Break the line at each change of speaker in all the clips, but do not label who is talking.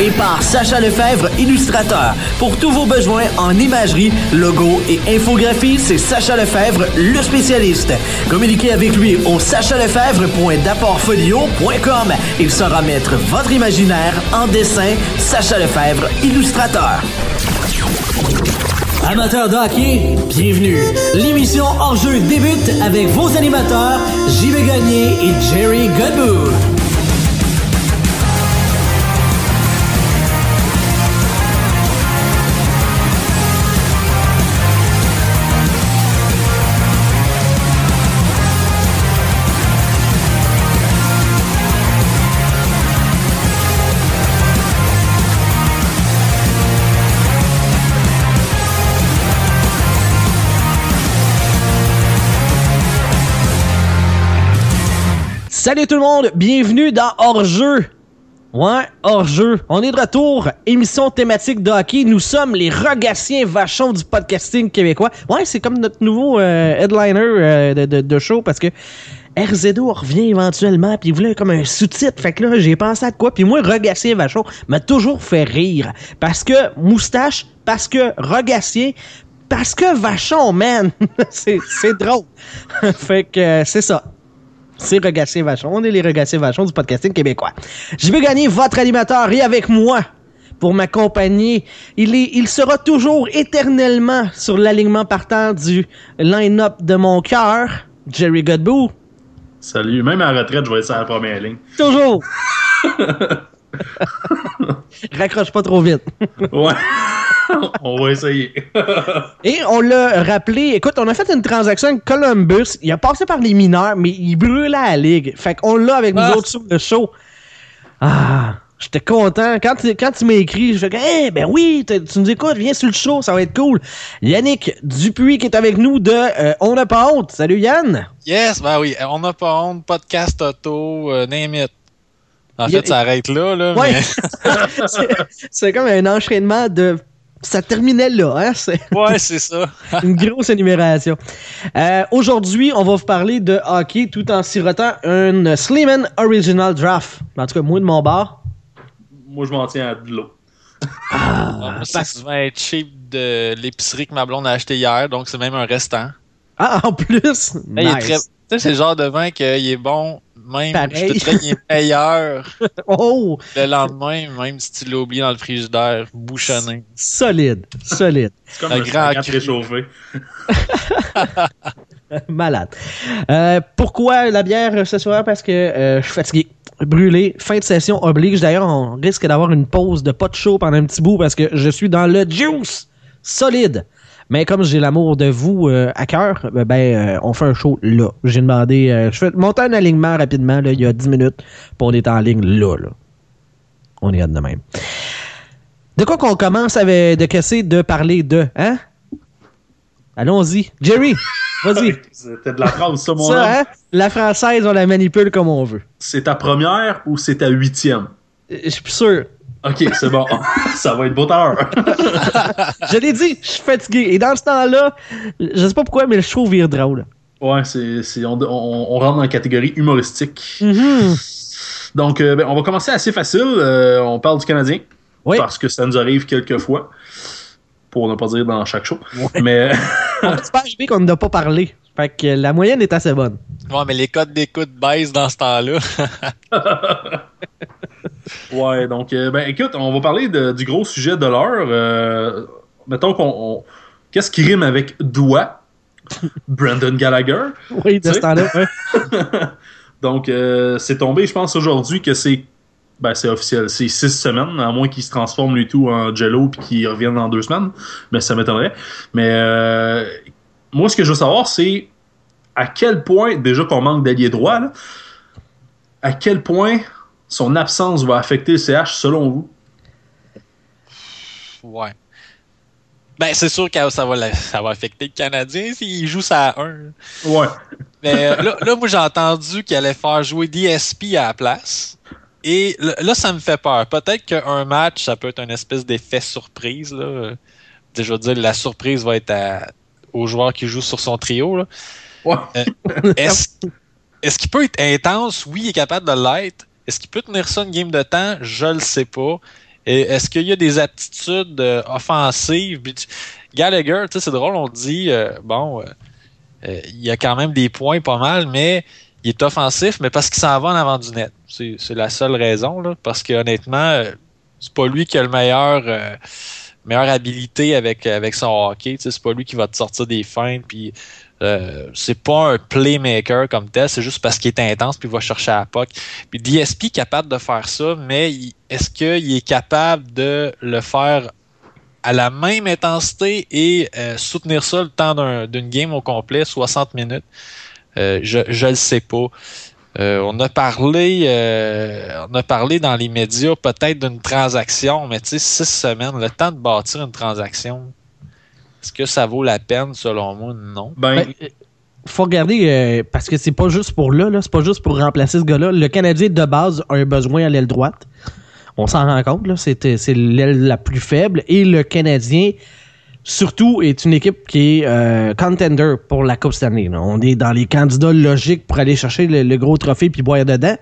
et par Sacha Lefebvre, illustrateur. Pour tous vos besoins en imagerie, logo et infographie, c'est Sacha Lefebvre, le spécialiste. Communiquez avec lui au sachalefebvre.d'apportfolio.com. Il saura mettre votre imaginaire en dessin. Sacha Lefebvre, illustrateur. Amateurs de bienvenue. L'émission hors-jeu débute avec vos animateurs, JV Gagné et Jerry Godbout. Salut tout le monde, bienvenue dans Hors-jeu. Ouais, hors-jeu. On est de retour, émission thématique de hockey. Nous sommes les regassiens vachons du podcasting québécois. Ouais, c'est comme notre nouveau euh, headliner euh, de, show parce que RZO revient éventuellement puis il voulait comme un sous-titre. Fait que là, j'ai pensé à quoi. Puis moi, regassien vachon m'a toujours fait rire. Parce que moustache, parce que regassien, parce que vachon, man. c'est drôle. fait que euh, c'est ça c'est Regassé Vachon. On est les Regassés Vachon du podcasting québécois. Je vais gagner votre animateur et avec moi pour m'accompagner. Il, est, il sera toujours éternellement sur l'alignement partant du line-up de mon cœur, Jerry Godbout.
Salut. Même à la retraite, je vais être sur la première ligne.
Toujours. Raccroche pas trop vite.
ouais. on va essayer.
Et on l'a rappelé, écoute, on a fait une transaction avec Columbus. Il a passé par les mineurs, mais il brûlait la ligue. Fait qu'on l'a avec nous ah. autres sur le show. Ah, j'étais content. Quand tu, quand tu m'as écrit, je fais que, eh, ben oui, tu nous écoutes, viens sur le show, ça va être cool. Yannick Dupuis qui est avec nous de euh, On n'a pas honte. Salut Yann.
Yes, ben oui, On n'a pas honte, podcast auto, euh, name it. En fait, ça arrête là. là
ouais. c'est comme un enchaînement de ça terminait là. Hein?
Ouais, c'est ça.
une grosse énumération. Euh, Aujourd'hui, on va vous parler de hockey tout en sirotant un Sleeman Original Draft. En tout cas, moi de mon bar.
Moi, je m'en tiens à de l'eau.
Ah, c'est souvent être cheap de l'épicerie que ma blonde a acheté hier, donc c'est même un restant.
Ah, en plus!
Nice. c'est le genre de vin qu'il est bon même, Pareil. je te dirais est meilleur
oh.
le lendemain, même si tu l'as oublié dans le frigidaire, bouchonné.
Solide, solide.
C'est comme un, grand réchauffé.
Malade. Euh, pourquoi la bière ce soir? Parce que euh, je suis fatigué. Brûlé. Fin de session oblige. D'ailleurs, on risque d'avoir une pause de pas de chaud pendant un petit bout parce que je suis dans le juice solide. Mais comme j'ai l'amour de vous euh, à cœur, ben, ben euh, on fait un show là. J'ai demandé, euh, je fais monter un alignement rapidement, là, il y a 10 minutes, pour on est en ligne là. là. On est de même. De quoi qu'on commence avec de casser de parler de, hein? Allons-y. Jerry, vas-y.
C'était de la France, ça, mon ça, hein?
La française, on la manipule comme on veut.
C'est ta première ou c'est ta huitième?
Je suis plus sûr.
OK, c'est bon. ça va être beau tard.
je l'ai dit, je suis fatigué. Et dans ce temps-là, je sais pas pourquoi, mais le show vire drôle.
Ouais, c'est, on, on, rentre dans la catégorie humoristique.
Mm-hmm.
Donc, euh, ben, on va commencer assez facile. Euh, on parle du Canadien.
Oui.
Parce que ça nous arrive quelques fois. Pour ne pas dire dans chaque show. Mais.
on peut pas arriver qu'on n'a pas parlé. Fait que la moyenne est assez bonne.
Ouais, mais les codes d'écoute baissent dans ce temps-là.
ouais, donc, euh, ben écoute, on va parler du gros sujet de l'heure. Euh, mettons qu'on. Qu'est-ce qui rime avec doigt? Brandon Gallagher.
Oui, de ce temps-là,
Donc, euh, c'est tombé, je pense, aujourd'hui que c'est. Ben, c'est officiel. C'est six semaines, à moins qu'il se transforme lui tout en jello puis qu'il revienne dans deux semaines. Mais ça m'étonnerait. Mais moi, ce que je veux savoir, c'est à quel point, déjà qu'on manque d'alliés droits, à quel point son absence va affecter le CH selon vous?
Ouais. Ben, c'est sûr que ça va, ça va affecter le Canadien s'il joue ça à 1.
Ouais.
Mais euh, là, là, moi, j'ai entendu qu'il allait faire jouer DSP à la place. Et là, ça me fait peur. Peut-être qu'un match, ça peut être une espèce d'effet surprise. Là. Je veux dire, la surprise va être aux joueurs qui jouent sur son trio. Là.
Ouais.
Euh, est-ce, est-ce qu'il peut être intense? Oui, il est capable de l'être. Est-ce qu'il peut tenir ça une game de temps? Je le sais pas. Est-ce qu'il y a des aptitudes euh, offensives? Gallagher, c'est drôle, on dit, euh, bon, il y a quand même des points pas mal, mais il est offensif, mais parce qu'il s'en va en avant du net. C'est la seule raison, là, parce que honnêtement, c'est pas lui qui a le meilleur meilleure habilité avec, avec son hockey. C'est pas lui qui va te sortir des feintes. Puis euh, c'est pas un playmaker comme tel, c'est juste parce qu'il est intense puis il va chercher à la. Puis DSP est capable de faire ça, mais est-ce qu'il est capable de le faire à la même intensité et euh, soutenir ça le temps d'une game au complet, 60 minutes? Euh, je ne le sais pas. On a parlé on a parlé dans les médias peut-être d'une transaction, mais tu sais, six semaines, le temps de bâtir une transaction, est-ce que ça vaut la peine, selon moi? Non?
Ben, ben euh, faut regarder, euh, parce que c'est pas juste pour là, là c'est pas juste pour remplacer ce gars-là. Le Canadien, de base, a un besoin à l'aile droite. On s'en rend compte, là. C'est, l'aile la plus faible. Et le Canadien, surtout, est une équipe qui est euh, contender pour la Coupe cette année. On est dans les candidats logiques pour aller chercher le gros trophée puis boire dedans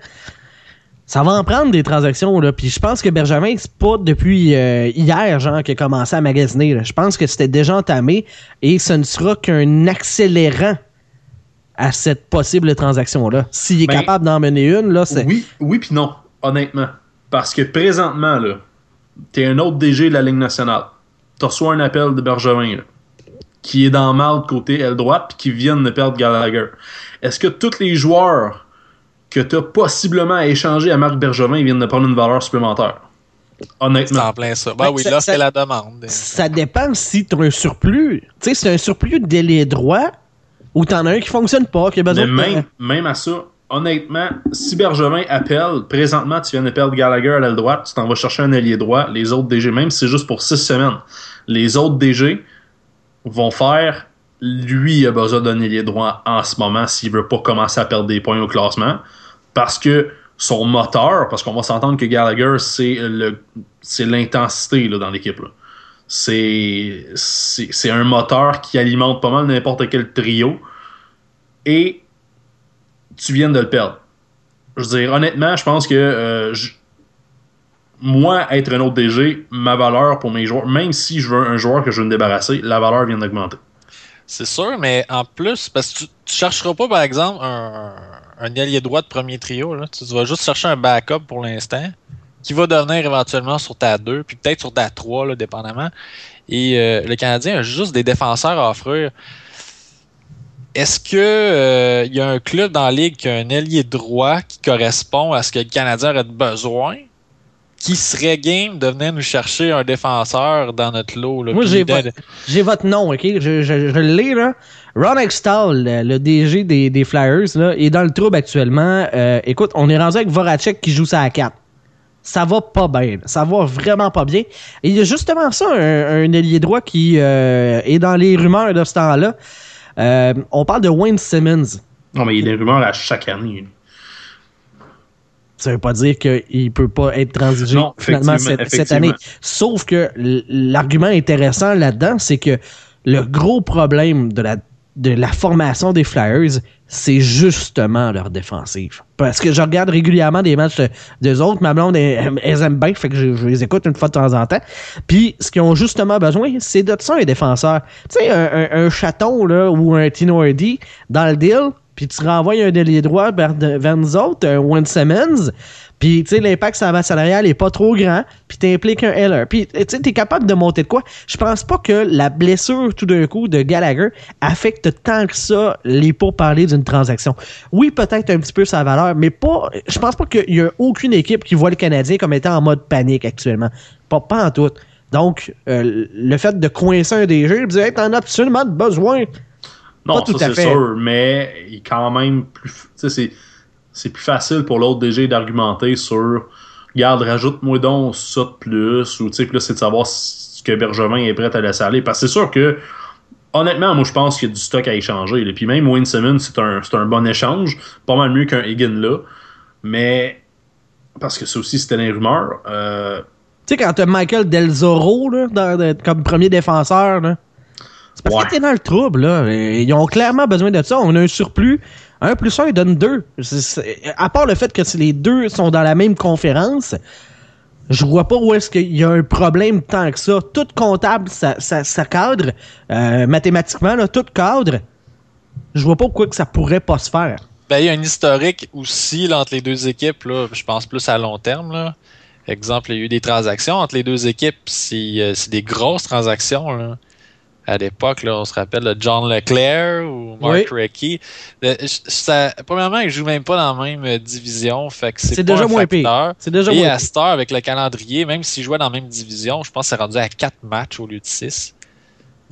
ça va en prendre des transactions là. Puis je pense que Benjamin c'est pas depuis euh, hier genre qu'il a commencé à magasiner. Je pense que c'était déjà entamé et ce ne sera qu'un accélérant à cette possible transaction là. S'il est ben, capable d'en mener une là, c'est
oui, oui puis non, honnêtement, parce que présentement là, t'es un autre DG de la Ligue nationale. Tu reçois un appel de Benjamin qui est dans mal de côté aile droite puis qui vient de perdre Gallagher. Est-ce que tous les joueurs que tu as possiblement échangé à Marc Bergevin, viennent de prendre une valeur supplémentaire? Honnêtement.
C'est en plein ça. Ben, oui, là, c'est la demande.
Ça dépend si tu as un surplus. Tu sais, c'est un surplus de délai droit ou tu en as un qui fonctionne pas, qui a besoin
Mais même, même à ça, honnêtement, si Bergevin appelle, présentement, tu viens de perdre Gallagher à l'aile droite, tu t'en vas chercher un allié droit, les autres DG, même si c'est juste pour six semaines, les autres DG vont faire lui a besoin d'un ailier droit en ce moment s'il veut pas commencer à perdre des points au classement parce que son moteur, parce qu'on va s'entendre que Gallagher, c'est le c'est l'intensité dans l'équipe. C'est, c'est, un moteur qui alimente pas mal n'importe quel trio. Et tu viens de le perdre. Je veux dire, honnêtement, je pense que euh, moi, être un autre DG, ma valeur pour mes joueurs, même si je veux un joueur que je veux me débarrasser, la valeur vient d'augmenter.
C'est sûr, mais en plus, parce que tu, tu chercheras pas, par exemple, un, un allié droit de premier trio. Là. Tu vas juste chercher un backup pour l'instant qui va devenir éventuellement sur ta 2, puis peut-être sur ta 3, là, dépendamment. Et euh, le Canadien a juste des défenseurs à offrir. Est-ce que euh, il y a un club dans la ligue qui a un allié droit qui correspond à ce que le Canadien aurait besoin? Qui serait game de venir nous chercher un défenseur dans notre lot?
Moi, j'ai, votre nom, OK? Je, je, je l'ai, là. Ron Extall, le, DG des, Flyers, là, est dans le trouble actuellement. Euh, écoute, on est rendu avec Voracek qui joue ça à 4. Ça va pas bien. Ça va vraiment pas bien. Et il y a justement ça, un, ailier droit qui euh, est dans les rumeurs de ce temps-là. Euh, on parle de Wayne Simmons.
Non, mais il y a des rumeurs à chaque année.
Ça veut pas dire qu'il peut pas être transigé finalement cette, cette, année. Sauf que l'argument intéressant là-dedans, c'est que le gros problème de la de la formation des Flyers, c'est justement leur défensive. Parce que je regarde régulièrement des matchs des autres, ma blonde, elles, aiment bien, fait que je, les écoute une fois de temps en temps. Puis, ce qu'ils ont justement besoin, c'est de ça un défenseur. Tu sais, un, chaton, là, ou un Tino Hardy, dans le deal, puis tu renvoies un délié droit vers, vers nous autres, un Simmons, puis, tu sais, l'impact sur la masse salariale est pas trop grand. Puis, t'impliques un Heller. Puis, tu sais, t'es capable de monter de quoi? Je pense pas que la blessure, tout d'un coup, de Gallagher affecte tant que ça les pourparlers d'une transaction. Oui, peut-être un petit peu sa valeur, mais pas. Je pense pas qu'il y a aucune équipe qui voit le Canadien comme étant en mode panique actuellement. Pas, pas en tout. Donc, euh, le fait de coincer un DG, disait, t'en as absolument besoin.
Non, pas tout ça, c'est sûr, mais il est quand même plus. C'est c'est plus facile pour l'autre DG d'argumenter sur Regarde, rajoute-moi donc ça de plus, ou tu sais, là, c'est de savoir tu que Bergevin est prêt à laisser aller. Parce que c'est sûr que, honnêtement, moi, je pense qu'il y a du stock à échanger. Et puis même Wayne Simmons, c'est un, un, bon échange. Pas mal mieux qu'un Higgin là. Mais, parce que ça aussi, c'était les rumeurs. Euh,
tu sais, quand t'as Michael Del Zorro là, comme premier défenseur, là, c'est parce que t'es dans le trouble. Là. Ils ont clairement besoin de ça. On a un surplus. Un plus un, il donne deux. à part le fait que les deux sont dans la même conférence, je vois pas où est-ce qu'il y a un problème tant que ça. Tout comptable, ça, ça, cadre. Euh, mathématiquement, là, tout cadre. Je vois pas pourquoi que ça pourrait pas se faire.
Ben, il y a un historique aussi entre les deux équipes. Là, je pense plus à long terme. Là. Exemple, il y a eu des transactions entre les deux équipes. C'est euh, des grosses transactions. Là à l'époque, on se rappelle de John Leclerc ou Mark oui. Euh, premièrement, ils ne jouent même pas dans la même division. Fait que c'est déjà moins pire. C'est déjà Et à Star, avec le calendrier, même s'ils jouaient dans la même division, je pense que c'est rendu à 4 matchs au lieu de 6.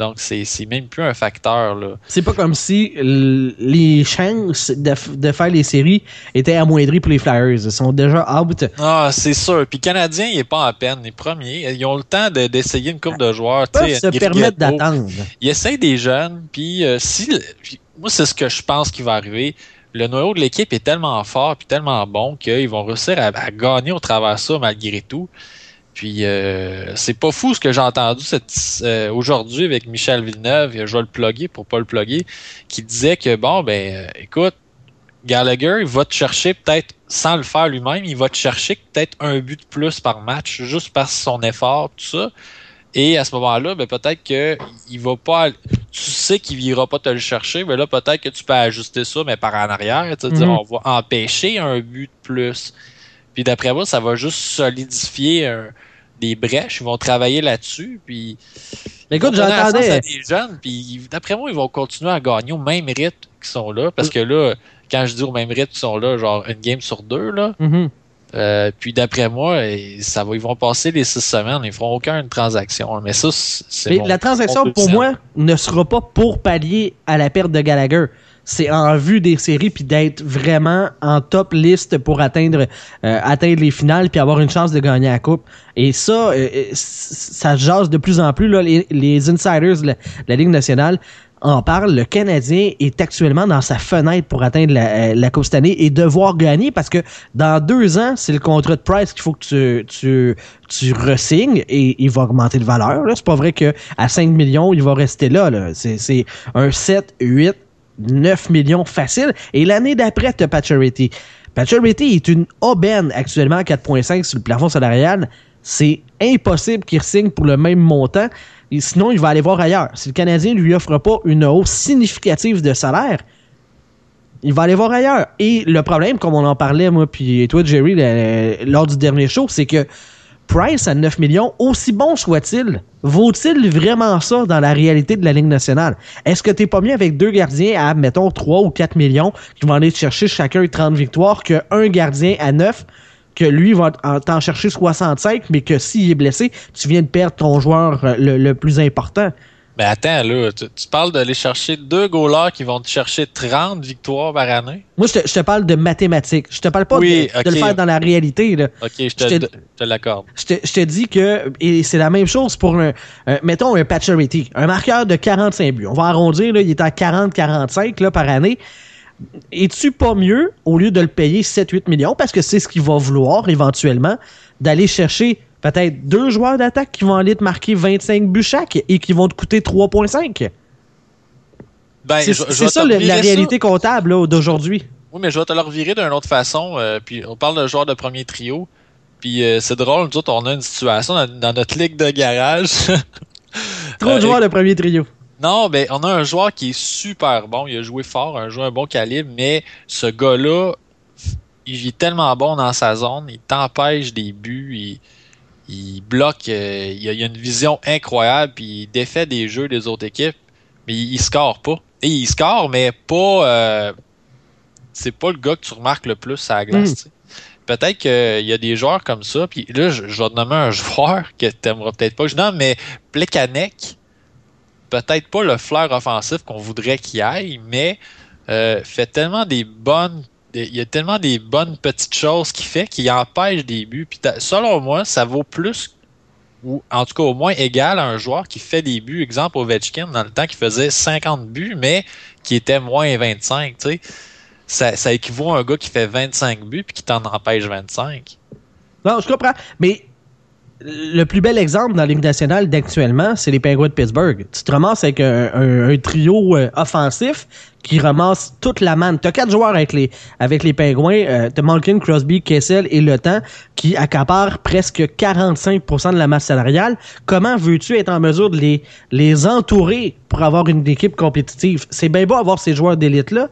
Donc, c'est même plus un facteur.
C'est pas comme si les chances de, faire les séries étaient amoindries pour les Flyers. Ils sont déjà out.
Ah, c'est sûr. Puis, Canadien, il est pas en peine. Les premiers, ils ont le temps d'essayer une coupe de joueurs.
Ils peuvent se permettre d'attendre.
Ils essayent des jeunes. Puis, euh, si, moi, c'est ce que je pense qui va arriver. Le noyau de l'équipe est tellement fort puis tellement bon qu'ils vont réussir à, à, gagner au travers de ça malgré tout. Puis euh, c'est pas fou ce que j'ai entendu euh, aujourd'hui avec Michel Villeneuve, je vais le plugger pour pas le plugger, qui disait que bon ben euh, écoute, Gallagher, il va te chercher peut-être sans le faire lui-même, il va te chercher peut-être un but de plus par match, juste par son effort, tout ça. Et à ce moment-là, ben peut-être que il va pas. Tu sais qu'il ira pas te le chercher, mais là, peut-être que tu peux ajuster ça, mais par en arrière. C'est-à-dire, mm-hmm. on va empêcher un but de plus. Puis d'après moi, ça va juste solidifier euh, des brèches. Ils vont travailler là-dessus. Puis.
Écoute, j'entendais.
des jeunes. Puis d'après moi, ils vont continuer à gagner au même rythme qu'ils sont là. Parce que là, quand je dis au même rythme qu'ils sont là, genre une game sur deux, là.
Mm-hmm.
Euh, puis d'après moi, ça va, ils vont passer les six semaines, ils feront aucune transaction. Mais ça, c'est.
La transaction, pour moi, ne sera pas pour pallier à la perte de Gallagher c'est en vue des séries puis d'être vraiment en top liste pour atteindre euh, atteindre les finales puis avoir une chance de gagner la coupe. Et ça, euh, euh, ça jase de plus en plus là, les, insiders de la, Ligue nationale en parlent. Le Canadien est actuellement dans sa fenêtre pour atteindre la, Coupe cette année et devoir gagner parce que dans deux ans, c'est le contrat de Price qu'il faut que tu, tu, tu resignes et il va augmenter de valeur. C'est pas vrai qu'à 5 millions, il va rester là. là. C'est un 7, 8, 9 millions facile. Et l'année d'après, tu as Patcherity. Patcherity est une aubaine actuellement à 4,5 sur le plafond salarial. C'est impossible qu'il signe pour le même montant. Sinon, il va aller voir ailleurs. Si le Canadien ne lui offre pas une hausse significative de salaire, il va aller voir ailleurs. Et le problème, comme on en parlait, moi, puis toi, Jerry, lors du dernier show, c'est que Price à 9 millions, aussi bon soit-il, vaut-il vraiment ça dans la réalité de la Ligue nationale? Est-ce que tu pas mieux avec deux gardiens à, mettons, 3 ou 4 millions qui vont aller chercher chacun 30 victoires qu'un gardien à 9 que lui va t'en chercher 65, mais que s'il est blessé, tu viens de perdre ton joueur euh, le plus important?
Mais attends, là, tu, parles d'aller chercher deux goalers qui vont te chercher 30 victoires par année?
Moi, je te, parle de mathématiques. Je te parle pas de, le faire dans la réalité. Là.
OK, je te, l'accorde.
Je te, dis que, et c'est la même chose pour un, mettons, un Patcherity, un marqueur de 45 buts. On va arrondir, là, il est à 40-45 par année. Es-tu pas mieux, au lieu de le payer 7-8 millions, parce que c'est ce qu'il va vouloir éventuellement, d'aller chercher peut-être deux joueurs d'attaque qui vont aller te marquer 25 buts chaque et qui vont te coûter 3,5. Ben, c'est ça la réalité comptable d'aujourd'hui.
Oui, mais je vais te le revirer d'une autre façon. Euh, puis on parle de joueurs de premier trio. Puis euh, c'est drôle, nous autres, on a une situation dans, notre ligue de garage.
Trop de euh, joueurs de premier trio.
Non, ben on a un joueur qui est super bon. Il a joué fort, un joueur un bon calibre, mais ce gars-là, il est tellement bon dans sa zone, il t'empêche des buts. Il il bloque, euh, il, a, a, une vision incroyable, puis il défait des jeux des autres équipes, mais il, score pas. Et il score, mais pas. Euh, c'est pas le gars que tu remarques le plus à la glace. Hmm. Peut-être qu'il y a des joueurs comme ça, puis là, je, vais te nommer un joueur que tu n'aimeras peut-être pas que je nomme, mais Plekanec, peut-être pas le flair offensif qu'on voudrait qu'il aille, mais euh, fait tellement des bonnes il y a tellement des bonnes petites choses qu'il fait qui empêchent des buts. Puis selon moi, ça vaut plus ou en tout cas au moins égal à un joueur qui fait des buts. Exemple, Ovechkin, dans le temps, qui faisait 50 buts, mais qui était moins 25. Tu sais. Ça, ça équivaut à un gars qui fait 25 buts puis qui t'en empêche 25.
Non, je comprends. Mais le plus bel exemple dans la nationale d'actuellement, c'est les Penguins de Pittsburgh. Tu te ramasses avec un, trio euh, offensif qui ramasse toute la manne. T'as quatre joueurs avec les, avec les Penguins. Euh, T'as Malkin, Crosby, Kessel et Le Temps qui accaparent presque 45% de la masse salariale. Comment veux-tu être en mesure de les, les entourer pour avoir une équipe compétitive? C'est bien beau avoir ces joueurs d'élite-là,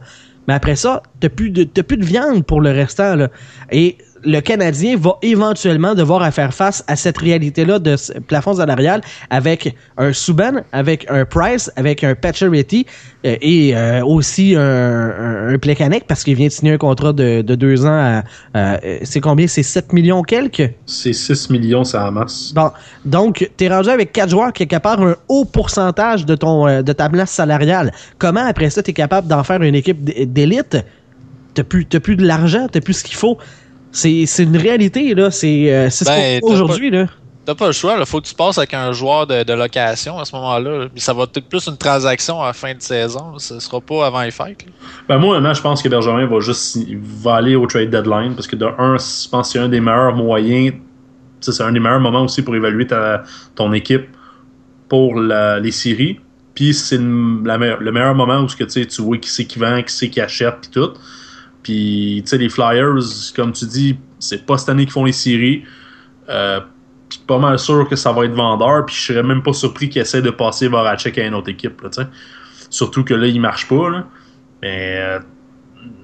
mais après ça, t'as plus de, plus de viande pour le restant, là. Et le Canadien va éventuellement devoir faire face à cette réalité-là de ce plafond salarial avec un Subban, avec un Price, avec un Pacioretty euh, et euh, aussi un, un, un Plekanec parce qu'il vient de signer un contrat de, de deux ans à, à, c'est combien? C'est 7 millions quelques?
C'est 6 millions, ça en masse.
Bon, donc, t'es rendu avec quatre joueurs qui accaparent un haut pourcentage de ton euh, de ta masse salariale. Comment, après ça, t'es capable d'en faire une équipe d'élite? T'as plus, t'as plus de l'argent, t'as plus ce qu'il faut. C'est c'est une réalité, là. C'est euh, ce
Ben,
qu'on fait
t'as
aujourd'hui, là.
T'as pas le choix, il faut que tu passes avec un joueur de, de location à ce moment-là. Ça va être plus une transaction à la fin de saison. là. Ce sera pas avant les fêtes. là.
Ben moi, honnêtement, je pense que Bergerin va juste va aller au trade deadline parce que de un, je pense que c'est un des meilleurs moyens. ça, C'est un des meilleurs moments aussi pour évaluer ta, ton équipe pour la- les séries. Puis c'est le meilleur moment où ce que, tu vois qui c'est qui vend, qui c'est qui achète, puis tout. Puis tu sais, les Flyers, comme tu dis, c'est pas cette année qu'ils font les séries. Euh, puis pas mal sûr que ça va être vendeur. Puis je serais même pas surpris qu'ils essaient de passer Voracek à une autre équipe. Surtout que là, il marche pas. Mais euh,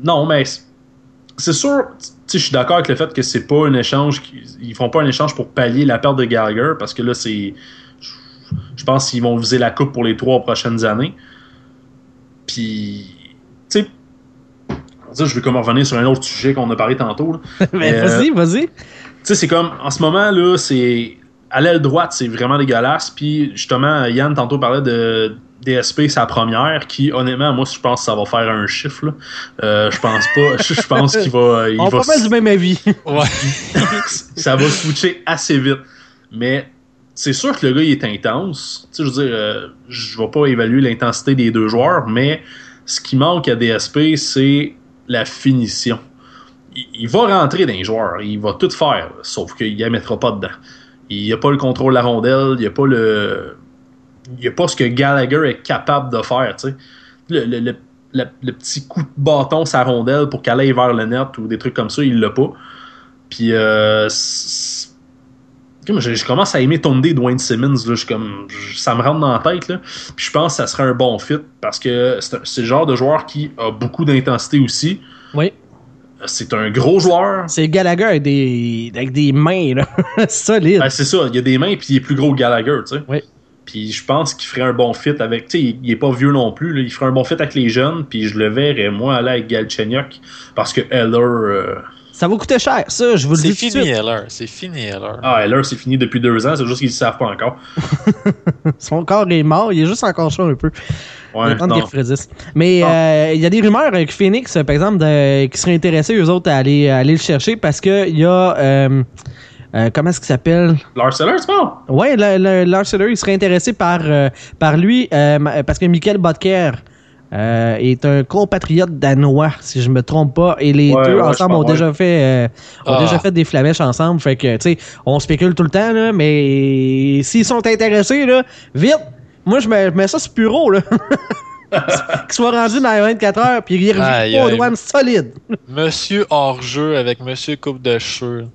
non, mais c'est- sûr, tu sais, je suis d'accord avec le fait que c'est pas un échange. Ils font pas un échange pour pallier la perte de Gallagher parce que là, c'est. je- pense qu'ils vont viser la coupe pour les trois prochaines années. Puis, je vais comme revenir sur un autre sujet qu'on a parlé tantôt. là.
Mais
Euh,
vas-y, vas-y.
tu sais, c'est comme, en ce moment, là, c'est. À l'aile droite, c'est vraiment dégueulasse. Puis, justement, Yann, tantôt, parlait de DSP, sa première, qui, honnêtement, moi, je pense que ça va faire un chiffre. là. Euh, je pense pas. Je pense qu'il va. Il
On
va
pas mal du même avis.
Ouais.
ça va switcher assez vite. Mais c'est sûr que le gars, il est intense. Tu sais, je veux dire, euh, je vais pas évaluer l'intensité des deux joueurs, mais ce qui manque à DSP, c'est la finition. Il, va rentrer dans les joueurs, il va tout faire, sauf qu'il ne mettra pas dedans. Il n'y a pas le contrôle de la rondelle, il n'y a pas le. Il n'y a pas ce que Gallagher est capable de faire. Le, le- petit coup de bâton sa rondelle pour qu'elle aille vers le net ou des trucs comme ça, il l'a pas. Puis, euh, je, je commence à aimer Tonde Dwayne Simmons. Là, je comme, je- ça me rentre dans la tête. Là. Puis je pense que ça serait un bon fit parce que c'est le genre de joueur qui a beaucoup d'intensité aussi.
Oui.
C'est un gros joueur.
C'est Gallagher avec des, avec des mains, là. Solides.
Ben, c'est ça, il y a des mains puis il est plus gros que Gallagher. tu sais.
Oui.
Puis je pense qu'il ferait un bon fit avec. Tu sais, il, il est pas vieux non plus. là, il ferait un bon fit avec les jeunes. Puis je le verrais, moi, aller avec Galchenyuk parce que Heller. euh,
Ça va coûter cher, ça, je vous le
C'est
dis tout de
fini,
suite.
Heller. C'est fini, Heller.
Ah, Heller, c'est fini depuis deux ans. C'est juste qu'ils ne savent pas encore.
Son corps est mort, il est juste encore chaud un peu.
Ouais,
qu'il. Mais euh, il y a des rumeurs avec Phoenix, euh, par exemple, de- qui seraient intéressés, eux autres, à aller, à aller le chercher parce que il y a. euh, euh, comment est-ce qu'il s'appelle?
Lars Eller, c'est bon?
Ouais, le, le- Lars Eller, il serait intéressé par, euh, par lui euh, parce que Michael Botker euh, est un compatriote danois, si je me trompe pas. Et les
Ouais,
deux
ouais,
ensemble ont déjà fait euh, ont
Ah.
déjà fait des flamèches ensemble. Fait que, tu sais, on spécule tout le temps, là, mais s'ils sont intéressés, là, vite! Moi, je mets, je mets ça sur bureau, là. Qu'ils soient rendus dans les 24 heures, puis ils reviennent aux douanes solides.
Monsieur hors-jeu avec Monsieur Coupe de cheveux.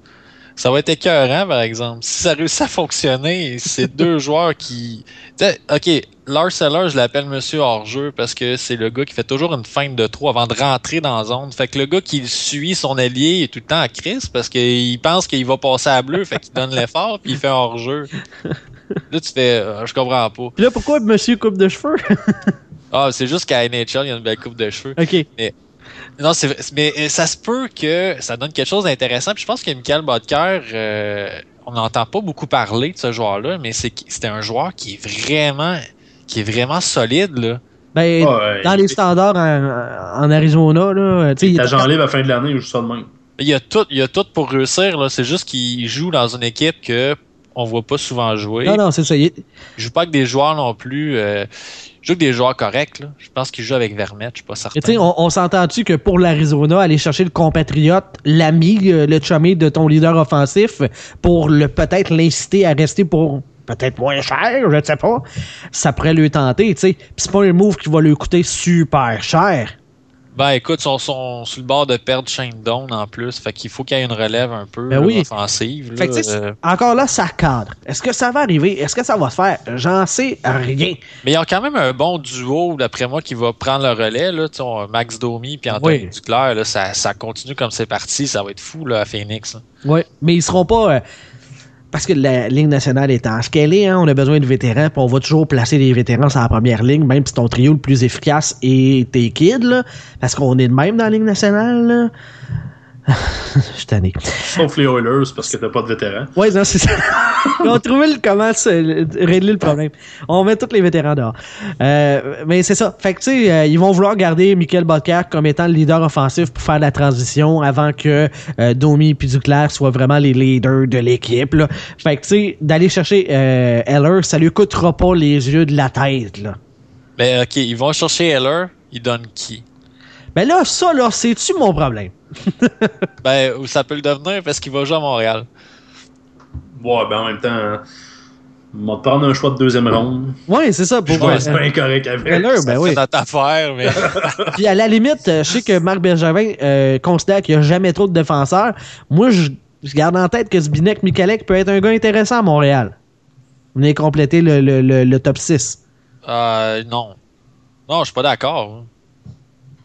Ça va être écœurant, par exemple. Si ça réussit à fonctionner, c'est deux joueurs qui. Tu sais, ok, Lars Eller, je l'appelle Monsieur hors-jeu parce que c'est le gars qui fait toujours une feinte de trou avant de rentrer dans la zone. Fait que le gars qui suit son allié est tout le temps à crise parce qu'il pense qu'il va passer à bleu, fait qu'il donne l'effort puis il fait hors-jeu. Là, tu fais. euh, je comprends pas.
Puis là, pourquoi Monsieur Coupe de cheveux?
Ah, c'est juste qu'à NHL, il y a une belle coupe de cheveux.
OK.
Non, c'est vrai. Mais euh, ça se peut que ça donne quelque chose d'intéressant. Puis je pense que Michael Bodker, euh, on n'entend pas beaucoup parler de ce joueur-là, mais c'est c'était un joueur qui est vraiment qui est vraiment solide là.
Ben,
Ouais,
dans les standards en, en Arizona, là, tu sais, il est-
Agent libre à la fin de l'année ou juste ça de même.
Il y a tout, il y a tout pour réussir là. C'est juste qu'il joue dans une équipe que on voit pas souvent jouer.
Non, non, c'est ça. Il...
Il joue pas avec des joueurs non plus. Euh, il joue avec des joueurs corrects. Là. Je pense qu'il joue avec Vermette, je suis pas certain.
On, on s'entend-tu que pour l'Arizona, aller chercher le compatriote, l'ami, le chummy de ton leader offensif, pour le peut-être l'inciter à rester pour peut-être moins cher, je ne sais pas, ça pourrait lui tenter, tu sais. C'est pas un move qui va lui coûter super cher.
Ben écoute, ils sont, sont sur le bord de perdre Shane Down en plus. Fait qu'il faut qu'il y ait une relève un peu
Ben oui.
offensive.
Fait
là,
que, tu sais,
euh.
encore là, ça cadre. Est-ce que ça va arriver? Est-ce que ça va se faire? J'en sais rien.
Mais ils ont quand même un bon duo, d'après moi, qui va prendre le relais. Là. Max Domi et Anthony
Oui.
Duclair, là, ça, ça continue comme c'est parti. Ça va être fou là, à Phoenix.
Oui, mais ils seront pas. euh, parce que la Ligue nationale est en est, hein, on a besoin de vétérans, puis on va toujours placer des vétérans sur la première ligne, même si ton trio le plus efficace est tes kids, là, parce qu'on est de même dans la Ligue nationale. Là. Je suis tanné.
Sauf les Oilers parce que t'as pas de vétéran.
Ouais, non, c'est ça. Ils ont trouvé le comment se- le- régler le problème. On met tous les vétérans dehors. Euh, mais c'est ça. Fait que, tu sais, euh, ils vont vouloir garder Michael Bodker comme étant le leader offensif pour faire la transition avant que euh, Domi et Duclair soient vraiment les leaders de l'équipe. là. Fait que, tu sais, d'aller chercher euh, Heller, ça lui coûtera pas les yeux de la tête, là.
Mais ok, ils vont chercher Heller. Ils donnent qui?
Ben là, ça, là, c'est-tu mon problème?
Ben, ou ça peut le devenir parce qu'il va jouer à Montréal.
Ouais, ben en même temps, hein, on va te prendre un choix de deuxième ronde.
Ouais, c'est ça.
Je
Pour,
vais
euh,
être bien correct avec.
Heller, ben oui.
C'est notre affaire, mais.
Puis à la limite, euh, je sais que Marc Bergevin euh, considère qu'il n'y a jamais trop de défenseurs. Moi, je, je garde en tête que Zbinek Mikalek peut être un gars intéressant à Montréal. On est complété le, le, le, le top 6.
Euh, non. Non, je suis pas d'accord.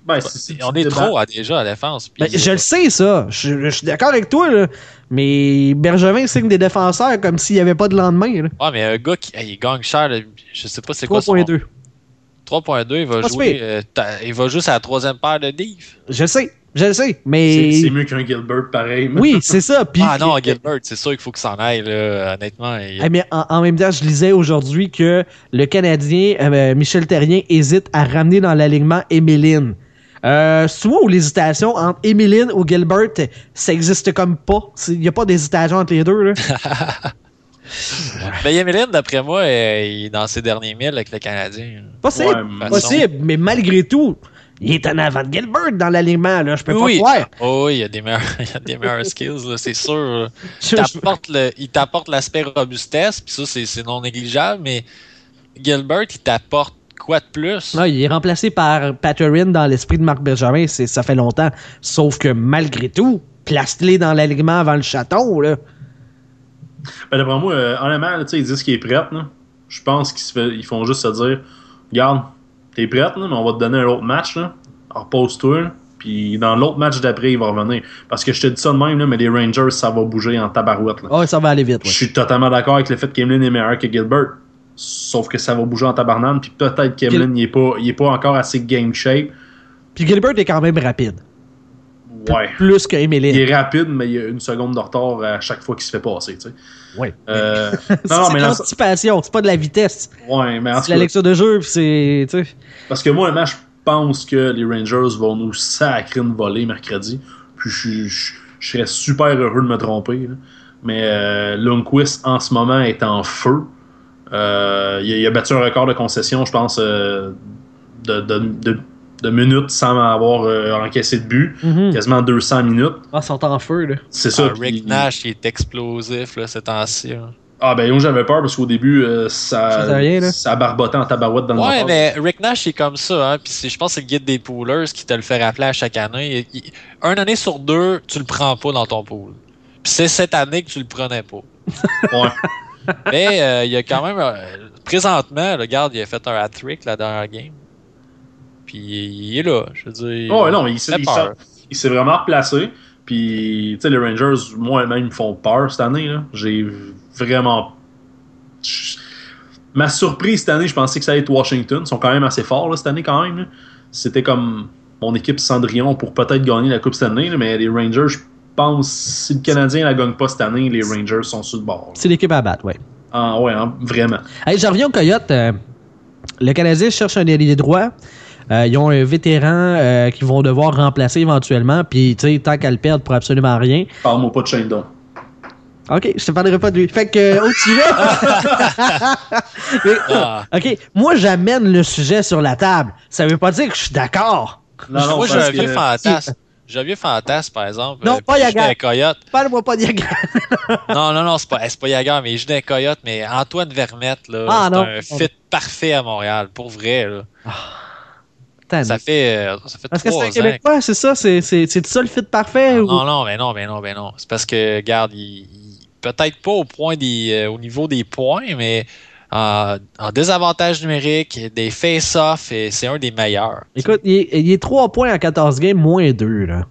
Ben, tu
On est trop à, déjà à la défense.
Ben, je le sais, ça. Je, je suis d'accord avec toi, là. Mais Bergevin signe des défenseurs comme s'il n'y avait pas de lendemain. là.
Ouais, mais un gars qui hey, il gagne cher, là, je sais pas c'est quoi son
3.2.
3.2, il va jouer. euh, il va jouer à la troisième paire de Dave.
Je sais, je le sais.
C'est
Mais.
c'est mieux qu'un Gilbert pareil. mais-
Oui, c'est ça. Puis,
ah non, Gilbert, c'est sûr qu'il faut qu'il s'en aille, là, honnêtement. il-
Eh, mais en, en même temps, je lisais aujourd'hui que le Canadien euh, Michel Terrien hésite à ramener dans l'alignement Emeline. Euh, souvent où l'hésitation entre Emeline ou Gilbert, ça existe comme pas. Il n'y a pas d'hésitation entre les deux. Là.
Mais Yemelin, d'après moi, euh, il est dans ses derniers milles avec le Canadien.
Possible,
Ouais,
possible, mais malgré tout, il est en avant de Gilbert dans l'alignement. Là. Je peux
Oui.
pas croire.
Oh, oui, il y a des meilleurs, il y a des meilleurs skills, là, c'est sûr. Il t'apporte l'aspect robustesse, puis ça, c'est non négligeable, mais Gilbert, il t'apporte quoi de plus?
Non, il est remplacé par Patterin dans l'esprit de Marc c'est- ça fait longtemps. Sauf que malgré tout, place-les dans l'alignement avant le chaton. Là.
Ben, d'après moi, euh, honnêtement, là, tu sais, ils disent qu'il est prêt. là. Je pense qu'ils font juste se dire Regarde, t'es prête, là, mais on va te donner un autre match. Là. Repose-toi. Puis dans l'autre match d'après, il va revenir. Parce que je te dis ça de même, là, mais les Rangers, ça va bouger en tabarouette. là.
Oh, ça va aller vite.
Je suis totalement d'accord avec le fait que Kemlin est meilleur que Gilbert. Sauf que ça va bouger en tabarnane. Puis peut-être Kemlin, il est pas, il est pas encore assez game shape.
Puis Gilbert est quand même rapide.
Ouais.
Plus que Emeline.
Il est rapide, mais il y a une seconde de retard à chaque fois qu'il se fait passer. Tu sais.
Ouais.
Euh, non, non, mais
l'anticipation, c'est pas de la vitesse.
ouais, mais
C'est la lecture de jeu, puis c'est. tu sais.
Parce que moi, je pense que les Rangers vont nous sacrer une volée mercredi. Puis je, je- je serais super heureux de me tromper. là. Mais euh, Lundqvist, en ce moment, est en feu. Euh, il, a, il a battu un record de concession, je pense, euh, de, de- de- de minutes sans avoir euh, encaissé de but.
Mhm.
Quasiment 200 minutes.
Ah, sont en feu, là.
C'est ça.
Ah, Rick Nash, il est explosif, là, ces temps-ci. là.
Ah, ben, moi, j'avais peur parce qu'au début, euh, ça,
Ça rien,
barbotait en tabarouette dans le
Ouais, mais Rick Nash, il est comme ça, hein. Puis je pense que c'est le guide des poolers qui te le fait rappeler à chaque année. Il- il- un année sur deux, tu le prends pas dans ton pool. Puis c'est cette année que tu le prenais pas.
Ouais.
Mais euh, il y a quand même. euh, présentement, regarde, il a fait un hat-trick la dernière game. Puis il est là. Je veux dire.
Oh, non, mais il s'est il s'est- vraiment replacé. Puis, tu sais, les Rangers, moi-même, me font peur cette année. là. J'ai vraiment. Ma surprise cette année, je pensais que ça allait être Washington. Ils sont quand même assez forts là, cette année, quand même. là. C'était comme mon équipe Cendrillon pour peut-être gagner la Coupe cette année. là, mais les Rangers, je pense, si le Canadien la gagne pas cette année, les Rangers sont sur le bord.
C'est l'équipe à battre, ouais.
Ah, ouais, hein, vraiment.
Hey, je reviens au Coyote. euh, le Canadien cherche un ailier droit. Euh, ils ont un vétéran euh, qu'ils vont devoir remplacer éventuellement. Puis, tu sais, tant qu'à le perdre pour absolument rien.
Parle-moi pas de Shane.
Ok, je te parlerai pas de lui. Fait que, sujet. Mais,
Ah.
ok, moi, j'amène le sujet sur la table. Ça veut pas dire que je suis d'accord.
Non, non,
Moi, j'ai un vieux fantasme. J'ai un vieux fantasme, par exemple.
Non,
euh,
pas
puis je
Yaga.
joue d'un coyote.
Parle-moi pas de Yaga.
Non, non, non, c'est pas, c'est pas Yagar, mais d'un coyote, mais Antoine Vermette, là,
Ah,
c'est
non.
un fit parfait à Montréal, pour vrai, là.
Attends,
Ça fait, euh, ça fait
Parce que c'est
trois
un. Québécois, c'est ça? C'est c'est- ça le fit parfait? ou-
Non, non, mais non, mais non, mais non. C'est parce que, regarde, il, il- peut-être pas au point des, euh, au niveau des points, mais en, en désavantage numérique, des face-off, et c'est un des meilleurs.
Écoute, il est, il est 3 points en 14 games, moins 2, là.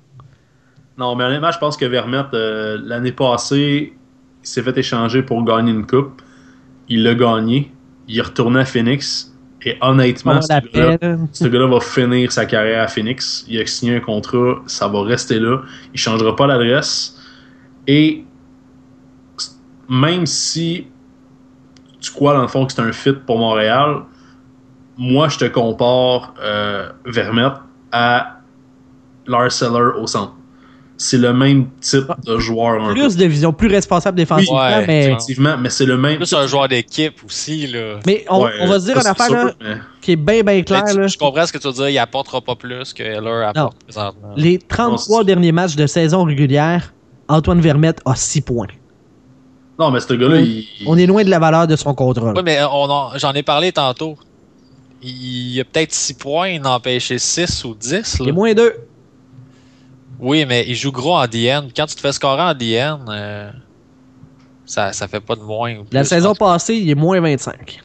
Non, mais honnêtement, je pense que Vermette, euh, l'année passée, il s'est fait échanger pour gagner une coupe. Il l'a gagné. Il est retourné à Phoenix. Et honnêtement, gars-là ce gars-là va finir sa carrière à Phoenix. Il a signé un contrat. Ça va rester là. Il changera pas l'adresse. Et même si tu crois dans le fond que c'est un fit pour Montréal, moi, je te compare euh, Vermette à Lars Eller au centre. C'est le même type de joueur. un peu.
Plus de vision, plus responsable défensivement,
Ouais,
mais,
Effectivement, mais c'est le même.
Plus un joueur d'équipe aussi, là.
mais on,
Ouais,
on va se dire une affaire là,
mais-
qui est bien, bien claire.
Tu-
là.
je comprends ce que tu veux dire, il apportera pas plus que Heller apporte présentement.
Les 33
Non, c'est-
derniers matchs de saison régulière, Antoine Vermette a 6 points.
Non, mais ce gars-là, il.
On est loin de la valeur de son contrat. là.
Oui, mais on en- j'en ai parlé tantôt. Il y a peut-être 6 points, il en a empêché 6 ou 10.
Il
là.
est moins 2.
Oui, mais il joue gros en DN. Quand tu te fais scorer en DN, euh, ça, ça fait pas de moins.
La saison passée, il est moins 25.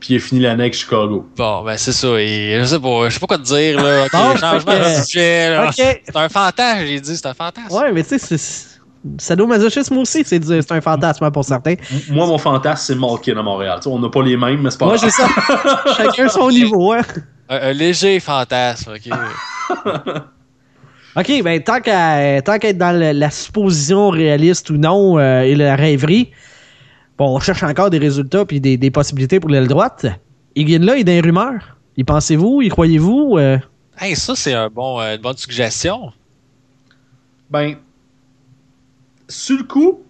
Puis il a fini l'année avec Chicago.
Bon, ben c'est ça. Et je sais pas, je sais pas quoi te dire. Là. Ok,
Bon,
changement de sujet. C'est un fantasme, j'ai dit, c'est un fantasme.
Ouais, mais tu sais, c'est- sadomasochisme aussi, c'est un fantasme hein, pour certains.
Moi, mon fantasme, c'est Malkin à Montréal. On n'a pas les mêmes, mais c'est pas
Moi, c'est ça. Chacun son niveau, hein.
Un, un léger fantasme, ok.
OK, ben tant qu'à tant qu'à être dans le- la supposition réaliste ou non euh, et la rêverie, bon, on cherche encore des résultats puis des, des possibilités pour l'aile droite. Higgin là, il est dans les rumeurs. Y pensez-vous? Y croyez-vous? Euh,
hey, ça, c'est un bon, euh, une bonne suggestion.
Ben, sur le coup,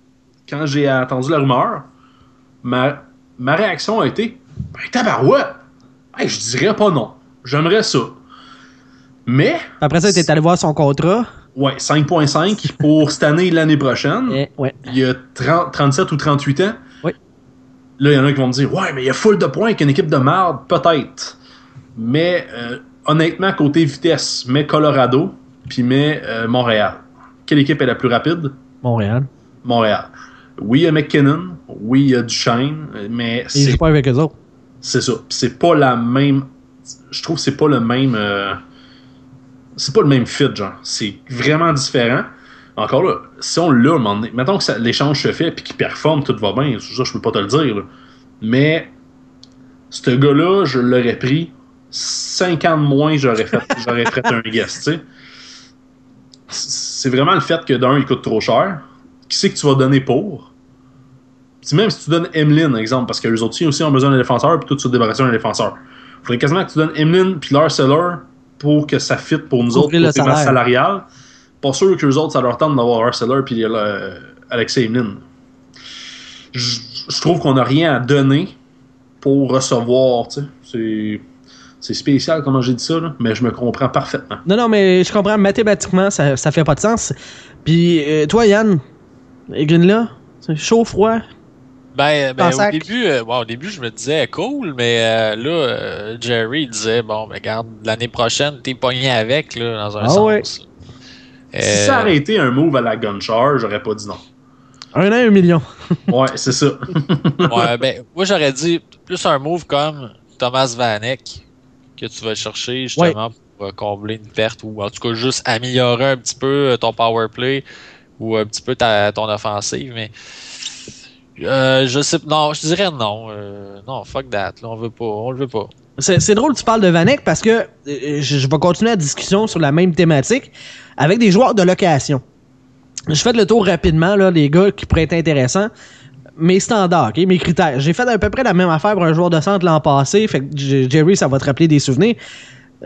quand j'ai entendu la rumeur, ma, ma réaction a été Ben, tabarouette! Hey, je dirais pas non. J'aimerais ça. Mais,
après ça, t'es allé voir son contrat.
ouais, 5.5 pour cette année et l'année prochaine.
Eh, ouais.
Il y a 30, 37 ou 38 ans.
Oui.
Là, il y en a qui vont me dire Ouais, mais il y a full de points avec une équipe de merde, peut-être. Mais euh, honnêtement, côté vitesse, mets Colorado, puis mets euh, Montréal. Quelle équipe est la plus rapide?
Montréal.
Montréal. Oui, il y a McKinnon, oui, il y a Duchesne, mais
Il joue
c'est
pas avec eux autres.
c'est ça. C'est pas la même. Je trouve que c'est pas le même. euh, c'est pas le même fit, genre. C'est vraiment différent. Encore là, si on l'a, mettons que l'échange se fait puis qu'il performe, tout va bien. Ça, je peux pas te le dire. là. Mais ce gars-là, je l'aurais pris 5 ans de moins, j'aurais fait, j'aurais fait un guest, tu sais. C'est vraiment le fait que d'un, il coûte trop cher. Qui c'est que tu vas donner pour? Puis même si tu donnes Emlyn, exemple, parce que les autres aussi ont besoin d'un défenseur, puis toi, tu te débarrasses d'un défenseur. Il faudrait quasiment que tu donnes Emlyn puis Lars Seller pour que ça fitte pour nous autres,
le
côté masse
salaire.
salariale. Pas sûr que les autres, ça leur tente d'avoir Lars Seller puis euh, Alexei Emlyn. Je je trouve qu'on n'a rien à donner pour recevoir, tu sais. C'est- C'est spécial comment j'ai dit ça, là, mais je me comprends parfaitement.
Non, non, mais je comprends. Mathématiquement, ça, ça fait pas de sens. Puis, euh, toi, Yann, Higgin là, c'est chaud, froid?
Ben, ben
En
au début, euh, bon, au début, je me disais cool, mais euh, là, euh, Jerry il disait bon, ben regarde, l'année prochaine, t'es pogné avec là, dans un
Ah
sens.
ouais.
Si ça aurait été un move à la gunchar, j'aurais pas dit non.
Un an, un million.
Ouais, c'est ça.
ouais, ben, moi j'aurais dit plus un move comme Thomas Vanek que tu vas chercher justement pour euh, combler une perte ou en tout cas juste améliorer un petit peu euh, ton power play ou un petit peu ta, ton offensive, mais euh, je sais non, je dirais non. euh, non, fuck that, là, on veut pas, on le veut pas.
C'est drôle que tu parles de Vanek parce que je, je vais continuer la discussion sur la même thématique avec des joueurs de location. Je fais le tour rapidement, là, les gars qui pourraient être intéressants. Mes standards, mes critères. J'ai fait à peu près la même affaire pour un joueur de centre l'an passé. Fait que Jerry, ça va te rappeler des souvenirs.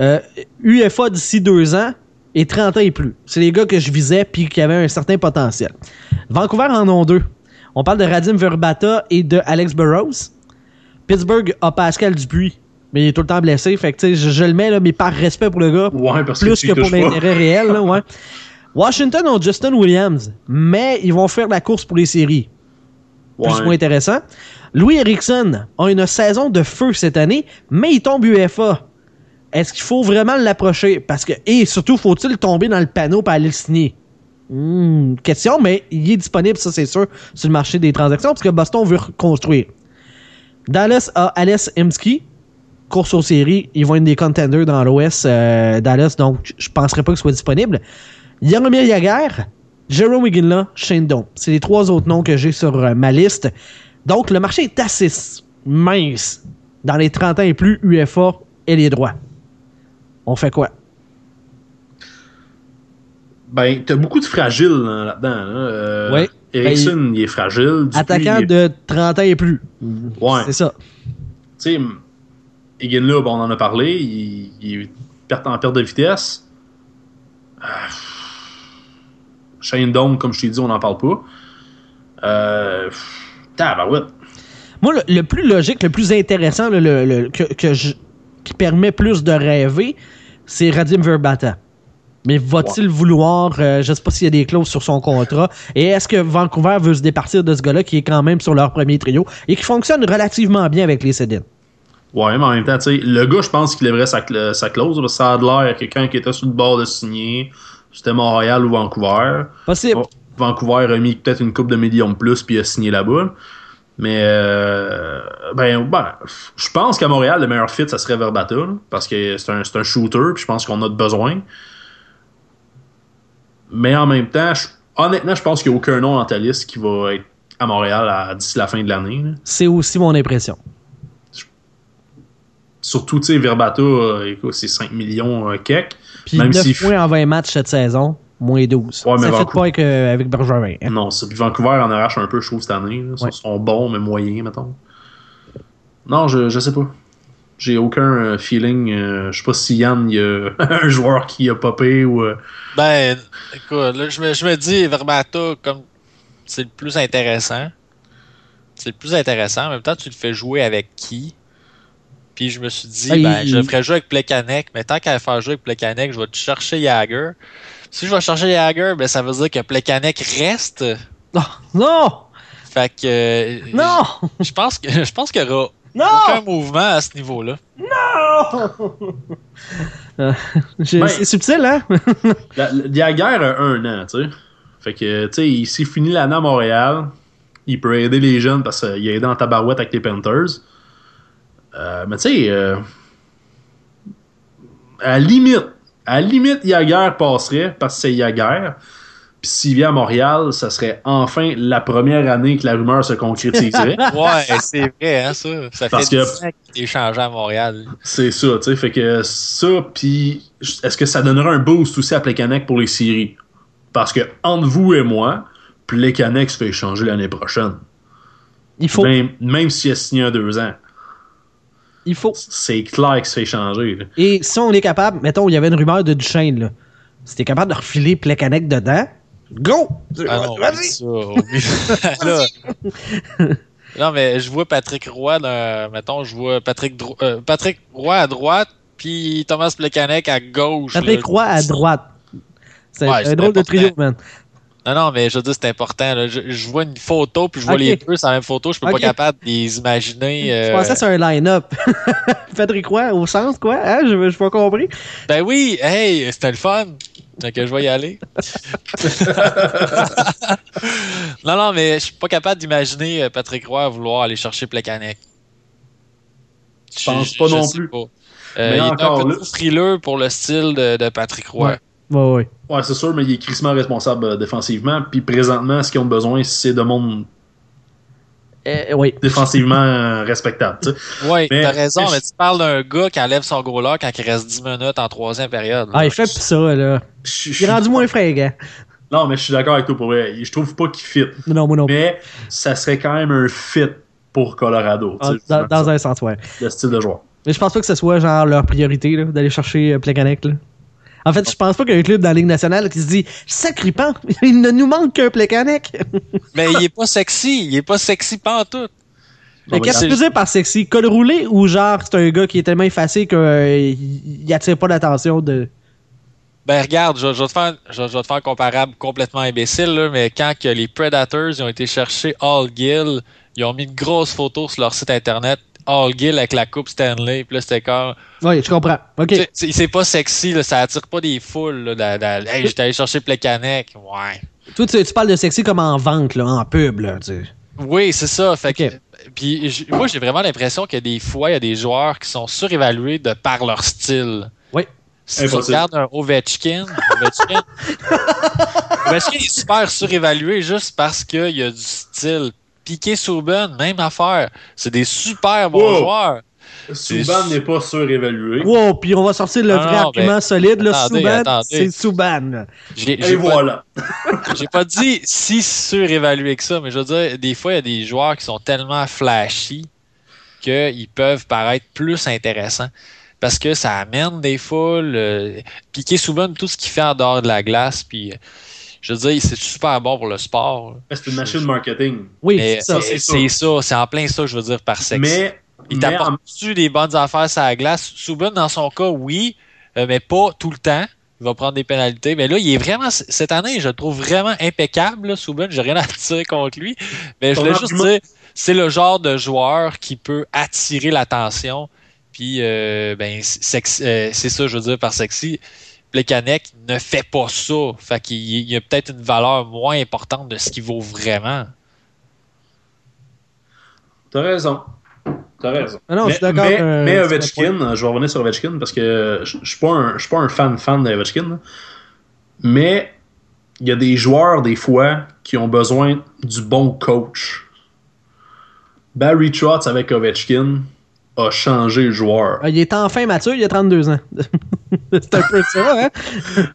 Euh, UFA d'ici deux ans, et 30 ans et plus. C'est les gars que je visais puis qui avaient un certain potentiel. Vancouver en ont deux. On parle de Radim Verbata et de Alex Burrows. Pittsburgh a Pascal Dupuis, mais il est tout le temps blessé. Fait que tu sais, je, je le mets là, mais par respect pour le gars,
Ouais, parce
plus
que,
pour l'intérêt réel. Là, ouais. Washington ont Justin Williams, mais ils vont faire la course pour les séries. Plus ou moins intéressant. Louis Erickson a une saison de feu cette année, mais il tombe UFA. Est-ce qu'il faut vraiment l'approcher? Parce que, et surtout, faut-il tomber dans le panneau pour aller le signer? Question, mais il est disponible, ça c'est sûr, sur le marché des transactions, parce que Boston veut reconstruire. Dallas a Alice Emski, course aux séries, ils vont être des contenders dans l'Ouest, euh, Dallas, donc je penserais pas qu'il soit disponible. Yaromir Yaguer, Jerome Iginla, Shane Doan. C'est les trois autres noms que j'ai sur euh, ma liste. Donc, le marché est assez mince dans les 30 ans et plus UFA et les droits. On fait quoi?
Ben, t'as beaucoup de fragiles hein, là-dedans. Là. Euh,
Ouais.
Erickson, il est fragile. Dupuis,
Attaquant
est-
de 30 ans et plus.
Ouais.
C'est ça.
Tu sais, Higgin là, on en a parlé, il, il est perte en perte de vitesse. Ah. Shane Dome, comme je t'ai dit, on n'en parle pas. Euh, tabarouette.
Moi, le, le plus logique, le plus intéressant, le, que, que je- qui permet plus de rêver, c'est Radim Verbata. Mais va-t-il vouloir, euh, je sais pas s'il y a des clauses sur son contrat, et est-ce que Vancouver veut se départir de ce gars-là qui est quand même sur leur premier trio et qui fonctionne relativement bien avec les Sedin?
Ouais, mais en même temps, tu sais, le gars, je pense qu'il lèverait sa, sa clause. parce que ça a de l'air quelqu'un qui était sur le bord de signer. C'était Montréal ou Vancouver.
Possible.
Bon, Vancouver a mis peut-être une coupe de millions de plus puis a signé là-bas. Mais euh, ben, ben, je pense qu'à Montréal, le meilleur fit, ça serait Verbata. là, parce que c'est un, un shooter, puis je pense qu'on a de besoin. Mais en même temps, je- honnêtement, je pense qu'il n'y a aucun nom dans ta liste qui va être à Montréal à- d'ici la fin de l'année.
C'est aussi mon impression.
Surtout, tu sais, Verbata, euh, écoute, c'est 5 millions euh, kek.
Puis
Même
9
si-
points en 20 matchs cette saison, moins 12.
Ouais, mais
ça fait
Vancouver-
pas avec, euh, avec Bergevin. hein.
Non, c'est puis Vancouver en arrache un peu, je trouve, cette année. là. Ils
Ouais.
sont bons, mais moyens, mettons. Non, je, je sais pas. J'ai aucun euh, feeling. euh, je sais pas si Yann, il y a un joueur qui a popé ou. euh,
Ben, écoute, là, je me, je me dis, Verbata, comme c'est le plus intéressant. C'est le plus intéressant. En même temps, tu le fais jouer avec qui? Puis je me suis dit,
Ben,
ben,
il-
je le ferais jouer avec Plekanec, mais tant qu'à faire jouer avec Plekanec, je vais te chercher Jagger. Si je vais chercher Jagger, ben, ça veut dire que Plekanec reste.
Non! Non!
Fait que. euh,
Non!
Je pense que je pense qu'il y aura
Non!
aucun mouvement à ce niveau-là.
Euh, j'ai-
Ben-
c'est subtil, hein?
La, la- Jagger a un an, tu sais. Fait que, tu sais, il s'est fini l'année à Montréal. Il peut aider les jeunes parce qu'il a aidé en tabarouette avec les Panthers. Euh, mais tu sais, euh, à la limite, à la limite, Jagger passerait parce que c'est Jagger. Puis s'il vient à Montréal, ça serait enfin la première année que la rumeur se concrétiserait.
Ouais, c'est vrai, hein, ça. Ça
Parce
fait
que-
10 ans qu'il est changé à Montréal.
C'est ça, tu sais. Fait que ça, puis est-ce que ça donnerait un boost aussi à Plekanec pour les séries? Parce que entre vous et moi, Plekanec se fait échanger l'année prochaine.
Il faut.
Même, même s'il a signé un deux ans.
Il faut.
C'est clair qu'il se fait échanger. là.
Et si on est capable, mettons, il y avait une rumeur de Duchesne, là. Si t'es capable de refiler Plekanec dedans, go!
Ah
Vas-y!
Là. Non, mais je vois Patrick Roy, dans- mettons, je vois Patrick, Dro- euh, Patrick Roy à droite, puis Thomas Plekanec à gauche.
Patrick
là.
Roy à droite. C'est
Ouais,
un drôle de trio, man.
Non, non, mais je veux dire, c'est important. là. Je, je vois une photo, puis je vois les deux sur la même photo, je suis
Ok.
pas capable de les imaginer.
Je
euh,
pensais que c'est un line-up. Patrick Roy au centre, quoi? Hein? Je je pas compris.
Ben oui, hey, c'était le fun. Donc, je vais y aller. non, non, mais je suis pas capable d'imaginer euh, Patrick Roy vouloir aller chercher Plekanec.
Je pense pas non plus.
pas. Euh,
Mais
il est un peu frileux pour le style de, de Patrick Roy.
Ouais. Ouais, ouais.
Ouais, c'est sûr, mais il est crissement responsable euh, défensivement. Puis présentement, ce qu'ils ont besoin, c'est de monde
Euh, oui.
défensivement euh, respectable. tu sais. Mais-
t'as raison,
mais
tu parles d'un gars qui enlève son goaler quand il reste 10 minutes en troisième période. là.
Ah, il fait pis ça, là.
Je-
Il est rendu moins fringant.
Non, mais je suis d'accord avec toi pour vrai. Je trouve pas qu'il fit.
Non, moi non plus.
Mais ça serait quand même un fit pour Colorado.
Ah, Dans, dans un sens, ouais.
Le style de joueur.
Mais je pense pas que ce soit genre leur priorité, là, d'aller chercher euh, Plekanec, là. En fait, je pense pas qu'il y a un club dans la Ligue nationale qui se dit Sacripant, il ne nous manque qu'un Plekanec.
Mais il est pas sexy. Il est pas sexy pas tout.
Mais qu'est-ce que tu veux dire par sexy? Col roulé ou genre c'est un gars qui est tellement effacé qu'il euh, il attire pas l'attention de.
Ben regarde, je, je vais te faire, je, je vais te faire un comparable complètement imbécile, là, mais quand que les Predators ils ont été chercher All Gill, ils ont mis une grosse photo sur leur site internet, Gill avec la coupe Stanley, puis là c'était comme...
Oui, je comprends. OK.
C'est pas sexy, là, ça attire pas des foules. Là, hey, j'étais allé chercher Plekanec. Ouais.
Toi, tu, tu parles de sexy comme en vente, là, en pub, là. Tu sais.
Oui, c'est ça. Fait que,
Ok.
puis moi, j'ai vraiment l'impression que des fois, il y a des joueurs qui sont surévalués de par leur style.
Oui.
Si tu regardes un Ovechkin, Ovechkin, Ovechkin est super surévalué juste parce qu'il y a du style. Piqué Souben, même affaire. C'est des super bons
Wow.
joueurs.
Souban n'est pas surévalué.
Wow, puis on va sortir le
Ah
vrai
non,
argument
ben,
solide, là.
attendez,
Souban, c'est Souban.
Et voilà.
j'ai pas dit si surévalué que ça, mais je veux dire, des fois, il y a des joueurs qui sont tellement flashy qu'ils peuvent paraître plus intéressants. Parce que ça amène des foules. Euh, Piqué Souben, tout ce qu'il fait en dehors de la glace, puis euh, je veux dire, c'est super bon pour le sport.
C'est une machine marketing.
Oui, c'est ça.
c'est ça.
c'est en plein ça, je veux dire, par sexe.
Mais,
Il
mais en-
t'apporte-tu des bonnes affaires sur la glace? Souben, dans son cas, oui, euh, mais pas tout le temps. Il va prendre des pénalités. Mais là, il est vraiment, cette année, je le trouve vraiment impeccable, là, Souben. J'ai rien à dire contre lui. Mais je voulais juste dire, c'est le genre de joueur qui peut attirer l'attention. Puis, euh, ben, euh, c'est ça, je veux dire, par sexy. Plekanec ne fait pas ça. Fait qu'il il y a peut-être une valeur moins importante de ce qu'il vaut vraiment.
T'as raison. T'as raison.
Ah non, je
mais,
suis
Mais,
euh,
mais Ovechkin, je vais revenir sur Ovechkin parce que je je suis pas un, pas fan fan d'Ovechkin. Mais il y a des joueurs, des fois, qui ont besoin du bon coach. Barry Trotz avec Ovechkin a changé le joueur.
Ah, Il est enfin mature, il a 32 ans. c'est un peu ça, hein?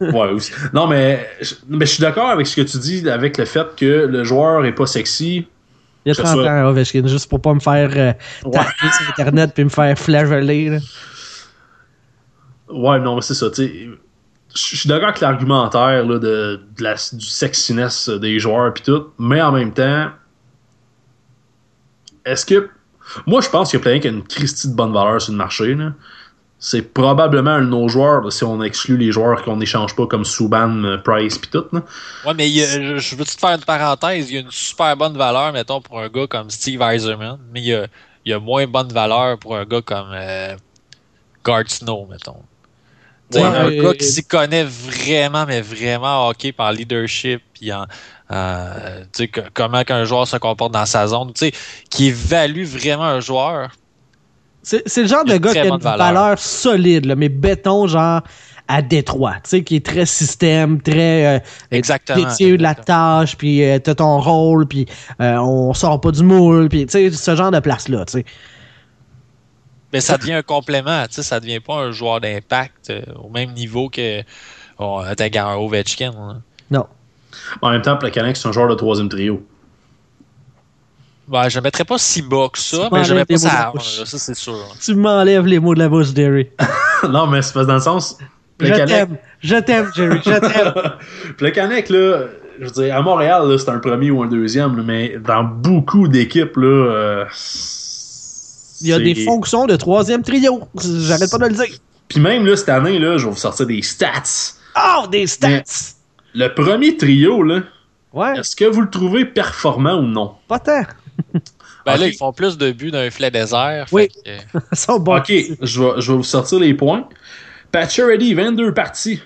Ouais, aussi. Non, mais, je- mais je suis d'accord avec ce que tu dis, avec le fait que le joueur est pas sexy.
Il a
C'est
30
ça.
ans, Ovechkin, juste pour pas me faire euh,
Ouais.
taper sur Internet puis me faire flageoler. là.
Ouais, non, mais c'est ça, tu sais. Je suis d'accord avec l'argumentaire de, de la, du sexiness des joueurs puis tout, mais en même temps, est-ce que. Moi, je pense qu'il y a plein qui a une Christie de bonne valeur sur le marché. là. C'est probablement un de nos joueurs, là, si on exclut les joueurs qu'on n'échange pas comme Subban, euh, Price puis tout. là.
Ouais, mais a- je, veux te faire une parenthèse. Il y a une super bonne valeur, mettons, pour un gars comme Steve Eiserman, mais il y a, il y a moins bonne valeur pour un gars comme euh, Guard Snow, mettons.
Ouais,
un gars qui s'y connaît vraiment, mais vraiment en hockey, en leadership, puis en, euh, que- comment qu'un joueur se comporte dans sa zone, qui évalue vraiment un joueur.
C'est le genre de gars qui a une
valeur.
valeur, solide, là, mais béton, genre à Détroit, tu sais, qui est très système, très euh,
Exactement.
métier de la
exactement.
tâche, puis euh, t'as ton rôle, puis euh, on sort pas du moule, puis tu sais, ce genre de place-là, tu sais.
Mais ça devient un complément, tu sais, ça devient pas un joueur d'impact euh, au même niveau que oh, t'as un Ovechkin. là.
En même temps, Plekanec, c'est un joueur de troisième trio.
Ben, je ne mettrais pas si bas que ça,
Tu
mais je
m'enlèves
mets pas ça là, ça c'est sûr.
Tu m'enlèves les mots de la bouche, Derry.
non, mais c'est parce dans le sens.
Je
Plekanec-
t'aime, je t'aime, Jerry, je t'aime.
Plekanec, là, je veux dire, à Montréal, là, c'est un premier ou un deuxième, là, mais dans beaucoup d'équipes, là. euh,
Il y a des fonctions de troisième trio. J'arrête pas de le dire.
Puis même, là, cette année, là, je vais vous sortir des stats.
Oh, des stats!
Le premier trio, là,
Ouais,
est-ce que vous le trouvez performant ou non?
pas tant.
Ben là, ils font plus de buts d'un filet désert.
Oui.
que-
Ils sont bons.
Ok, je vais, je vais vous sortir les points. Pacioretty, 22 parties.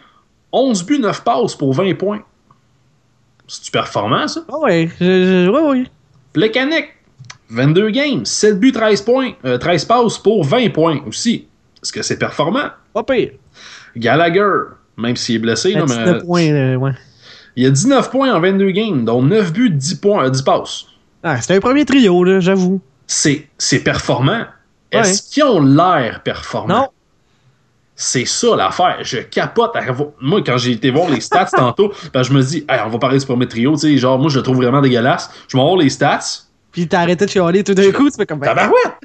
11 buts, 9 passes pour 20 points. C'est-tu performant, ça?
Ah ouais, je, je- ouais, ouais.
Plekanec, 22 games, 7 buts, 13 points, euh, 13 passes pour 20 points aussi. Est-ce que c'est performant?
Pas pire.
Gallagher, même s'il est blessé, là, mais,
19 points, euh, ouais.
il a 19 points en 22 games, dont 9 buts, 10, points, euh, 10 passes.
Ah, c'est un premier trio, là, j'avoue.
C'est, performant.
Ouais.
Est-ce qu'ils ont l'air performants?
Non.
C'est ça l'affaire. Je capote. à Moi, quand j'ai été voir les stats tantôt, ben, je me dis, Hey, on va parler du premier trio. Tu sais, genre, moi, je le trouve vraiment dégueulasse. Je vais voir les stats.
Puis t'as arrêté de chialer tout d'un coup, tu fais comme. ben,
Tabarouette!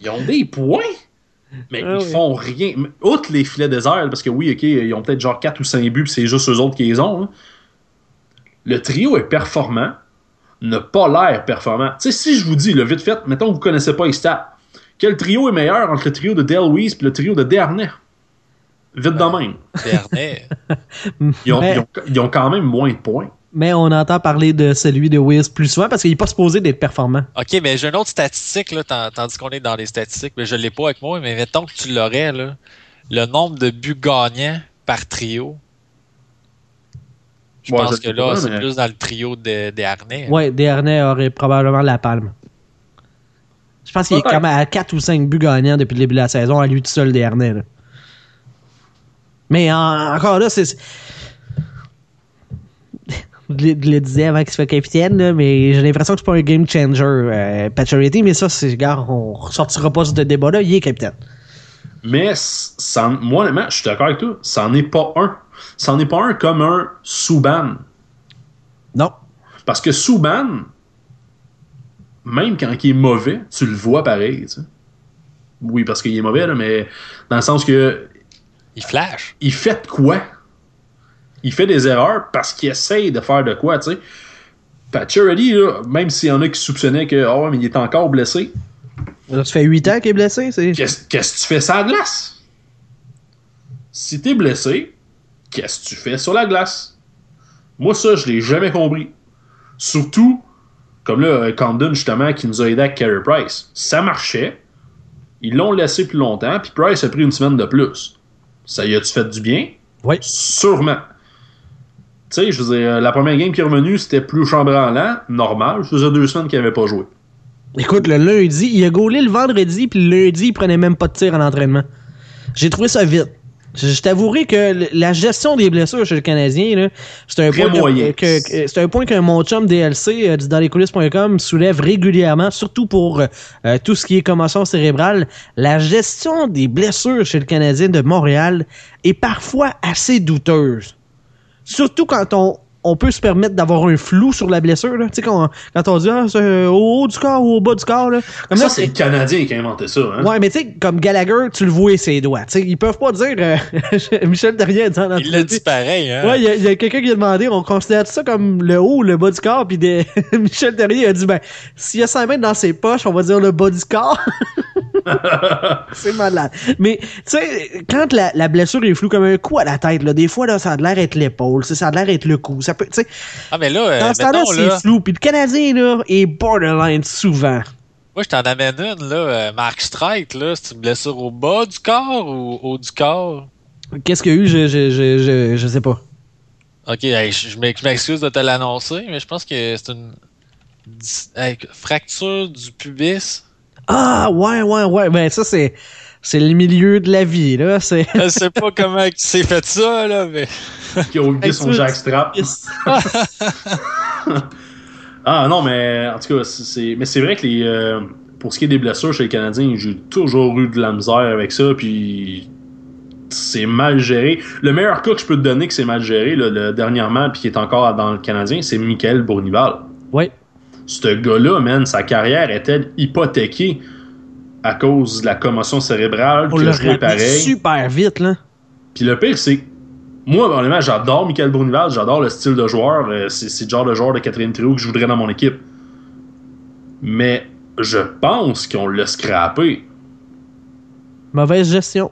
Ils ont des points. Mais
Ah
ils
oui.
font rien. Outre les filets déserts, parce que oui, ok, ils ont peut-être genre 4 ou 5 buts, puis c'est juste eux autres qui les ont. hein. Le trio est performant, n'a pas l'air performant. Tu sais, si je vous dis, le vite fait, mettons que vous connaissez pas les stats, quel trio est meilleur entre le trio de Delweese et le trio de Dernay? Vite de même.
Dernier.
Ils ont,
Mais-
ils ont- ils ont quand même moins de points.
Mais on entend parler de celui de Wiz plus souvent parce qu'il n'est pas supposé d'être performant.
OK, mais j'ai une autre statistique, là, tandis qu'on est dans les statistiques, mais je l'ai pas avec moi, mais mettons que tu l'aurais, là, le nombre de buts gagnants par trio. Je
Ouais,
pense
je
que là, c'est
mais-
plus dans le trio de- des harnais.
Ouais, Desharnais aurait probablement la palme. Je pense qu'il est quand même à 4 ou 5 buts gagnants depuis le début de la saison, à lui tout seul, Desharnais. là. Mais en- encore là, c'est. Le- le disais avant qu'il soit capitaine, là, mais j'ai l'impression que c'est pas un game changer, euh, mais ça, c'est, gars, on ressortira pas de ce débat-là, il est capitaine.
Mais ça moi, honnêtement, je suis d'accord avec toi. Ça n'en est pas un. Ça n'en est pas un comme un Souban.
Non.
Parce que Souban, même quand il est mauvais, tu le vois pareil. tu sais. Oui, parce qu'il est mauvais, là, mais dans le sens que
Il flash.
il fait de quoi? Il fait des erreurs parce qu'il essaye de faire de quoi, tu sais. Pacioretty, même s'il y en a qui soupçonnaient que oh, mais il est encore blessé,
Ça fait 8 ans qu'il est blessé, c'est.
qu'est-ce qu'est-ce que tu fais sur la glace? Si t'es blessé, qu'est-ce que tu fais sur la glace? Moi, ça, je l'ai jamais compris. Surtout, comme là, Camden, justement, qui nous a aidé avec Carey Price. Ça marchait. Ils l'ont laissé plus longtemps, puis Price a pris une semaine de plus. Ça y a-tu fait du bien?
Oui.
Sûrement. Tu sais, je veux dire, la première game qui est revenue, c'était plus chambranlant, normal. Ça faisait deux semaines qu'il n'avait pas joué.
Écoute, le lundi, il a gaulé le vendredi, puis le lundi, il prenait même pas de tir en entraînement. J'ai trouvé ça vite. Je, t'avouerai que la gestion des blessures chez le Canadien, c'est un, point que- que, que- c'est un point que mon chum DLC euh, dans les coulisses.com soulève régulièrement, surtout pour euh, euh, tout ce qui est commotion cérébrale. La gestion des blessures chez le Canadien de Montréal est parfois assez douteuse. Surtout quand on, on peut se permettre d'avoir un flou sur la blessure. Là. Tu sais, quand, quand on dit ah, c'est au haut du corps ou au bas du corps. Là. Comme
ça, c'est le Canadien qui a inventé ça. Hein?
Ouais, mais tu sais, comme Gallagher, tu le vois ses doigts. Tu sais, ils peuvent pas dire. euh, Michel Terrien a dit
Il l'a dit pareil, hein?
Ouais, il y a, il y a quelqu'un qui a demandé, on considère ça comme le haut ou le bas du corps, puis des- Michel Terrier a dit, ben, s'il y a 5 mètres dans ses poches, on va dire le bas du corps. c'est malade. Mais, tu sais, quand la, la blessure est floue comme un coup à la tête, là, des fois, là, ça a l'air être l'épaule, ça a l'air être le cou, ça peut, tu sais,
Ah, mais là, euh,
dans ce temps-là, c'est flou, puis le Canadien, là, est borderline souvent.
moi, je t'en amène une, là, euh, Mark Streit, là, c'est une blessure au bas du corps ou au haut du corps?
Qu'est-ce qu'il y a eu, je, je, je, je, je sais pas.
Ok, hey, je je m'ex- je m'excuse de te l'annoncer, mais je pense que c'est une hey, fracture du pubis.
Ah, ouais, ouais, ouais, ben, ça, c'est, c'est le milieu de la vie, là, c'est...
Je sais pas comment il s'est fait ça, là, mais.
Qui a oublié son jackstrap. Ah non, mais en tout cas, c'est- mais c'est vrai que les euh, pour ce qui est des blessures chez les Canadiens, j'ai toujours eu de la misère avec ça, puis c'est mal géré. Le meilleur cas que je peux te donner que c'est mal géré, là, le, dernièrement, puis qui est encore dans le Canadien, c'est Michael Bournival.
Ouais.
Ce gars-là, man, sa carrière est-elle hypothéquée à cause de la commotion cérébrale
On l'a super vite, là.
Puis le pire, c'est moi, honnêtement, j'adore Michael Bournival, j'adore le style de joueur. euh, C'est c'est le genre de joueur de quatrième trio que je voudrais dans mon équipe. Mais je pense qu'on l'a scrappé.
Mauvaise gestion.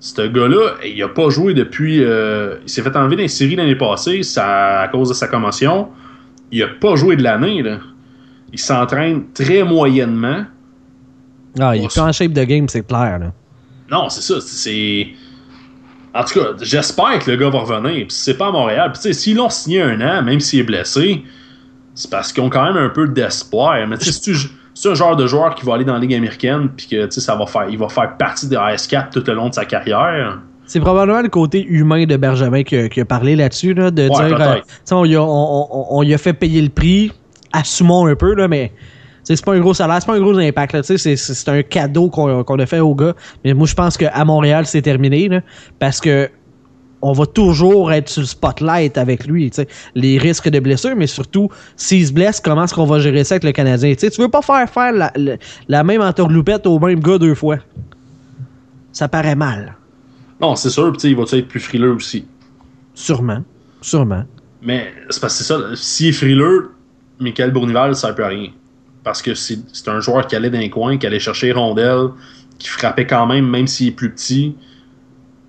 Ce gars-là, il a pas joué depuis. euh, il s'est fait enlever dans les séries l'année passée ça, à cause de sa commotion. Il a pas joué de l'année. là. Il s'entraîne très moyennement.
Ah, il est plus en shape de game, c'est clair, là.
Non, c'est ça. C'est. En tout cas, j'espère que le gars va revenir. Puis c'est pas à Montréal. Puis s'ils l'ont signé un an, même s'il est blessé, c'est parce qu'ils ont quand même un peu d'espoir. Mais tu sais, si tu- c'est un genre de joueur qui va aller dans la Ligue américaine, puis que ça va faire, il va faire partie des AS4 tout le long de sa carrière.
C'est probablement le côté humain de Benjamin qui a, qui a parlé là-dessus, là, de
Ouais,
dire, euh, on, on, on- on y a fait payer le prix, assumons un peu, là, mais c'est pas un gros salaire, c'est pas un gros impact, là, c'est- c'est un cadeau qu'on qu'on a fait au gars. Mais moi, je pense qu'à Montréal, c'est terminé, là, parce que on va toujours être sur le spotlight avec lui, les risques de blessure, mais surtout, s'il se blesse, comment est-ce qu'on va gérer ça avec le Canadien? Tu sais, tu veux pas faire faire la, la, la même entourloupette au même gars deux fois. ça paraît mal.
Non, c'est sûr, il va être plus frileux aussi?
Sûrement. Sûrement.
Mais c'est parce que c'est ça. S'il est frileux, Michael Bournival, ça ne peut rien. Parce que c'est un joueur qui allait dans les coins, qui allait chercher les rondelles, qui frappait quand même, même s'il est plus petit.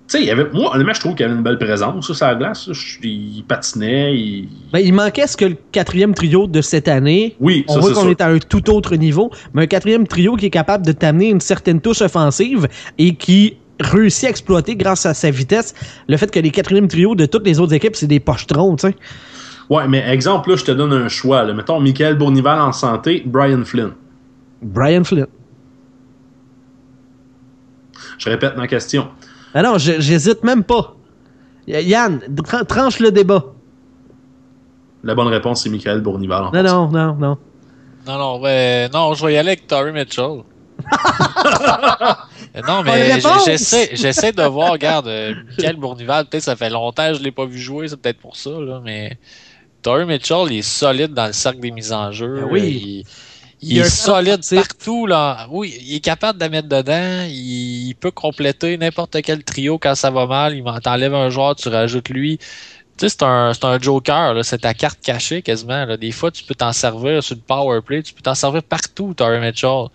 Tu sais, il y avait, moi, honnêtement, je trouve qu'il avait une belle présence sur la glace. Il patinait. Il...
Ben, il manquait ce que le quatrième trio de cette année.
Oui,
On
ça,
voit qu'on est à un tout autre niveau, mais un quatrième trio qui est capable de t'amener une certaine touche offensive et qui réussit à exploiter grâce à sa vitesse le fait que les quatrièmes trios de toutes les autres équipes, c'est des pochetrons, tu sais.
Ouais, mais exemple, là, je te donne un choix. Là. Mettons, Michael Bournival en santé, Brian Flynn.
Brian Flynn.
Je répète ma question.
Ah non, j'hésite même pas. Yann, tra- tranche le débat.
La bonne réponse, c'est Michael Bournival. en
Non, non, non, non.
Non, non, ouais, non, je vais y aller avec Torrey Mitchell. Euh, non, mais j'essaie, j'essaie de voir, regarde, euh, Michael Bournival, peut-être ça fait longtemps que je l'ai pas vu jouer, c'est peut-être pour ça, là, mais Torrey Mitchell, il est solide dans le cercle des mises en jeu.
Ben oui.
Euh, Il, il
Il a
est solide partout, là. Oui, il est capable de la mettre dedans. Il, il peut compléter n'importe quel trio quand ça va mal. Il t'enlèves un joueur, tu rajoutes lui. Tu sais, c'est un, un joker. C'est ta carte cachée quasiment. Là. Des fois, tu peux t'en servir sur le power play. Tu peux t'en servir partout, Torrey Mitchell.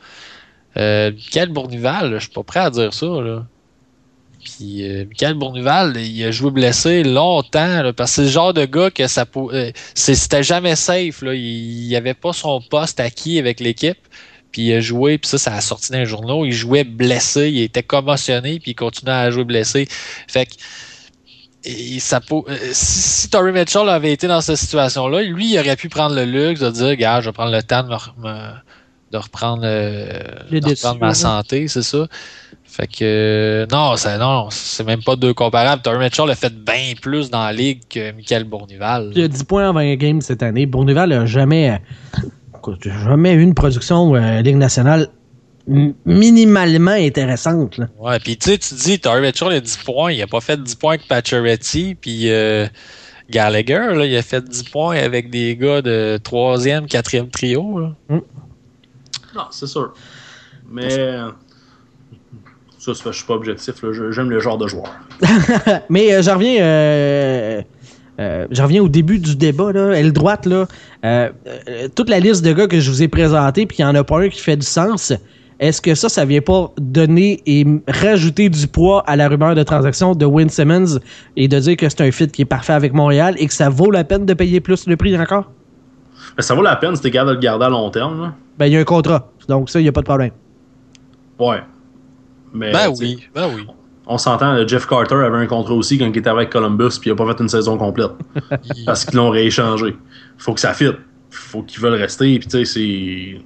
Euh, Michael Bournival, je suis pas prêt à dire ça, là. Puis euh, Michael Bournival, il a joué blessé longtemps, là, parce que c'est le genre de gars que ça euh, c'était jamais safe. Là. Il n'y avait pas son poste acquis avec l'équipe. Puis il a joué, puis ça, ça a sorti dans les journaux. Il jouait blessé, il était commotionné, puis il continuait à jouer blessé. Fait que et ça pou- euh, si, si Torrey Mitchell avait été dans cette situation-là, lui, il aurait pu prendre le luxe de dire, gars, je vais prendre le temps de me, me- de reprendre, euh, de reprendre ma santé, c'est ça. Fait que non, ça, non, c'est même pas deux comparables. Torrey Mitchell a fait bien plus dans la ligue que Michael Bournival.
Il a 10 points en 20 games cette année. Bourneval n'a jamais, écoute, jamais eu une production euh, Ligue nationale minimalement intéressante. là.
Ouais, puis tu sais, tu dis, Torrey Mitchell a 10 points, il a pas fait 10 points avec Pacioretty, puis euh, Gallagher, là, il a fait 10 points avec des gars de 3e, 4e trio. Là.
Non, c'est sûr. Mais. Ça, parce que je suis pas objectif. Je- J'aime le genre de joueur.
Mais euh, j'en reviens, euh, euh, reviens au début du débat. Là, aile droite, là, euh, toute la liste de gars que je vous ai présenté, puis il n'y en a pas un qui fait du sens. Est-ce que ça, ça vient pas donner et rajouter du poids à la rumeur de transaction de Win Simmons et de dire que c'est un fit qui est parfait avec Montréal et que ça vaut la peine de payer plus le prix encore?
Ça vaut la peine si t'es capable de le garder à long terme. là.
Ben, il y a un contrat. Donc, ça, il n'y a pas de problème.
Ouais. Mais,
Ben oui, ben oui.
On s'entend, euh, Jeff Carter avait un contrat aussi quand il était avec Columbus, puis il a pas fait une saison complète. Parce qu'ils l'ont rééchangé. Faut que ça fit. Faut qu'ils veulent rester, puis tu sais, c'est.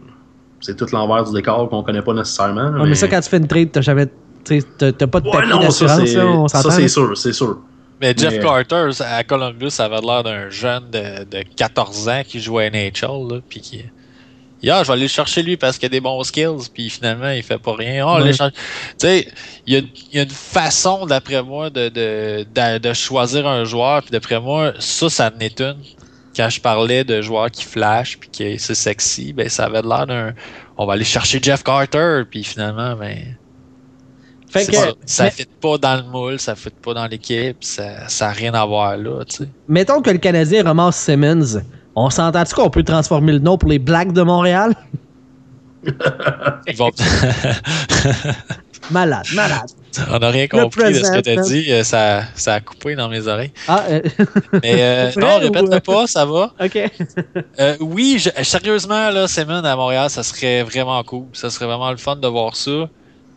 C'est tout l'envers du décor qu'on connaît pas nécessairement.
Ouais, mais... ça, quand tu fais une trade, t'as jamais. tu sais, T'as pas de
Ouais,
papier
non, ça
là, on
Ça c'est sûr, c'est sûr.
Mais Jeff
Mais-
Carter, à Columbus, ça avait l'air d'un jeune de, de 14 ans qui jouait à NHL, là, puis qui... Yeah, je vais aller le chercher lui parce qu'il a des bons skills, puis finalement, il fait pas rien. Oh,
Ouais.
Tu sais, il y a, il y a une façon, d'après moi, de, de, de, de choisir un joueur, puis d'après moi, ça, ça en est une. Quand je parlais de joueurs qui flash, puis qui c'est sexy, ben ça avait l'air d'un... On va aller chercher Jeff Carter, puis finalement, ben...
Fait que,
ça, ça
mais-
fit pas dans le moule, ça fit pas dans l'équipe, ça, ça a rien à voir là, tu sais.
mettons que le Canadien ramasse Simmons. On s'entend-tu qu'on peut transformer le nom pour les Blacks de Montréal?
Ils vont-
Malade, malade.
On n'a rien compris de ce que tu as dit, euh, ça, ça a coupé dans mes oreilles.
Ah, euh,
Mais euh, non, répète-le
ou-
pas, ça va.
ok.
Euh, oui, je- sérieusement, là, Simon à Montréal, ça serait vraiment cool. Ça serait vraiment le fun de voir ça.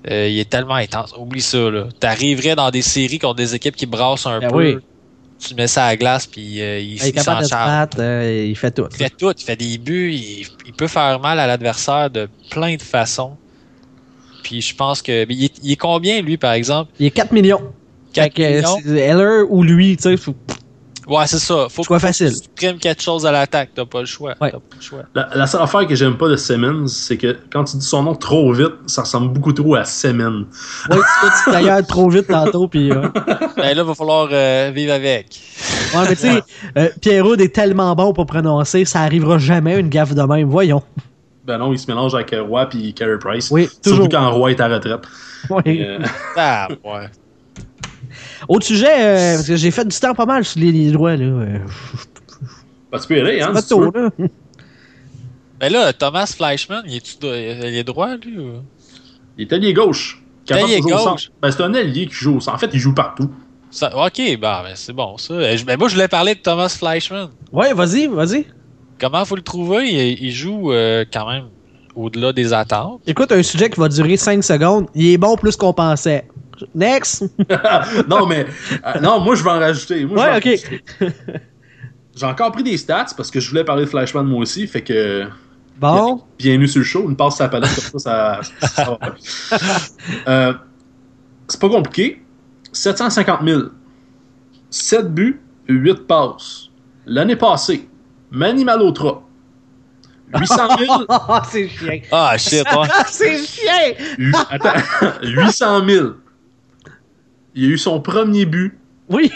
Il est tellement intense. Oublie ça, là. T'arriverais dans des séries contre des équipes qui brassent un
Ben
peu.
oui.
Tu mets ça à la glace, puis euh, il,
Il
s'en charge.
euh, il fait tout.
Il fait tout, il fait des buts, il, il peut faire mal à l'adversaire de plein de façons. Puis je pense que. mais Il est, combien, lui, par exemple?
Il est 4 millions.
4
Fait que, euh,
millions?
Heller ou lui, tu sais, faut-
Ouais, c'est ça. Faut
Choix
que
facile.
tu primes quelque chose à l'attaque. T'as pas le choix.
Ouais.
Pas le choix.
La, la seule affaire que j'aime pas de Simmons, c'est que quand tu dis son nom trop vite, ça ressemble beaucoup trop à Semen.
Ouais, tu fais du tailleur trop vite tantôt, puis. euh,
Ben là, va falloir euh, vivre avec.
Ouais, mais tu sais, euh, Pierrot est tellement bon pour prononcer, ça arrivera jamais une gaffe de même. Voyons.
Ben non, il se mélange avec Roy et Carey Price.
Oui,
Surtout
toujours.
quand Roy est à retraite.
Oui.
Euh,
Ah, ouais.
Autre sujet, euh, parce que j'ai fait du temps pas mal sur les, les droits, là. Euh,
ben, tu peux y aller, hein,
pas
si
tôt, là.
Mais là, Thomas Fleischman, il il est droit, lui? Ou...
Il est allié gauche. Capable
Allié gauche.
Ben, c'est un allié qui joue au centre. En fait, il joue partout.
Ça- ok, bah, ben, c'est bon, ça. Je- Mais moi, je voulais parler de Thomas Fleischman.
Ouais, vas-y, vas-y.
Comment vous le trouvez? Il, il joue euh, quand même au-delà des attentes.
Écoute, un sujet qui va durer 5 secondes. Il est bon plus qu'on pensait. Next!
non, mais. euh, non, moi, je vais en rajouter. Moi,
Ouais, ok.
J'ai encore pris des stats parce que je voulais parler de Flashman moi aussi. Fait que.
Bon.
Bienvenue sur le show. Une passe sur la palette comme ça, ça. Euh, c'est pas compliqué. 750 000. 7 buts, 8 passes. L'année passée, Manny Malotra. 800 000.
Ah, c'est chien.
Ah, shit, ouais.
Ah, c'est chien!
Attends, 800 000. Il a eu son premier but,
Oui.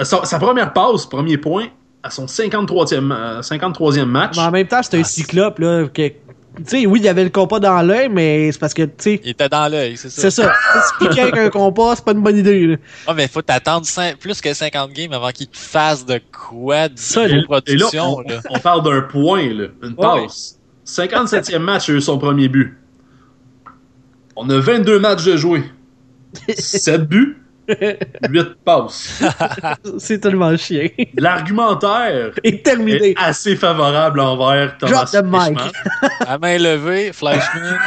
euh, sa, sa première passe, premier point, à son 53e, euh, 53e match.
Mais en même temps, c'est un
Ah,
cyclope, là. Que... Tu sais, oui, il y avait le compas dans l'œil, mais c'est parce que, tu sais,
Il était dans l'œil, c'est ça.
c'est ça. Se piquer avec un compas, c'est pas une bonne idée, là.
Ah, mais faut t'attendre plus que 50 games avant qu'il te fasse de quoi de
Ça,
Et,
de
et là,
production.
on,
là.
on parle d'un point, là, une
Ouais.
passe. 57e match, il a eu son premier but. On a 22 matchs de jouer. 7 buts, 8 passes.
C'est tellement chien.
L'argumentaire
Et terminé.
est assez favorable envers Thomas
Drop the mic.
Fleischmann.
À main levée, Flashman.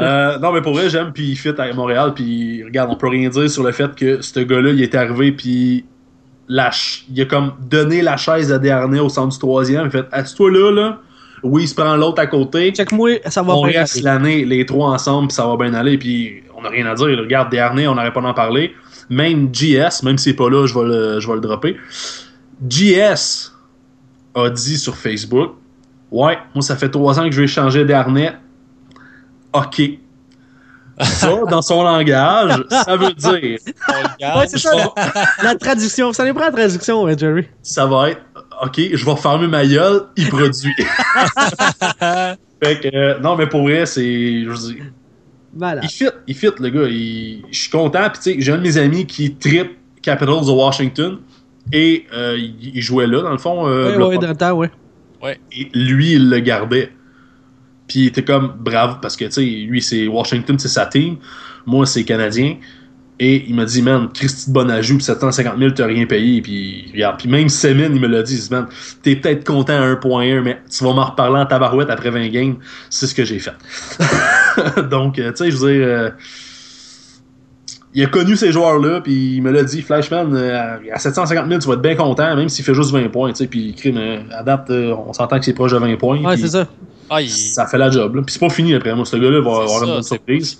Euh, non, mais pour vrai, j'aime, puis il fit à Montréal, puis regarde, on peut rien dire sur le fait que ce gars-là, il est arrivé, puis il a comme donné la chaise à Desharnais au centre du troisième, il fait, assis-toi là, là, oui, il se prend l'autre à côté,
Check-moi, ça va
on
bien
reste l'année, les trois ensemble, puis ça va bien aller, puis on n'a rien à dire, regarde, Desharnais, on n'arrête pas d'en parler, même JS, même s'il n'est pas là, je vais le, je vais le dropper, JS a dit sur Facebook, ouais, moi ça fait trois ans que je vais changer Desharnais, ok. Ça, dans son langage, ça veut dire,
Ouais, c'est ça, la, la traduction. Ça dépend de la traduction, hein, Jerry.
ça va être, ok, je vais fermer ma gueule, il produit. fait que, euh, non, mais pour vrai, c'est, je veux dire,
Malade.
il fit, il fit, le gars. Il- Je suis content, puis tu sais, j'ai un de mes amis qui trip Capitals de Washington, et euh, il, jouait là, dans le fond. euh,
Ouais,
là,
ouais, dans le temps, ouais.
Et lui, il le gardait. Puis il était comme bravo parce que, tu sais, lui, c'est Washington, c'est sa team. Moi, c'est Canadien. Et il m'a dit, man, Christy de Bonajoux, pour 750 000, t'as rien payé. Puis, regarde. Puis même Semin, il me l'a dit, il dit, man, t'es peut-être content à 1.1, mais tu vas m'en reparler en tabarouette après 20 games. C'est ce que j'ai fait. Donc, euh, tu sais, je veux dire, euh, il a connu ces joueurs-là, puis il me l'a dit, Flashman, euh, à 750 000, tu vas être bien content, même s'il fait juste 20 points, tu sais, puis crime, euh, à date, euh, on s'entend que c'est proche de 20 points.
Ouais, c'est ça.
Ah, il-
Ça fait la job, là. Puis c'est pas fini après moi, ce gars-là va avoir une bonne surprise.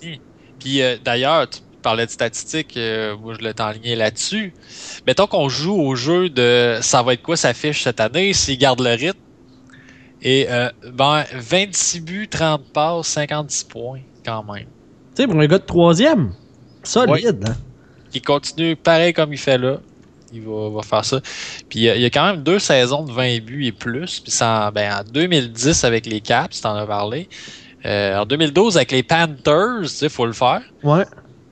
Puis euh, d'ailleurs, tu parlais de statistiques, euh, moi je l'ai enligné là-dessus. Mettons qu'on joue au jeu de ça va être quoi sa fiche cette année s'il garde le rythme. Et euh, ben 26 buts, 30 passes, 50 points quand même.
Tu sais, pour un gars de troisième, solide, hein.
Qui continue pareil comme il fait là. Il va, va faire ça. Puis il y a quand même deux saisons de 20 buts et plus. Puis en, ben, en 2010 avec les Caps, tu en as parlé. Euh, en 2012 avec les Panthers, tu sais, faut le faire.
Ouais.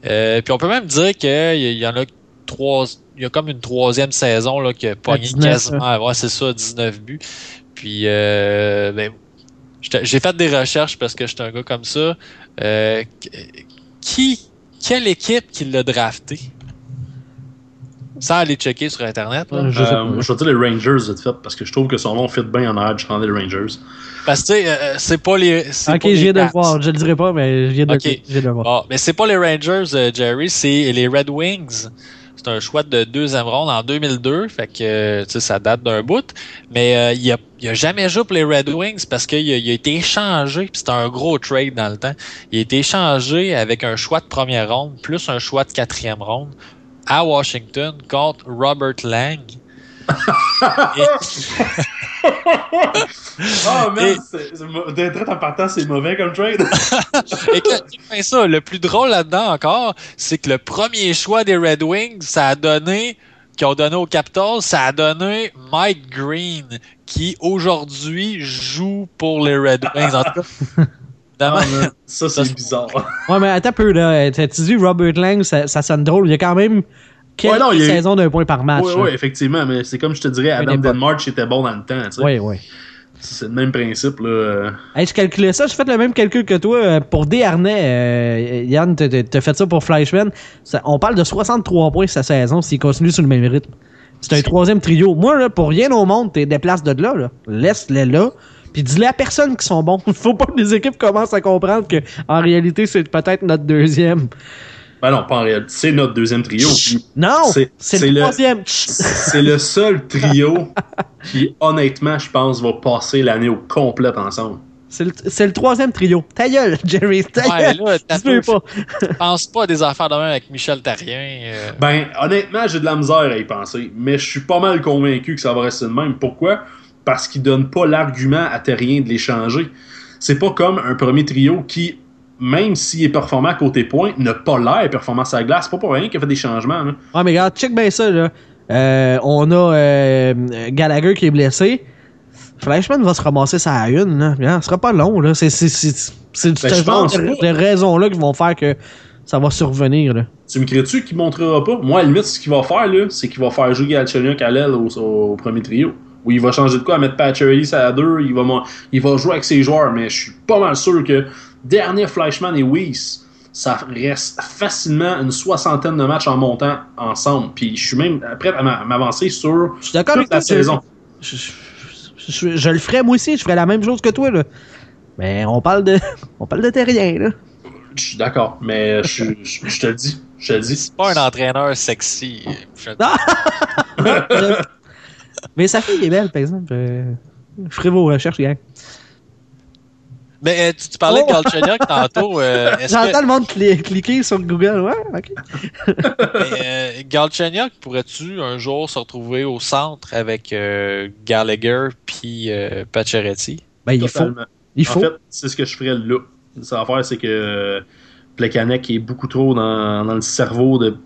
Euh, puis on peut même dire qu'il y, y en a trois. Il y a comme une troisième saison là, qui a pogné
19,
quasiment. Ouais, c'est ça, 19 buts. Puis euh, ben, j'ai fait des recherches parce que j'étais un gars comme ça. Euh, qui, quelle équipe qui l'a drafté? Sans aller checker sur Internet. là.
Je.
Euh, vais dire les Rangers, vite fait, parce que je trouve que son nom fit bien en arrière, je prendrais les Rangers.
Parce que euh, c'est pas les. c'est
Ok, je viens de le voir. Je le dirai pas, mais je viens de,
Ok.
je viens de le voir.
Bon, mais c'est pas les Rangers, euh, Jerry, c'est les Red Wings. C'est un choix de deuxième ronde en 2002, fait que euh, tu sais, ça date d'un bout. Mais euh, il, a, il a jamais joué pour les Red Wings parce qu'il a, il a été échangé, puis c'était un gros trade dans le temps. Il a été échangé avec un choix de première ronde plus un choix de quatrième ronde à Washington contre Robert Lang. Et-
Oh man, d'être en partant, c'est mauvais comme trade.
Et que, ça, le plus drôle là-dedans encore, c'est que le premier choix des Red Wings, ça a donné qu'ils ont donné au Capitals, ça a donné Mike Green, qui aujourd'hui joue pour les Red Wings. En tout cas,
Ah, ça, c'est bizarre.
Ouais, mais attends un peu, là. Tu dis Robert Lang, ça, ça sonne drôle. Il y a quand même quelques
Ouais, non, il y a eu-
saisons d'un point par match.
Oui, oui, effectivement, mais c'est comme je te dirais, Adam. Denmark était bon dans le temps. tu sais.
Ouais, ouais.
C'est le même principe. Là.
Hey, je calculais ça, j'ai fait le même calcul que toi. euh, Pour Desharnais, euh, Yann, t'as- fait ça pour Fleischmann. Ça- on parle de 63 points sa saison s'il continue sur le même rythme. C'est un troisième trio. Moi, là, pour rien au monde, t'es déplace de là. là. Laisse-les là. Puis dis-le à personne qui sont bons. Faut pas que les équipes commencent à comprendre que en réalité, c'est peut-être notre deuxième.
Ben non, pas en réalité. C'est notre deuxième trio.
Non!
C'est-
le
le-
troisième.
C'est le seul trio qui, honnêtement, je pense, va passer l'année au complet ensemble.
C'est le, c'est le troisième trio. Ta gueule, Jerry. Ta
Ouais,
gueule.
là, t'as
Dis-le
peu-
pas.
pense pas à des affaires de même avec Michel Tarien. euh.
Ben, honnêtement, j'ai de la misère à y penser. Mais je suis pas mal convaincu que ça va rester de même. Pourquoi? Parce qu'ils donnent pas l'argument à Terrien de les changer. C'est pas comme un premier trio qui, même s'il est performant côté points, n'a pas l'air performant sur la glace. C'est pas pour rien qu'il a fait des changements. là.
Ouais, mais regarde, check bien ça, là. Euh, on a euh, Gallagher qui est blessé. Fleischmann va se ramasser à une, là. Regarde, ce sera pas long, là. C'est c'est- c'est- c'est ce
Ben,
genre
pense
de, raisons-là qui vont faire que ça va survenir, là.
Tu me crées-tu qu'il montrera pas? Moi, à la limite, ce qu'il va faire, là, c'est qu'il va faire jouer Galchenyuk à l'aile au, au premier trio. Ou il va changer de quoi, mettre Patcherly à deux, il va, il va jouer avec ses joueurs, mais je suis pas mal sûr que dernier Fleischmann et Weiss, ça reste facilement une soixantaine de matchs en montant ensemble. Puis je suis même prêt à m'a- m'avancer sur
Je suis
toute
avec toi.
la saison.
Je, je- je- je le ferais moi aussi, je ferais la même chose que toi, là. Mais on parle de. On parle de terrien, là.
Je suis d'accord, mais je, je- je te le dis. Je te le dis.
C'est pas un entraîneur sexy. Je-
Mais sa fille est belle, par exemple. Euh, Je ferai vos recherches, gang.
Mais euh, tu, tu parlais
Oh!
de Galchenyuk tantôt. euh,
J'entends
que
le monde cli- cliquer sur Google. Ouais, ok.
euh, Galchenyuk pourrais-tu un jour se retrouver au centre avec euh, Gallagher puis euh, Pacioretty?
Ben, il faut. Il
En
faut.
fait, c'est ce que je ferais là. Ça va faire, c'est que euh, Plekanec est beaucoup trop dans, dans le cerveau de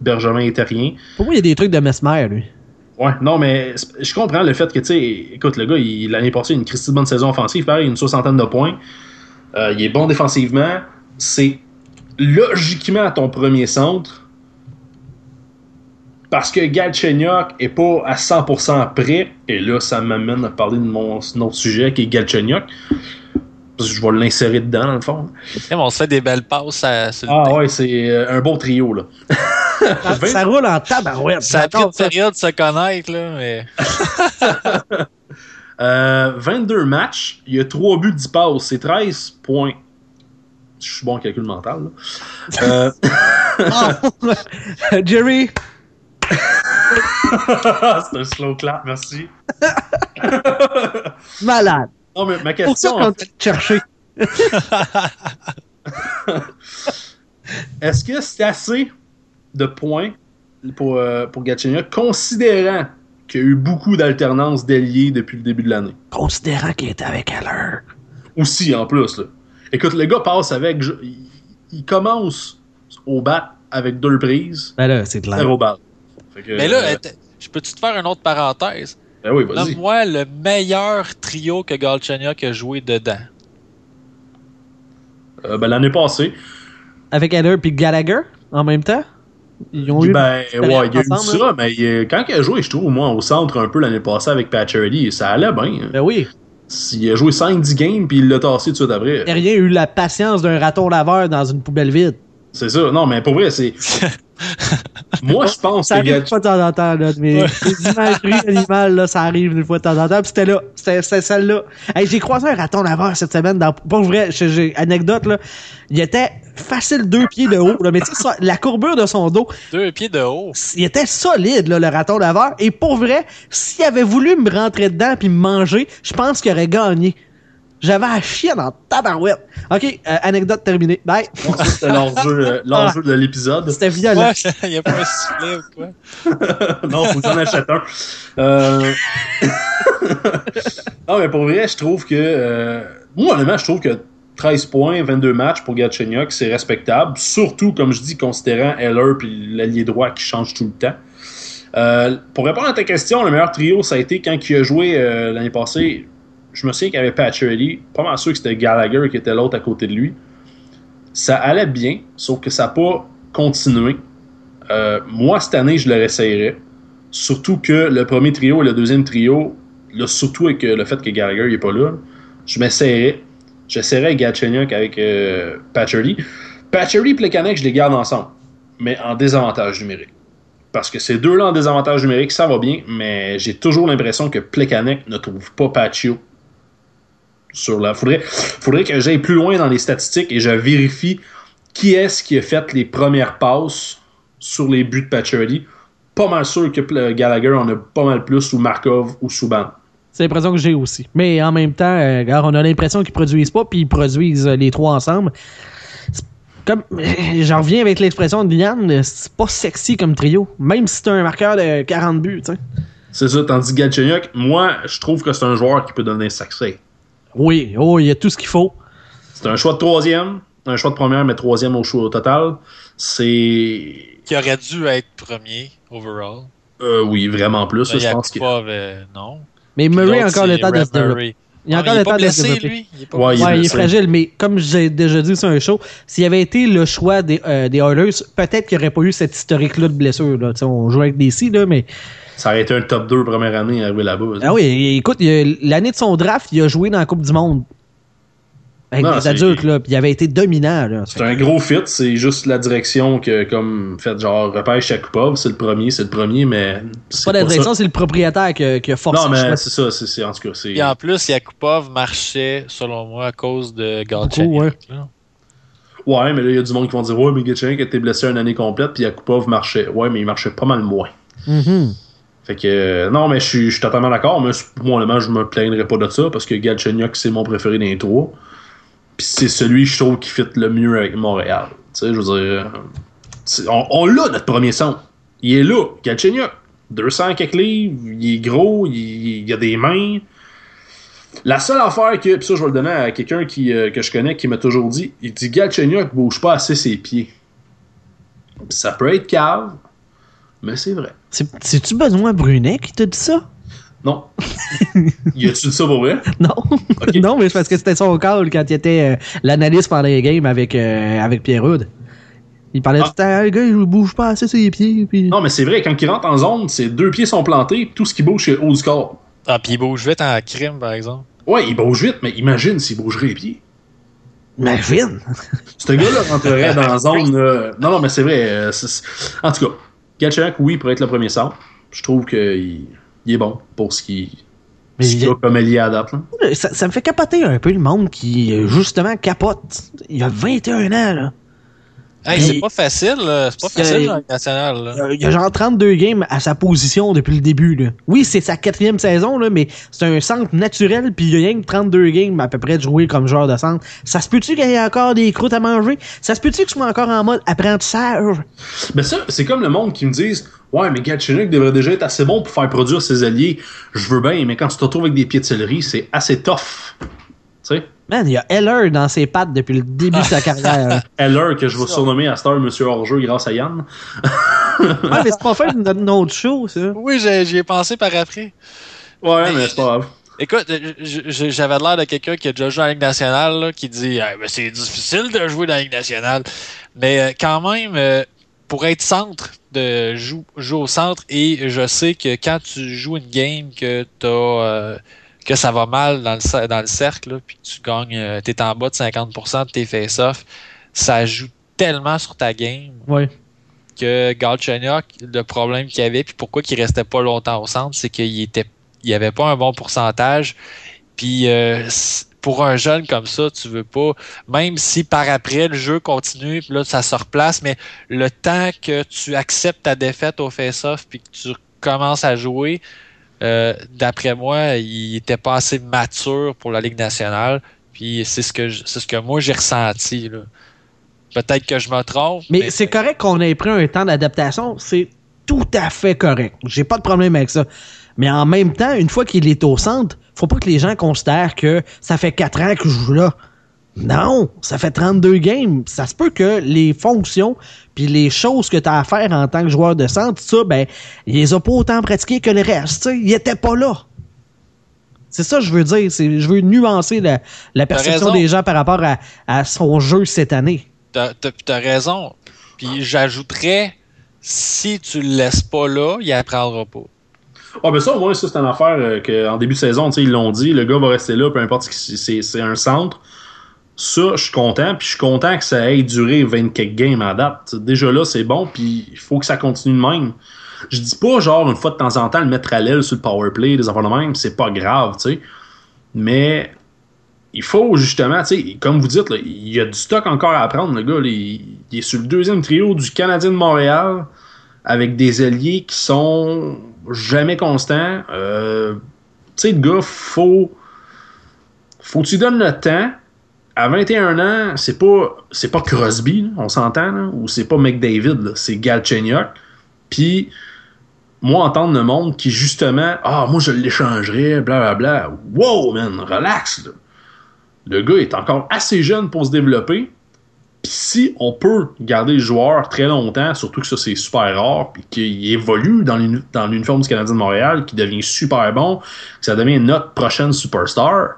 Benjamin et Terrien.
Pour moi, il y a des trucs de Mesmer, lui.
Ouais, non, mais je comprends le fait que, tu sais, écoute, le gars, il- l'année passée, il a une Christie bonne saison offensive, pareil, une soixantaine de points. Euh, il est bon défensivement. C'est logiquement ton premier centre. Parce que Galchenyuk est pas à 100% prêt. Et là, ça m'amène à parler de mon autre sujet qui est Galchenyuk. Parce que je vais l'insérer dedans, dans le fond.
On se fait des belles passes à, sur le
Ah ouais, c'est euh, un beau trio, là.
Ça, ça roule en tabarouette.
Ça a pris une période de se connaître, là, mais.
Euh, 22 matchs, il y a 3 buts, 10 passes, c'est 13 points. Je suis bon en calcul mental. là. Euh,
Ah! Jerry,
c'est un slow clap, merci.
malade.
Non, mais ma
Pour ça
question,
qu'on t'a cherché.
est-ce que c'est assez de points pour, euh, pour considérant qu'il y a eu beaucoup d'alternance d'ailiers depuis le début de l'année?
Considérant qu'il était avec Heller.
Aussi, en plus. Là. Écoute, le gars passe avec. je- il, il commence au bat avec deux prises,
Ben là, c'est clair.
que,
Mais là,
euh,
je peux-tu te faire une autre parenthèse?
ben oui, vas-y.
Donne-moi le meilleur trio que Galchenyuk a joué dedans.
Euh, ben, L'année passée,
Avec Heller puis Gallagher en même temps? Ils ont eu.
ben, ouais, il y a eu ça, mais euh, quand il a joué, je trouve, moi, au centre un peu l'année passée avec Patcherly, ça allait bien.
Ben oui.
Il a joué 5-10 games, puis il l'a tassé tout de suite après.
Rien eu la patience d'un raton laveur dans une poubelle vide.
C'est ça. Non, mais pour vrai, c'est. moi, je pense
Ça
que
arrive
Gatch-
pas de temps en temps, là. Mais les imageries d'animal, là, ça arrive une fois de temps en temps. Puis c'était là. C'était celle-là. Hey, j'ai croisé un raton laveur cette semaine dans. Pas vrai, j'ai- j'ai anecdote, là. Il était facile deux pieds de haut, là. Mais tu sais, ça- la courbure de son dos,
Deux pieds de haut.
il était solide, là, le raton laveur. Et pour vrai, s'il avait voulu me rentrer dedans puis me manger, je pense qu'il aurait gagné. J'avais à chier dans tabarouette. OK, euh, anecdote terminée. Bye.
C'était l'enjeu euh, l'enjeu de l'épisode.
C'était violent.
Ouais, il n'y a pas un sifflet ou quoi?
non, faut que j'en achète un. Euh, non, mais pour vrai, je trouve que. euh, Moi, honnêtement, je trouve que 13 points, 22 matchs pour Gatchenyuk, c'est respectable. Surtout, comme je dis, considérant Heller puis l'allié droit qui change tout le temps. Euh, pour répondre à ta question, le meilleur trio, ça a été quand il a joué euh, l'année passée. Je me souviens qu'il y avait Patcherly. Pas mal sûr que c'était Gallagher qui était l'autre à côté de lui. Ça allait bien, sauf que ça n'a pas continué. Euh, moi, cette année, je le réessayerais. Surtout que le premier trio et le deuxième trio, là, surtout avec le fait que Gallagher n'est pas là, je m'essayerais. J'essaierais Gatchenyuk avec euh, Patcherly. Patcherly et Plekanec, je les garde ensemble, mais en désavantage numérique. Parce que ces deux-là en désavantage numérique, ça va bien, mais j'ai toujours l'impression que Plekanec ne trouve pas Patio. Sur la... faudrait, faudrait que j'aille plus loin dans les statistiques et je vérifie qui est-ce qui a fait les premières passes sur les buts de Patcherly. Pas mal sûr que Gallagher en a pas mal plus, ou Markov, ou Souban.
C'est l'impression que j'ai aussi. Mais en même temps, euh, on a l'impression qu'ils produisent pas, puis ils produisent euh, les trois ensemble. Comme, j'en reviens avec l'expression de Liane, c'est pas sexy comme trio, même si c'est un marqueur de 40 buts,
C'est ça, tandis que Galchenyuk, moi, je trouve que c'est un joueur qui peut donner un succès.
Oui, oh, il y a tout ce qu'il faut.
C'est un choix de troisième, un choix de première, mais troisième au choix au total. C'est.
Qui aurait dû être premier, overall.
Euh, oui, vraiment plus. je pense que...
Euh, non.
Mais Murray a encore le temps de se développer. Il a encore le temps de se développer. Lui. Il est, ouais, il est, fragile, mais comme j'ai déjà dit sur un show, s'il avait été le choix des, euh, des Oilers, peut-être qu'il n'y aurait pas eu cette historique-là de blessure. Là. On joue avec des si, là, mais.
Ça aurait été un top 2 première année arrivé là-bas.
Ah oui, écoute, l'année de son draft, il a joué dans la Coupe du Monde avec des adultes, là, puis il avait été dominant. Là.
C'est un gros fit, c'est juste la direction que, comme, fait genre, repêche Chakupov, c'est le premier, c'est le premier, mais.
C'est pas la direction, c'est le propriétaire qui, qui, a forcé.
Non, mais c'est ça, c'est en tout cas.
Et en plus, Yakupov marchait, selon moi, à cause de Galchenyuk.
Ouais. ouais, mais là, il y a du monde qui vont dire, ouais, mais Galchenyuk était blessé une année complète, puis Yakupov marchait. Ouais, mais il marchait pas mal moins.
Mm-hmm.
Fait que, euh, non, mais je suis, totalement d'accord, mais moi, honnêtement, je me plaindrais pas de ça, parce que Galchenyuk, c'est mon préféré des trois c'est celui, je trouve, qui fit le mieux avec Montréal. Tu sais, je veux dire. On, l'a, notre premier son. Il est là, Galchenyuk. 200 quelques livres, il est gros, il, il, a des mains. La seule affaire que, puis ça, je vais le donner à quelqu'un qui, euh, que je connais qui m'a toujours dit il dit Galchenyuk bouge pas assez ses pieds. Ça peut être cave, mais c'est vrai.
C'est-tu besoin Brunet qui t'a dit ça?
Non. y a-tu dit ça pour vrai?
Non. non, mais c'est parce que c'était son call quand il était euh, l'analyste pendant les games avec, euh, avec Pierre Rude. Il parlait ah. tout le temps, le gars, il bouge pas assez ses pieds. Puis...
Non, mais c'est vrai, quand il rentre en zone, ses deux pieds sont plantés, tout ce qui bouge, c'est haut du corps.
Ah, puis il bouge vite en crime, par exemple.
Ouais, il bouge vite, mais imagine s'il bougerait les pieds.
Imagine!
Ce gars-là rentrerait dans la zone. Non, non, mais c'est vrai. Euh, en tout cas, Gatchak, oui, pour être le premier centre. Je trouve qu'il il est bon pour ce qui ce a comme allié à
Ça, ça, me fait capoter un peu le monde qui, justement, capote. Il a 21 ans, là.
Hey, c'est pas facile, c'est pas facile dans le national.
Il y a genre 32 games à sa position depuis le début. Là. Oui, c'est sa quatrième saison, là, mais c'est un centre naturel, puis il y a rien que 32 games à peu près de jouer comme joueur de centre. Ça se peut-tu qu'il y ait encore des croûtes à manger? Ça se peut-tu que je sois encore en mode apprentissage?
Mais ça, c'est comme le monde qui me disent Ouais, mais Gatchenuk devrait déjà être assez bon pour faire produire ses alliés. Je veux bien, mais quand tu te retrouves avec des pieds de céleri, c'est assez tough. Sais?
Man, il y a Heller dans ses pattes depuis le début de sa carrière.
Heller, que je vais surnommer à Star Monsieur Orgeux grâce à Yann.
ouais, mais c'est pas fait d'une autre show, ça.
Oui, j'y ai pensé par après.
Ouais, mais, c'est pas grave.
Écoute, j'avais l'air de quelqu'un qui a déjà joué à la Ligue nationale, qui dit c'est difficile de jouer dans la Ligue nationale. Mais euh, quand même, euh, pour être centre, de jouer, au centre, et je sais que quand tu joues une game que tu as. Euh, que ça va mal dans le, dans le cercle, puis que tu gagnes, euh, tu es en bas de 50% de tes face-off, ça joue tellement sur ta game que Galchenyuk, le problème qu'il avait, puis pourquoi il restait pas longtemps au centre, c'est qu'il était il avait pas un bon pourcentage. Puis euh, pour un jeune comme ça, tu veux pas, même si par après le jeu continue, puis là ça se replace, mais le temps que tu acceptes ta défaite au face-off, puis que tu commences à jouer, euh, d'après moi, il était pas assez mature pour la Ligue nationale. Puis c'est ce que c'est ce que moi j'ai ressenti. Peut-être que je me trompe.
Mais, c'est correct qu'on ait pris un temps d'adaptation. C'est tout à fait correct. J'ai pas de problème avec ça. Mais en même temps, une fois qu'il est au centre, faut pas que les gens considèrent que ça fait quatre ans que je joue là. Non, ça fait 32 games. Ça se peut que les fonctions puis les choses que tu as à faire en tant que joueur de centre, ça, ben, il les a pas autant pratiquées que le reste. Il était pas là. C'est ça que je veux dire. C'est- Je veux nuancer la, la perception des gens par rapport à, à son jeu cette année.
T'as t'as- t'as raison. Puis j'ajouterais, si tu le laisses pas là, il apprendra pas.
Ah, ben ça, au moins, ça, c'est une affaire euh, qu'en début de saison, tu sais, ils l'ont dit, le gars va rester là, peu importe si c'est un centre. Ça, je suis content, puis je suis content que ça ait duré 24 games à date. Déjà là, c'est bon, puis il faut que ça continue de même. Je dis pas, genre, une fois de temps en temps, le mettre à l'aile sur le power play, des affaires de même, c'est pas grave, tu sais. Mais il faut justement, tu sais, comme vous dites, il y a du stock encore à apprendre, le gars. il, est sur le deuxième trio du Canadien de Montréal avec des alliés qui sont jamais constants. Euh, tu sais, le gars, faut, faut que tu donnes le temps. À 21 ans, c'est pas, c'est pas Crosby, on s'entend, ou c'est pas McDavid, c'est Galchenyuk. Puis, moi, entendre le monde qui, justement, ah, moi, je l'échangerais, blablabla. Wow, man, relax. Le gars est encore assez jeune pour se développer. Puis si on peut garder le joueur très longtemps, surtout que ça c'est super rare, puis qu'il évolue dans l'uniforme du Canadien de Montréal, qui devient super bon, que ça devient notre prochaine superstar,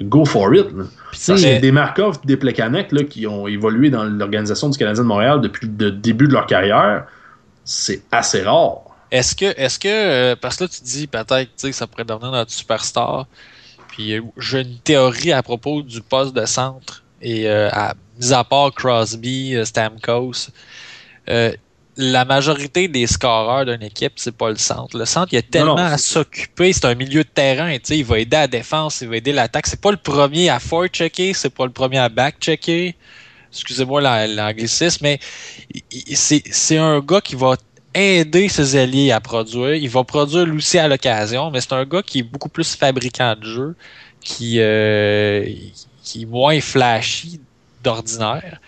go for it. Parce
sais,
qu'il y a des Markov et des Plekanec là, qui ont évolué dans l'organisation du Canadien de Montréal depuis le début de leur carrière. C'est assez rare.
Est-ce que, est-ce que, euh, parce que là tu dis peut-être tu sais, que ça pourrait devenir notre superstar, puis euh, j'ai une théorie à propos du poste de centre, et euh, à, mis à part Crosby, Stamkos, euh, la majorité des scoreurs d'une équipe, c'est pas le centre. Le centre, il a tellement
non,
à s'occuper, c'est un milieu de terrain, tu sais, il va aider à la défense, il va aider l'attaque. C'est pas le premier à forechecker, c'est pas le premier à backchecker. Excusez-moi la- l'anglicisme, mais c'est c'est un gars qui va aider ses alliés à produire. Il va produire lui aussi à l'occasion, mais c'est un gars qui est beaucoup plus fabricant de jeu, qui, euh, qui est moins flashy d'ordinaire.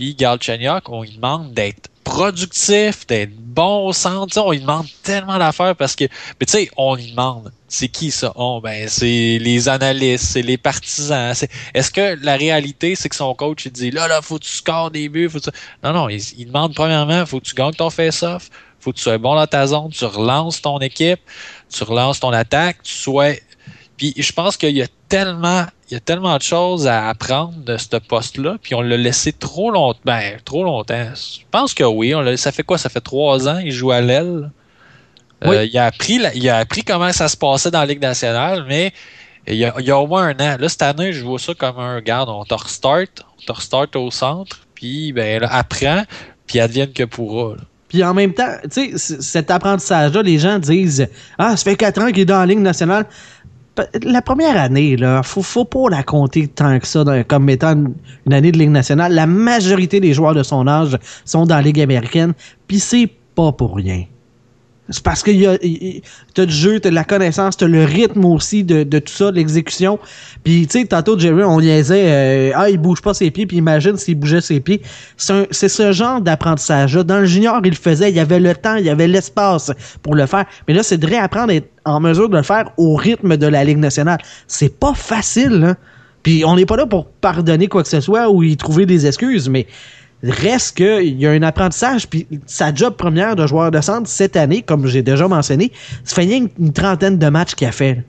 Puis Galchenyuk, on lui demande d'être productif, d'être bon au centre. On lui demande tellement d'affaires parce que, mais tu sais, on lui demande. C'est qui ça? Ben, c'est les analystes, c'est les partisans. Est-ce que la réalité, c'est que son coach, il dit, là, là, faut que tu scores des buts, faut que tu- Non, non, il, il demande premièrement, faut que tu gagnes ton face-off, faut que tu sois bon dans ta zone, tu relances ton équipe, tu relances ton attaque, tu sois. Puis je pense qu'il y a tellement, il y a tellement de choses à apprendre de ce poste-là, puis on l'a laissé trop longtemps. Ben, trop longtemps. Je pense que oui. On ça fait quoi? Ça fait trois ans, il joue à l'aile. Euh, il, a appris la- il a appris comment ça se passait dans la Ligue nationale, mais il y, a, il y a au moins un an. Là, cette année, je vois ça comme un garde. On te restart, on te restart au centre, puis ben, là, apprends, puis advienne que pourra. là.
Puis en même temps, tu sais, cet apprentissage-là, les gens disent Ah, ça fait 4 ans qu'il est dans la Ligue nationale. La première année, là, faut, faut pas la compter tant que ça comme étant une, une année de Ligue nationale. La majorité des joueurs de son âge sont dans la Ligue américaine, puis c'est pas pour rien. C'est parce que t'as du jeu, t'as de la connaissance, t'as le rythme aussi de, de tout ça, de l'exécution. Puis, tu sais, tantôt, Jerry, on liaisait, euh, ah, il bouge pas ses pieds, puis imagine s'il bougeait ses pieds. C'est ce genre d'apprentissage-là. Dans le junior, il le faisait, il y avait le temps, il y avait l'espace pour le faire. Mais là, c'est de réapprendre à être en mesure de le faire au rythme de la Ligue nationale. C'est pas facile, là. Puis, on n'est pas là pour pardonner quoi que ce soit ou y trouver des excuses, mais reste qu'il y a un apprentissage, puis sa job première de joueur de centre cette année, comme j'ai déjà mentionné, ça fait rien qu'une trentaine de matchs qu'il a fait, là,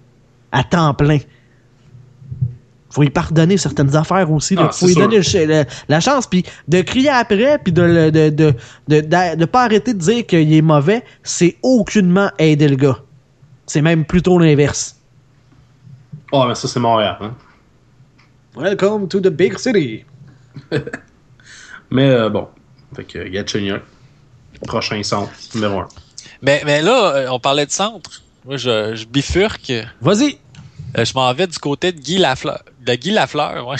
à temps plein. Faut lui pardonner certaines affaires aussi. Là.
Ah,
faut lui
sûr.
donner le ch- le- la chance, puis de crier après, puis de ne de, de, de, de- de pas arrêter de dire qu'il est mauvais, c'est aucunement aider le gars. C'est même plutôt l'inverse.
Ah, mais ça, c'est Montréal. Hein?
Welcome to the big city.
Mais euh, bon. Fait que prochain centre, numéro 1.
Mais, mais là, euh, on parlait de centre. Moi, je, je bifurque.
Vas-y.
Euh, je m'en vais du côté de Guy Lafleur. De Guy Lafleur, ouais.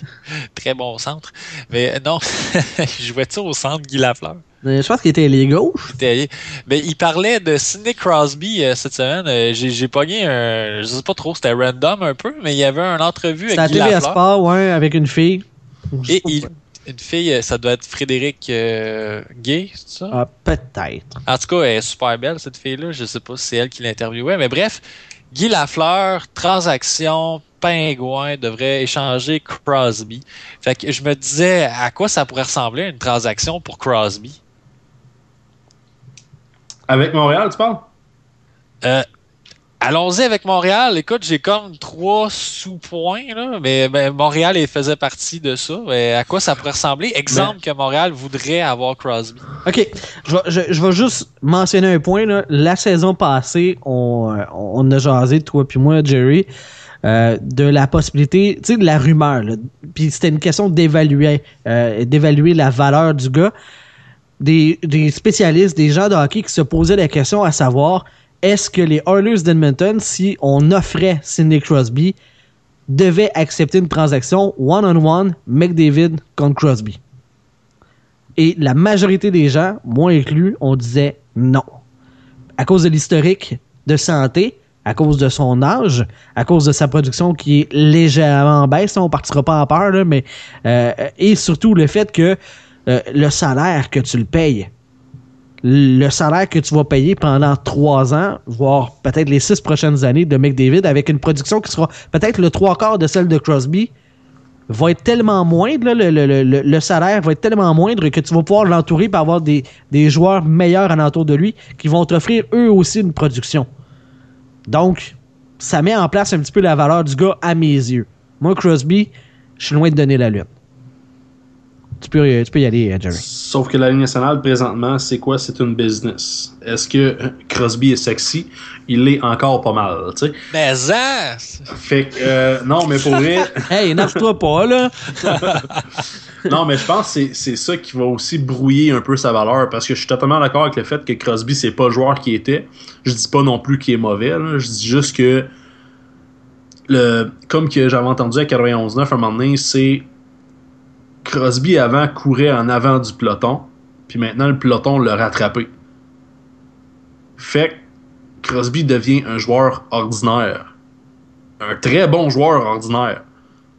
Très bon centre. Mais non, je jouais-tu au centre Guy Lafleur?
Euh, Je pense qu'il était les gauche.
C'était- Mais il parlait de Sidney Crosby euh, cette semaine. J'ai j'ai pogné un. Je sais pas trop, c'était random un peu, mais il y avait une entrevue
C'était à
avec Guy
TVA
Lafleur.
Sport, ouais, avec une fille.
Et il-. Une fille, euh, ça doit être Frédéric euh, Gay, c'est ça?
Ah, peut-être.
En tout cas, elle est super belle, cette fille-là. Je sais pas si c'est elle qui l'interviewait. Mais bref, Guy Lafleur, transaction, Pingouins devraient échanger Crosby. Fait que je me disais à quoi ça pourrait ressembler une transaction pour Crosby?
Avec Montréal, tu parles?
Euh, Allons-y avec Montréal. Écoute, j'ai comme trois sous-points, là, mais, Montréal il faisait partie de ça. Mais à quoi ça pourrait ressembler? Exemple que Montréal voudrait avoir Crosby.
OK. Je, vais juste mentionner un point. Là. La saison passée, on, on a jasé, toi puis moi, Jerry, euh, de la possibilité, tu sais, de la rumeur. Puis c'était une question d'évaluer, euh, d'évaluer la valeur du gars. Des, des spécialistes, des gens de hockey qui se posaient la question à savoir est-ce que les Oilers d'Edmonton, si on offrait Sidney Crosby, devaient accepter une transaction one-on-one McDavid contre Crosby? Et la majorité des gens, moi inclus, on disait non. À cause de l'historique de santé, à cause de son âge, à cause de sa production qui est légèrement en baisse, on partira pas en peur, mais euh, et surtout le fait que euh, le salaire que tu le payes le salaire que tu vas payer pendant trois ans, voire peut-être les six prochaines années de McDavid, avec une production qui sera peut-être le trois quarts de celle de Crosby, va être tellement moindre, le, salaire va être tellement moindre que tu vas pouvoir l'entourer pour avoir des, joueurs meilleurs alentour de lui qui vont t'offrir eux aussi une production. Donc, ça met en place un petit peu la valeur du gars à mes yeux. Moi, Crosby, je suis loin de donner la lune. Tu peux, y aller, euh, Jerry.
Sauf que la Ligue nationale, présentement, c'est quoi? C'est une business. Est-ce que Crosby est sexy? Il l'est encore pas mal, tu sais.
Mais ça!
Fait que, euh, non, mais pour vrai...
hey, énerve-toi pas, là!
non, mais je pense que c'est ça qui va aussi brouiller un peu sa valeur, parce que je suis totalement d'accord avec le fait que Crosby, c'est pas le joueur qui était. Je dis pas non plus qu'il est mauvais, je dis juste que... Le, comme que j'avais entendu à 91.9 un moment donné, c'est Crosby avant courait en avant du peloton, puis maintenant le peloton l'a rattrapé. Fait que Crosby devient un joueur ordinaire. Un très bon joueur ordinaire.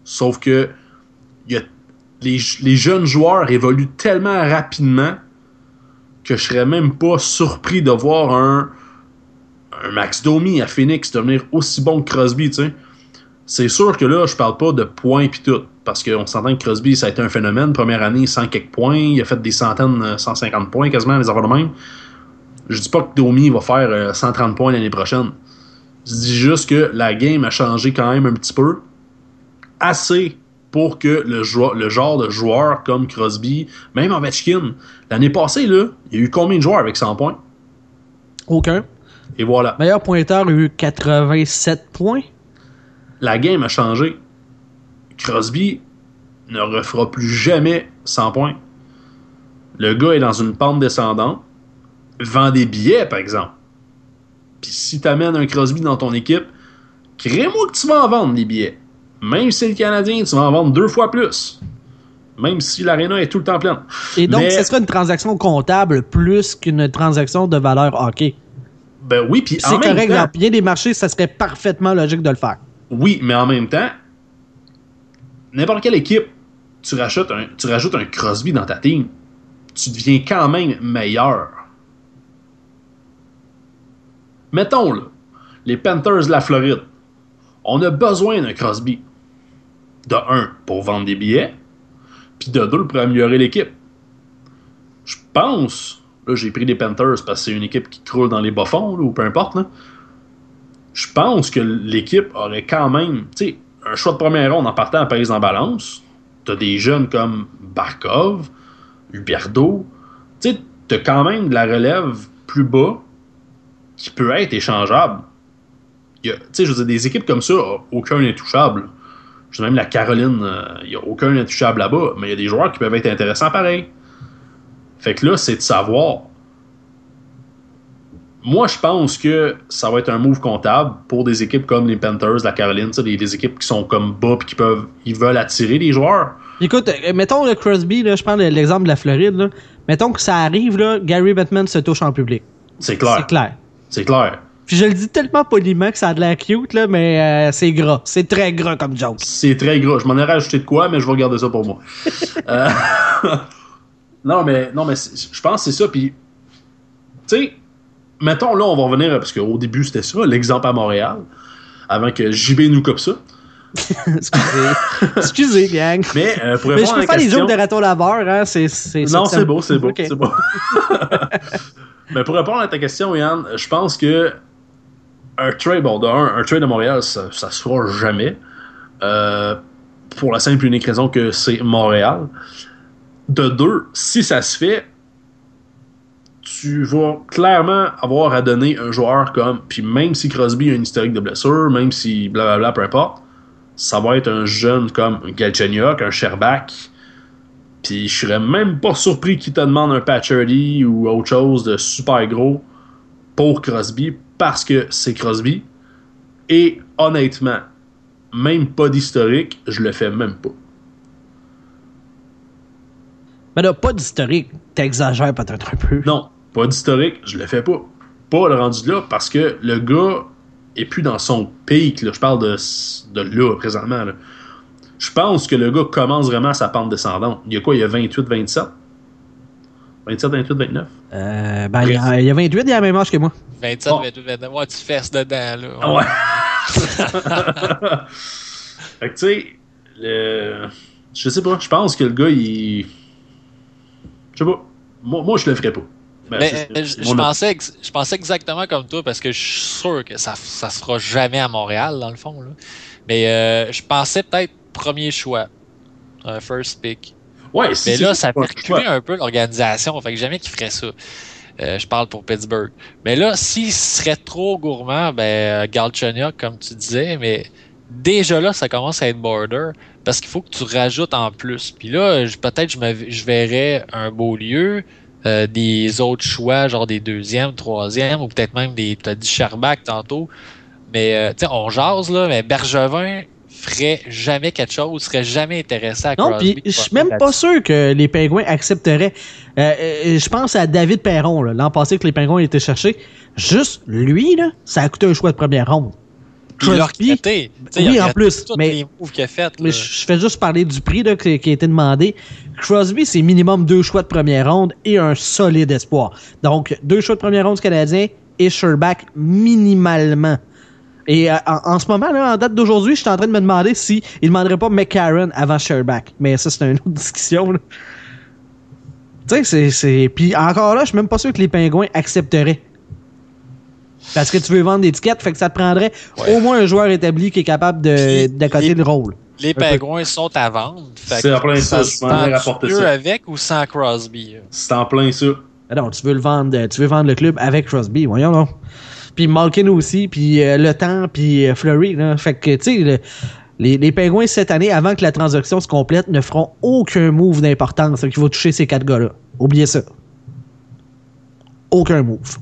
Sauf que les, jeunes joueurs évoluent tellement rapidement que je serais même pas surpris de voir un, Max Domi à Phoenix devenir aussi bon que Crosby. C'est sûr que là, je parle pas de points pis tout. Parce qu'on s'entend que Crosby, ça a été un phénomène. Première année, 100 quelques points. Il a fait des centaines, 150 euh, points quasiment, les avoir de même. Je dis pas que Domi va faire 130 euh, points l'année prochaine. Je dis juste que la game a changé quand même un petit peu. Assez pour que le, le genre de joueur comme Crosby, même Ovechkin, l'année passée, là, il y a eu combien de joueurs avec 100 points?
Aucun.
Et voilà.
Meilleur pointeur a eu 87 points
la game a changé. Crosby ne refera plus jamais 100 points. Le gars est dans une pente descendante, vend des billets, par exemple. Puis si tu amènes un Crosby dans ton équipe, crée-moi que tu vas en vendre des billets. Même si c'est le Canadien, tu vas en vendre deux fois plus. Même si l'aréna est tout le temps pleine.
Et donc, ce sera une transaction comptable plus qu'une transaction de valeur hockey.
Ben oui, puis
C'est correct, dans bien des marchés, ça serait parfaitement logique de le faire.
Oui, mais en même temps, n'importe quelle équipe, tu rajoutes, un, Crosby dans ta team, tu deviens quand même meilleur. Mettons, là, les Panthers de la Floride, on a besoin d'un Crosby. De un, pour vendre des billets, puis de deux, pour améliorer l'équipe. Je pense, là, j'ai pris des Panthers parce que c'est une équipe qui croule dans les bas-fonds, ou peu importe, je pense que l'équipe aurait quand même, tu sais, un choix de première ronde en partant à Paris en balance. T'as des jeunes comme Barkov, Huberdo. Tu sais, t'as quand même de la relève plus bas qui peut être échangeable. Tu sais, je veux dire, des équipes comme ça, aucun n'est touchable. Je même la Caroline, il euh, a aucun intouchable là-bas, mais il y a des joueurs qui peuvent être intéressants pareil. Fait que là, c'est de savoir moi, je pense que ça va être un move comptable pour des équipes comme les Panthers, la Caroline, des, des équipes qui sont comme bas et qui peuvent, ils veulent attirer des joueurs.
Écoute, euh, mettons le Crosby, là, je prends l'exemple de la Floride, là, mettons que ça arrive, là, Gary Bettman se touche en public.
C'est clair.
C'est clair.
C'est clair.
Puis je le dis tellement poliment que ça a de l'air cute, là, mais euh, c'est gras. C'est très gras comme joke.
C'est très gras. Je m'en ai rajouté de quoi, mais je vais regarder ça pour moi. Euh, non, mais, non, mais je pense que c'est ça. Puis, tu sais, mettons, là, on va revenir, parce qu'au début, c'était ça, l'exemple à Montréal, avant que JB nous coupe ça.
Excusez. Excusez, gang.
Mais euh, pour
Mais je peux faire les
question...
jokes de raton laveur, hein. C'est,
Non, c'est beau, c'est beau, c'est beau. Mais pour répondre à ta question, Yann, je pense que un trade, bon, de un, un trade à Montréal, ça, ça se fera jamais. Euh, pour la simple et unique raison que c'est Montréal. De deux, si ça se fait, tu vas clairement avoir à donner un joueur comme. Puis même si Crosby a une historique de blessure, même si blablabla, peu importe, ça va être un jeune comme un Galchenyuk, un Sherbak. Puis je serais même pas surpris qu'il te demande un Patcherly ou autre chose de super gros pour Crosby parce que c'est Crosby. Et honnêtement, même pas d'historique, je le fais même pas.
Mais là, pas d'historique. T'exagères peut-être un peu.
Non, pas d'historique, je le fais pas. Pas le rendu là parce que le gars est plus dans son pic. Là. Je parle de, de là présentement. là. Je pense que le gars commence vraiment sa pente descendante. Il y a quoi? Il y a 28, 27 27, 28, 29
Euh, ben, il y, a, il y a 28, il y a la même âge que moi.
27,
Bon.
28, 29. Ouais, tu fesses dedans, là.
Ah ouais. fait que tu sais, le... je sais pas, je pense que le gars, il. Je sais pas. Moi, moi je le ferais pas. Ben,
Mais euh, je, pensais, ex- je pensais exactement comme toi parce que je suis sûr que ça ça se fera jamais à Montréal, dans le fond. Là. Mais euh, je pensais peut-être premier choix. Un first pick.
Ouais,
Mais là, ça fait
un
reculer un peu l'organisation. Fait que jamais qu'ils feraient ça. Euh, je parle pour Pittsburgh. Mais là, s'il serait trop gourmand, ben, Galchenyuk, comme tu disais, mais déjà là, ça commence à être border parce qu'il faut que tu rajoutes en plus. Puis là, peut-être je, me- je verrais un beau lieu, euh, des autres choix, genre des deuxièmes, troisièmes, ou peut-être même des. Tu as dit Sherbak tantôt. Mais, euh, tu sais, on jase, là, mais Bergevin ferait jamais quelque chose, serait jamais intéressé à
Non, puis je suis même pas sûr que les Pingouins accepteraient. Euh, euh, je pense à David Perron, l'an passé que les Pingouins étaient cherchés. Juste lui, là, ça a coûté un choix de première ronde. Crosby- oui, en plus, mais-
les moves qu'il a fait.
Mais je fais juste parler du prix là, qui, qui a été demandé. Crosby, c'est minimum deux choix de première ronde et un solide espoir. Donc, deux choix de première ronde du Canadien et Sherback minimalement. Et euh, en, en ce moment, là, en date d'aujourd'hui, je suis en train de me demander si il demanderait pas McCarron avant Sherback. Mais ça, c'est une autre discussion. Tu sais, c'est- c'est. Puis encore là, je suis même pas sûr que les Pingouins accepteraient. Parce que tu veux vendre des tickets, fait que ça te prendrait
Ouais.
au moins un joueur établi qui est capable de- d'accoter le rôle.
Les pingouins sont à vendre. Fait
C'est en plein ça, je rapporter ça.
avec ou sans Crosby.
C'est en plein ça.
Non, tu veux le vendre, tu veux vendre le club avec Crosby, voyons non. Puis Malkin aussi, puis euh, le temps, puis euh, Fleury, là. Fait que, tu sais, le- les, les Pingouins cette année, avant que la transaction se complète, ne feront aucun move d'importance qui va toucher ces quatre gars-là. Oubliez ça. Aucun move.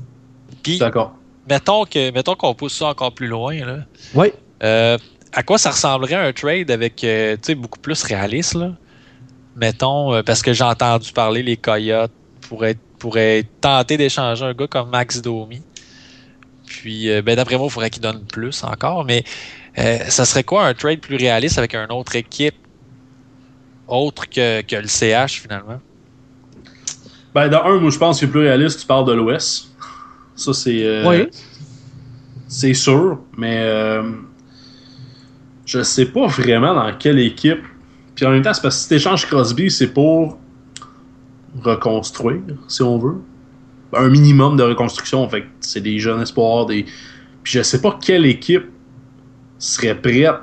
Puis,
D'accord.
Mettons que mettons qu'on pousse ça encore plus loin. Là.
Oui.
Euh, à quoi ça ressemblerait un trade avec euh, tu sais, beaucoup plus réaliste? Là? Mettons, euh, parce que j'ai entendu parler les Coyotes pourraient, pourraient tenter d'échanger un gars comme Max Domi. Puis, euh, ben, d'après moi, il faudrait qu'il donne plus encore. Mais euh, ça serait quoi un trade plus réaliste avec une autre équipe autre que, que le CH finalement?
Ben, dans un, moi, je pense que plus réaliste, tu parles de l'Ouest. Ça, c'est. euh,
Oui.
C'est sûr, mais. euh, je sais pas vraiment dans quelle équipe. Puis en même temps, c'est parce que si t'échanges Crosby, c'est pour reconstruire, si on veut. Un minimum de reconstruction. Fait que c'est des jeunes espoirs. Des... Puis je sais pas quelle équipe serait prête.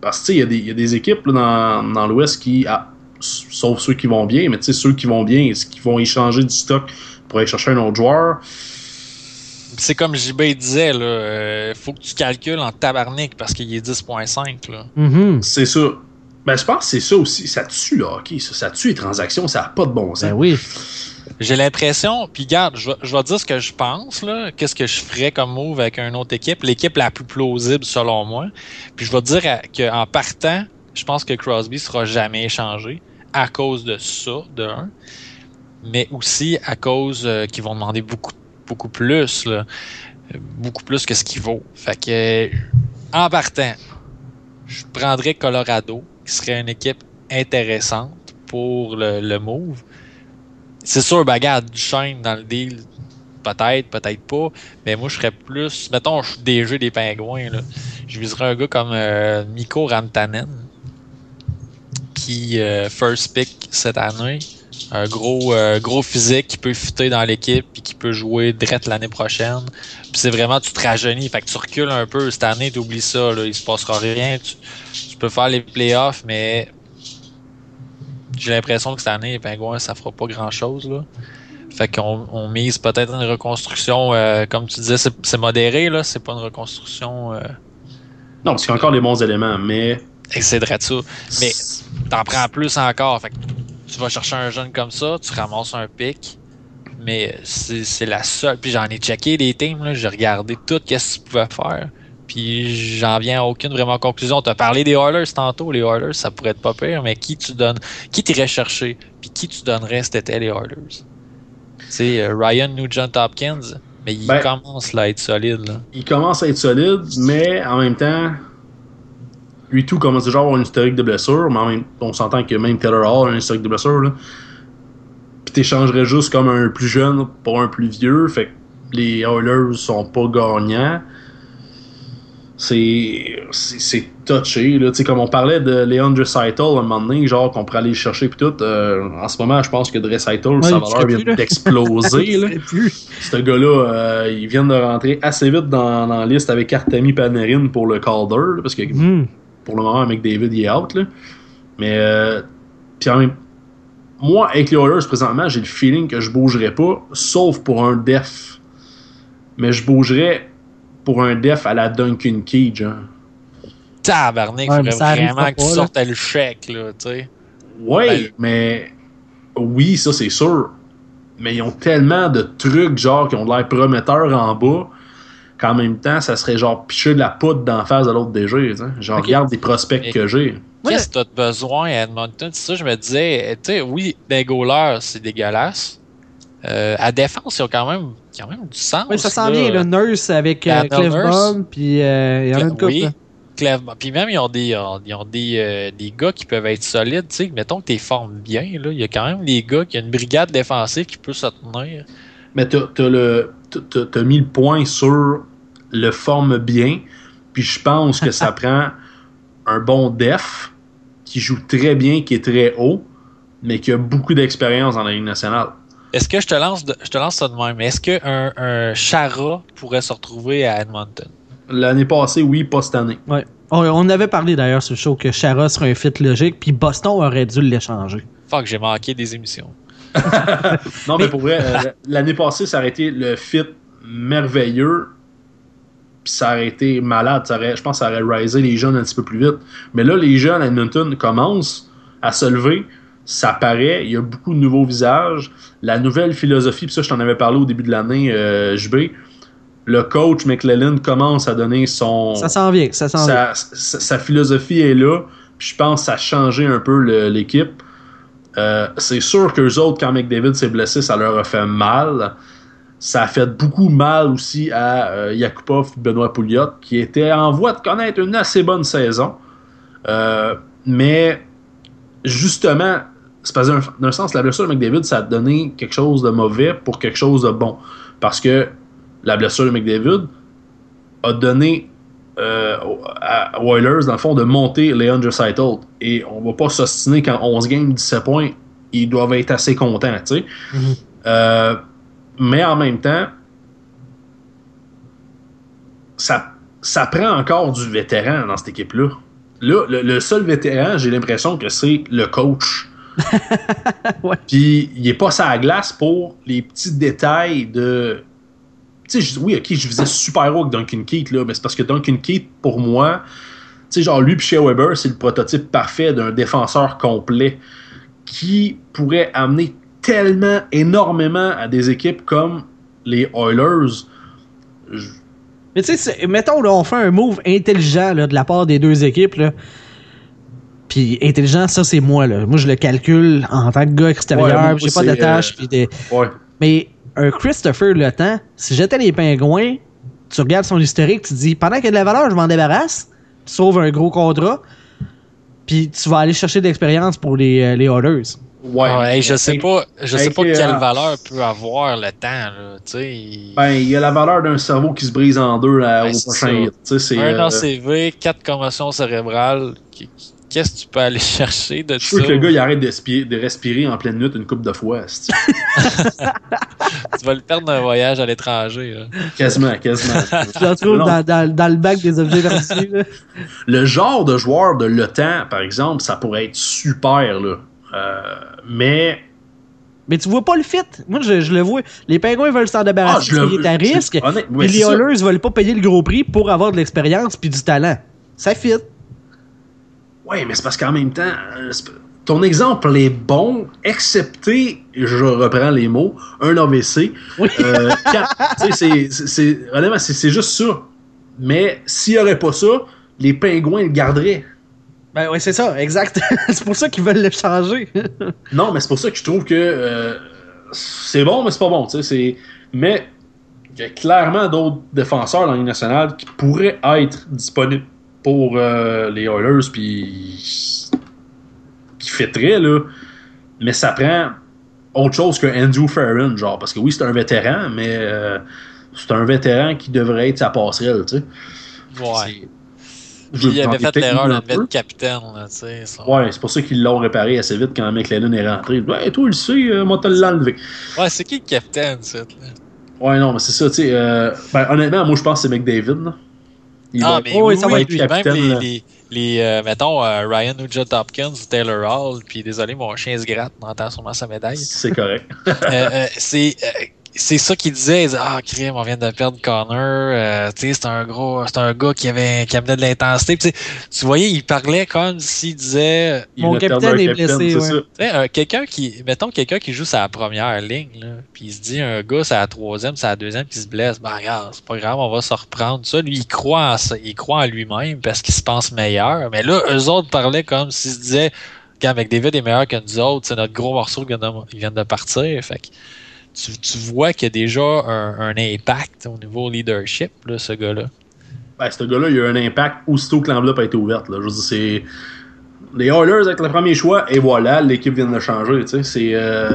Parce que tu sais, il y a des- il y, a des équipes là, dans, dans l'Ouest qui. ah, sauf ceux qui vont bien, mais tu sais, ceux qui vont bien, est-ce qu'ils vont échanger du stock pour aller chercher un autre joueur?
C'est comme JB disait, là, euh, faut que tu calcules en tabarnak parce qu'il est 10.5. là.
Mhm.
C'est ça. Ben, je pense que c'est ça aussi. Ça tue le hockey, ça. Ça tue les transactions, ça n'a pas de bon sens.
Ben oui.
J'ai l'impression, puis garde, je vais, je vais dire ce que je pense, là, qu'est-ce que je ferais comme move avec une autre équipe, l'équipe la plus plausible selon moi. Puis je vais dire qu'en partant, je pense que Crosby sera jamais échangé à cause de ça, de un, mais aussi à cause euh, qu'ils vont demander beaucoup, beaucoup plus, beaucoup plus que ce qu'il vaut. Fait que, euh, en partant, je prendrais Colorado, qui serait une équipe intéressante pour le, move. C'est sûr, ben, regarde, Duchesne dans le deal, peut-être, peut-être pas. Mais moi, je serais plus. Mettons, je suis DG des pingouins. Je viserais un gars comme euh, Mikko Rantanen, qui euh, first pick cette année. Un gros, euh, gros physique qui peut fitter dans l'équipe et qui peut jouer direct l'année prochaine. Puis c'est vraiment, tu te rajeunis, fait que tu recules un peu. Cette année, tu oublies ça, là, il se passera rien. Tu, tu peux faire les playoffs, mais j'ai l'impression que cette année, les Pingouins, ça fera pas grand-chose. là. Fait qu'on on mise peut-être une reconstruction, euh, comme tu disais, c'est c'est modéré, là. C'est pas une reconstruction. Euh,
Non, parce qu'il y a encore les bons éléments, mais.
et c'est ça. Mais t'en prends plus encore. Fait que tu vas chercher un jeune comme ça, tu ramasses un pic. Mais c'est la seule. Puis j'en ai checké des teams. J'ai regardé tout qu'est-ce qu'ils pouvaient faire. Puis j'en viens à aucune vraiment conclusion. T'as parlé des Oilers tantôt. Les Oilers, ça pourrait être pas pire, mais qui tu donnes, qui t'irais chercher, puis qui tu donnerais cet été les Oilers? C'est Ryan Nugent Hopkins, mais il
Ben-
commence là, à être solide. Là.
Il commence à être solide, mais en même temps, lui tout commence déjà à avoir une historique de blessure, mais même, on s'entend que même Taylor Hall a un historique de blessure. Là. Puis t'échangerais juste comme un plus jeune pour un plus vieux, fait que les Oilers sont pas gagnants. C'est c'est c'est touché là, tu sais comme on parlait de Leon Draisaitl à un moment donné, genre qu'on pourrait aller le chercher puis tout. euh, en ce moment, je pense que Draisaitl,
Ouais,
sa valeur vient
là.
d'exploser là. Ce gars-là, euh, il vient de rentrer assez vite dans, dans la liste avec Artemi Panarin pour le Calder, parce que
Hmm.
Pour le moment, avec David, il est out. Là. Mais, euh, puis en même moi, avec les Oilers, présentement, j'ai le feeling que je bougerais pas, sauf pour un def. Mais je bougerais pour un def à la Duncan Cage. Hein.
Tabarnak, il
Ouais,
faudrait vraiment
pas,
qu'il
là.
sorte à le chèque, là, tu sais.
Ouais,
Ben,
mais oui, ça c'est sûr. Mais ils ont tellement de trucs genre qui ont de l'air prometteurs en bas qu'en même temps, ça serait genre picher de la poudre d'en face de l'autre DG. tu sais. Genre, regarde des prospects que j'ai.
Ouais.
Qu'est-ce que t'as de besoin à Edmonton? C'est ça, je me disais, tu sais, oui, des goalers, c'est dégueulasse. Euh, à défense, ils ont quand même, quand même du sens.
Ouais, ça s'en
là.
vient, le Nurse avec euh, puis euh, il y en a une couple.
oui, Puis même, ils ont des, ils ont des, euh, des gars qui peuvent être solides. Tu sais, mettons que tu les formes bien. Là. Il y a quand même des gars qui ont une brigade défensive qui peut se tenir.
Mais t'as t'as le- t'as- t'as- t'as mis le point sur le forme bien. Puis je pense que ça prend un bon def qui joue très bien, qui est très haut, mais qui a beaucoup d'expérience dans la Ligue nationale.
Est-ce que je te lance, de- je te lance ça de même? Est-ce qu'un un Chara pourrait se retrouver à Edmonton?
L'année passée, oui, pas cette année.
Ouais. On, on avait parlé d'ailleurs sur le show que Chara serait un fit logique, puis Boston aurait dû l'échanger.
Fuck, j'ai manqué des émissions.
Non, mais,
Mais-
pour vrai, euh, l'année passée, ça aurait été le fit merveilleux. Puis ça aurait été malade. Ça aurait- je pense que ça aurait risé les jeunes un petit peu plus vite. Mais là, les jeunes à Edmonton commencent à se lever. Ça paraît. Il y a beaucoup de nouveaux visages. La nouvelle philosophie, puis ça, je t'en avais parlé au début de l'année, euh, JB. Le coach McClellan commence à donner son.
Ça s'en vient, ça s'en vient.
sa, philosophie est là. Puis je pense que ça a changé un peu l'équipe. Euh, c'est sûr qu'eux autres, quand McDavid s'est blessé, ça leur a fait mal. Ça a fait beaucoup mal aussi à euh, Yakupov et Benoît Pouliot, qui étaient en voie de connaître une assez bonne saison. Euh, mais justement, c'est parce que d'un- sens, la blessure de McDavid, ça a donné quelque chose de mauvais pour quelque chose de bon. Parce que la blessure de McDavid a donné euh, à Oilers, dans le fond, de monter Leon Draisaitl. Et on va pas s'ostiner qu'en 11 games, 17 points, ils doivent être assez contents, tu sais.
Mhm.
Euh, mais en même temps, ça, ça prend encore du vétéran dans cette équipe-là. Là, le, le seul vétéran, j'ai l'impression que c'est le coach.
Ouais.
Puis, il est pas sa glace pour les petits détails de tu sais, oui, ok, je faisais super haut avec Duncan Keith, là, mais c'est parce que Duncan Keith, pour moi, tu sais, genre lui puis Shea Weber, c'est le prototype parfait d'un défenseur complet qui pourrait amener tellement, énormément à des équipes comme les Oilers. Je-
Mais tu sais, mettons, là, on fait un move intelligent là, de la part des deux équipes. Là. Puis intelligent, ça, c'est moi. Là. Moi, je le calcule en tant que gars extérieur. j'ai pas de tâches.
euh,
puis des-
Ouais.
Mais un Christopher Le Temps, si j'étais les pingouins, tu regardes son historique, tu te dis, pendant qu'il y a de la valeur, je m'en débarrasse. Tu sauves un gros contrat. Puis tu vas aller chercher de l'expérience pour les, euh, les Oilers.
Ouais.
Ah, hey, je sais pas, je sais pas
euh,
quelle valeur peut avoir le temps, là. Tu sais, il-
Ben, il y a la valeur d'un cerveau qui se brise en deux là,
Ben,
au prochain hit. Tu
un
euh,
ACV, quatre commotions cérébrales. Qu'est-ce que tu peux aller chercher de
Je
ça?
que le gars, il arrête de respirer en pleine nuit une coupe de fois.
Tu vas le perdre d'un voyage à l'étranger.
Quasiment, quasiment.
Je le trouve
Non.
dans, dans, dans le bac des objets perdus.
Le genre de joueur de Le Temps, par exemple, ça pourrait être super, là. Euh, mais.
Mais tu vois pas le fit. Moi, je, je le vois. Les pingouins veulent s'en
Ah,
débarrasser parce
le
est à risque.
honnête- ouais,
les. Oilers veulent pas payer le gros prix pour avoir de l'expérience puis du talent. Ça fit.
Ouais, mais c'est parce qu'en même temps, euh, ton exemple est bon, excepté, je reprends les mots, un AVC.
Oui.
Euh, c'est juste ça. Mais s'il n'y aurait pas ça, les pingouins le garderaient.
Ben ouais, c'est ça, exact. c'est pour ça qu'ils veulent le changer.
Non, mais c'est pour ça que je trouve que euh, c'est bon, mais c'est pas bon. tu sais, c'est- Mais il y a clairement d'autres défenseurs dans la Ligue nationale qui pourraient être disponibles pour euh, les Oilers, puis qui fitteraient, là. Mais ça prend autre chose que Andrew Farron, genre. Parce que oui, c'est un vétéran, mais euh, c'est un vétéran qui devrait être sa passerelle, tu sais.
Ouais. Il avait fait l'erreur de mettre capitaine, là, tu sais.
Ouais, c'est pour ça qu'ils l'ont réparé assez vite quand McLennan est rentré. Ouais, toi, le sais, euh, moi, te l'enlever.
Ouais, c'est qui le capitaine, ça?
Ouais, non, mais c'est ça, tu sais. euh, ben, honnêtement, moi, je pense que c'est McDavid, là. Il
Ah,
va-
mais
Oh,
oui,
ça va être
lui.
même
capitaine,
les,
là.
les, les, euh, mettons, euh, Ryan Nugent-Hopkins, Taylor Hall, puis désolé, mon chien se gratte, on entend sûrement sa médaille.
C'est correct.
Euh, c'est c'est ça qu'il disait. Il disait, ah, crime, on vient de perdre Connor. Euh, tu sais, c'est un gros, c'est un gars qui avait, qui amenait de l'intensité. Tu sais, tu voyais, il parlait comme s'il disait,
Il
Mon capitaine
un
est blessé,
c'est
ouais.
ça.
tu sais, un- quelqu'un qui, mettons, quelqu'un qui joue sa première ligne, là, puis il se dit, un gars, c'est la troisième, c'est la deuxième, qui se blesse. Ben, regarde, c'est pas grave, on va se reprendre. Ça, lui, il croit en, ça, il croit en lui-même parce qu'il se pense meilleur. Mais là, eux autres parlaient comme s'ils se disaient, quand McDavid est meilleur que nous autres, c'est notre gros morceau qui vient de, il vient de partir. Fait que tu, tu vois qu'il y a déjà un, un impact au niveau leadership, là, ce gars-là.
Ben, ce gars-là, il a eu un impact aussitôt que l'enveloppe a été ouverte, là. Je veux dire, c'est. Les Oilers avec le premier choix, et voilà, l'équipe vient de le changer, tu sais. C'est. euh,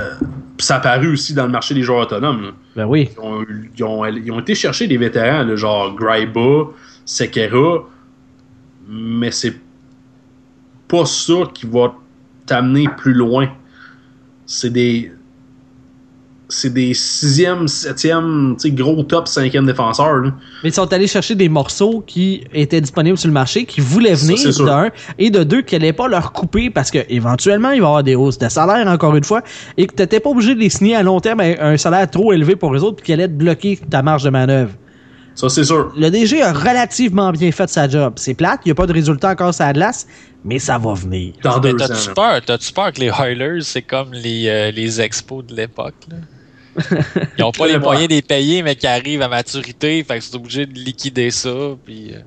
ça a paru aussi dans le marché des joueurs autonomes, là.
Ben oui.
Ils ont, ils ont- ils ont été chercher des vétérans, là, genre Greiba, Sekera, mais c'est pas ça qui va t'amener plus loin. C'est des. C'est des sixième, septième, gros top cinquième défenseurs. Là.
Mais ils sont allés chercher des morceaux qui étaient disponibles sur le marché, qui voulaient venir, et de deux, qui n'allaient pas leur couper parce que éventuellement il va y avoir des hausses de salaire, encore une fois, et que tu n'étais pas obligé de les signer à long terme à un salaire trop élevé pour eux autres, puis qui allait te bloquer ta marge de manœuvre.
Ça, c'est sûr.
Le DG a relativement bien fait sa job. C'est plate, il n'y a pas de résultat encore sur la glace, mais ça va venir.
Dans
Mais t'as-tu peur, t'as-tu peur que les Oilers, c'est comme les, euh, les expos de l'époque? Ils ont pas les moyens de les payer, mais qui arrivent à maturité, fait que c'est obligé de liquider ça, puis... euh,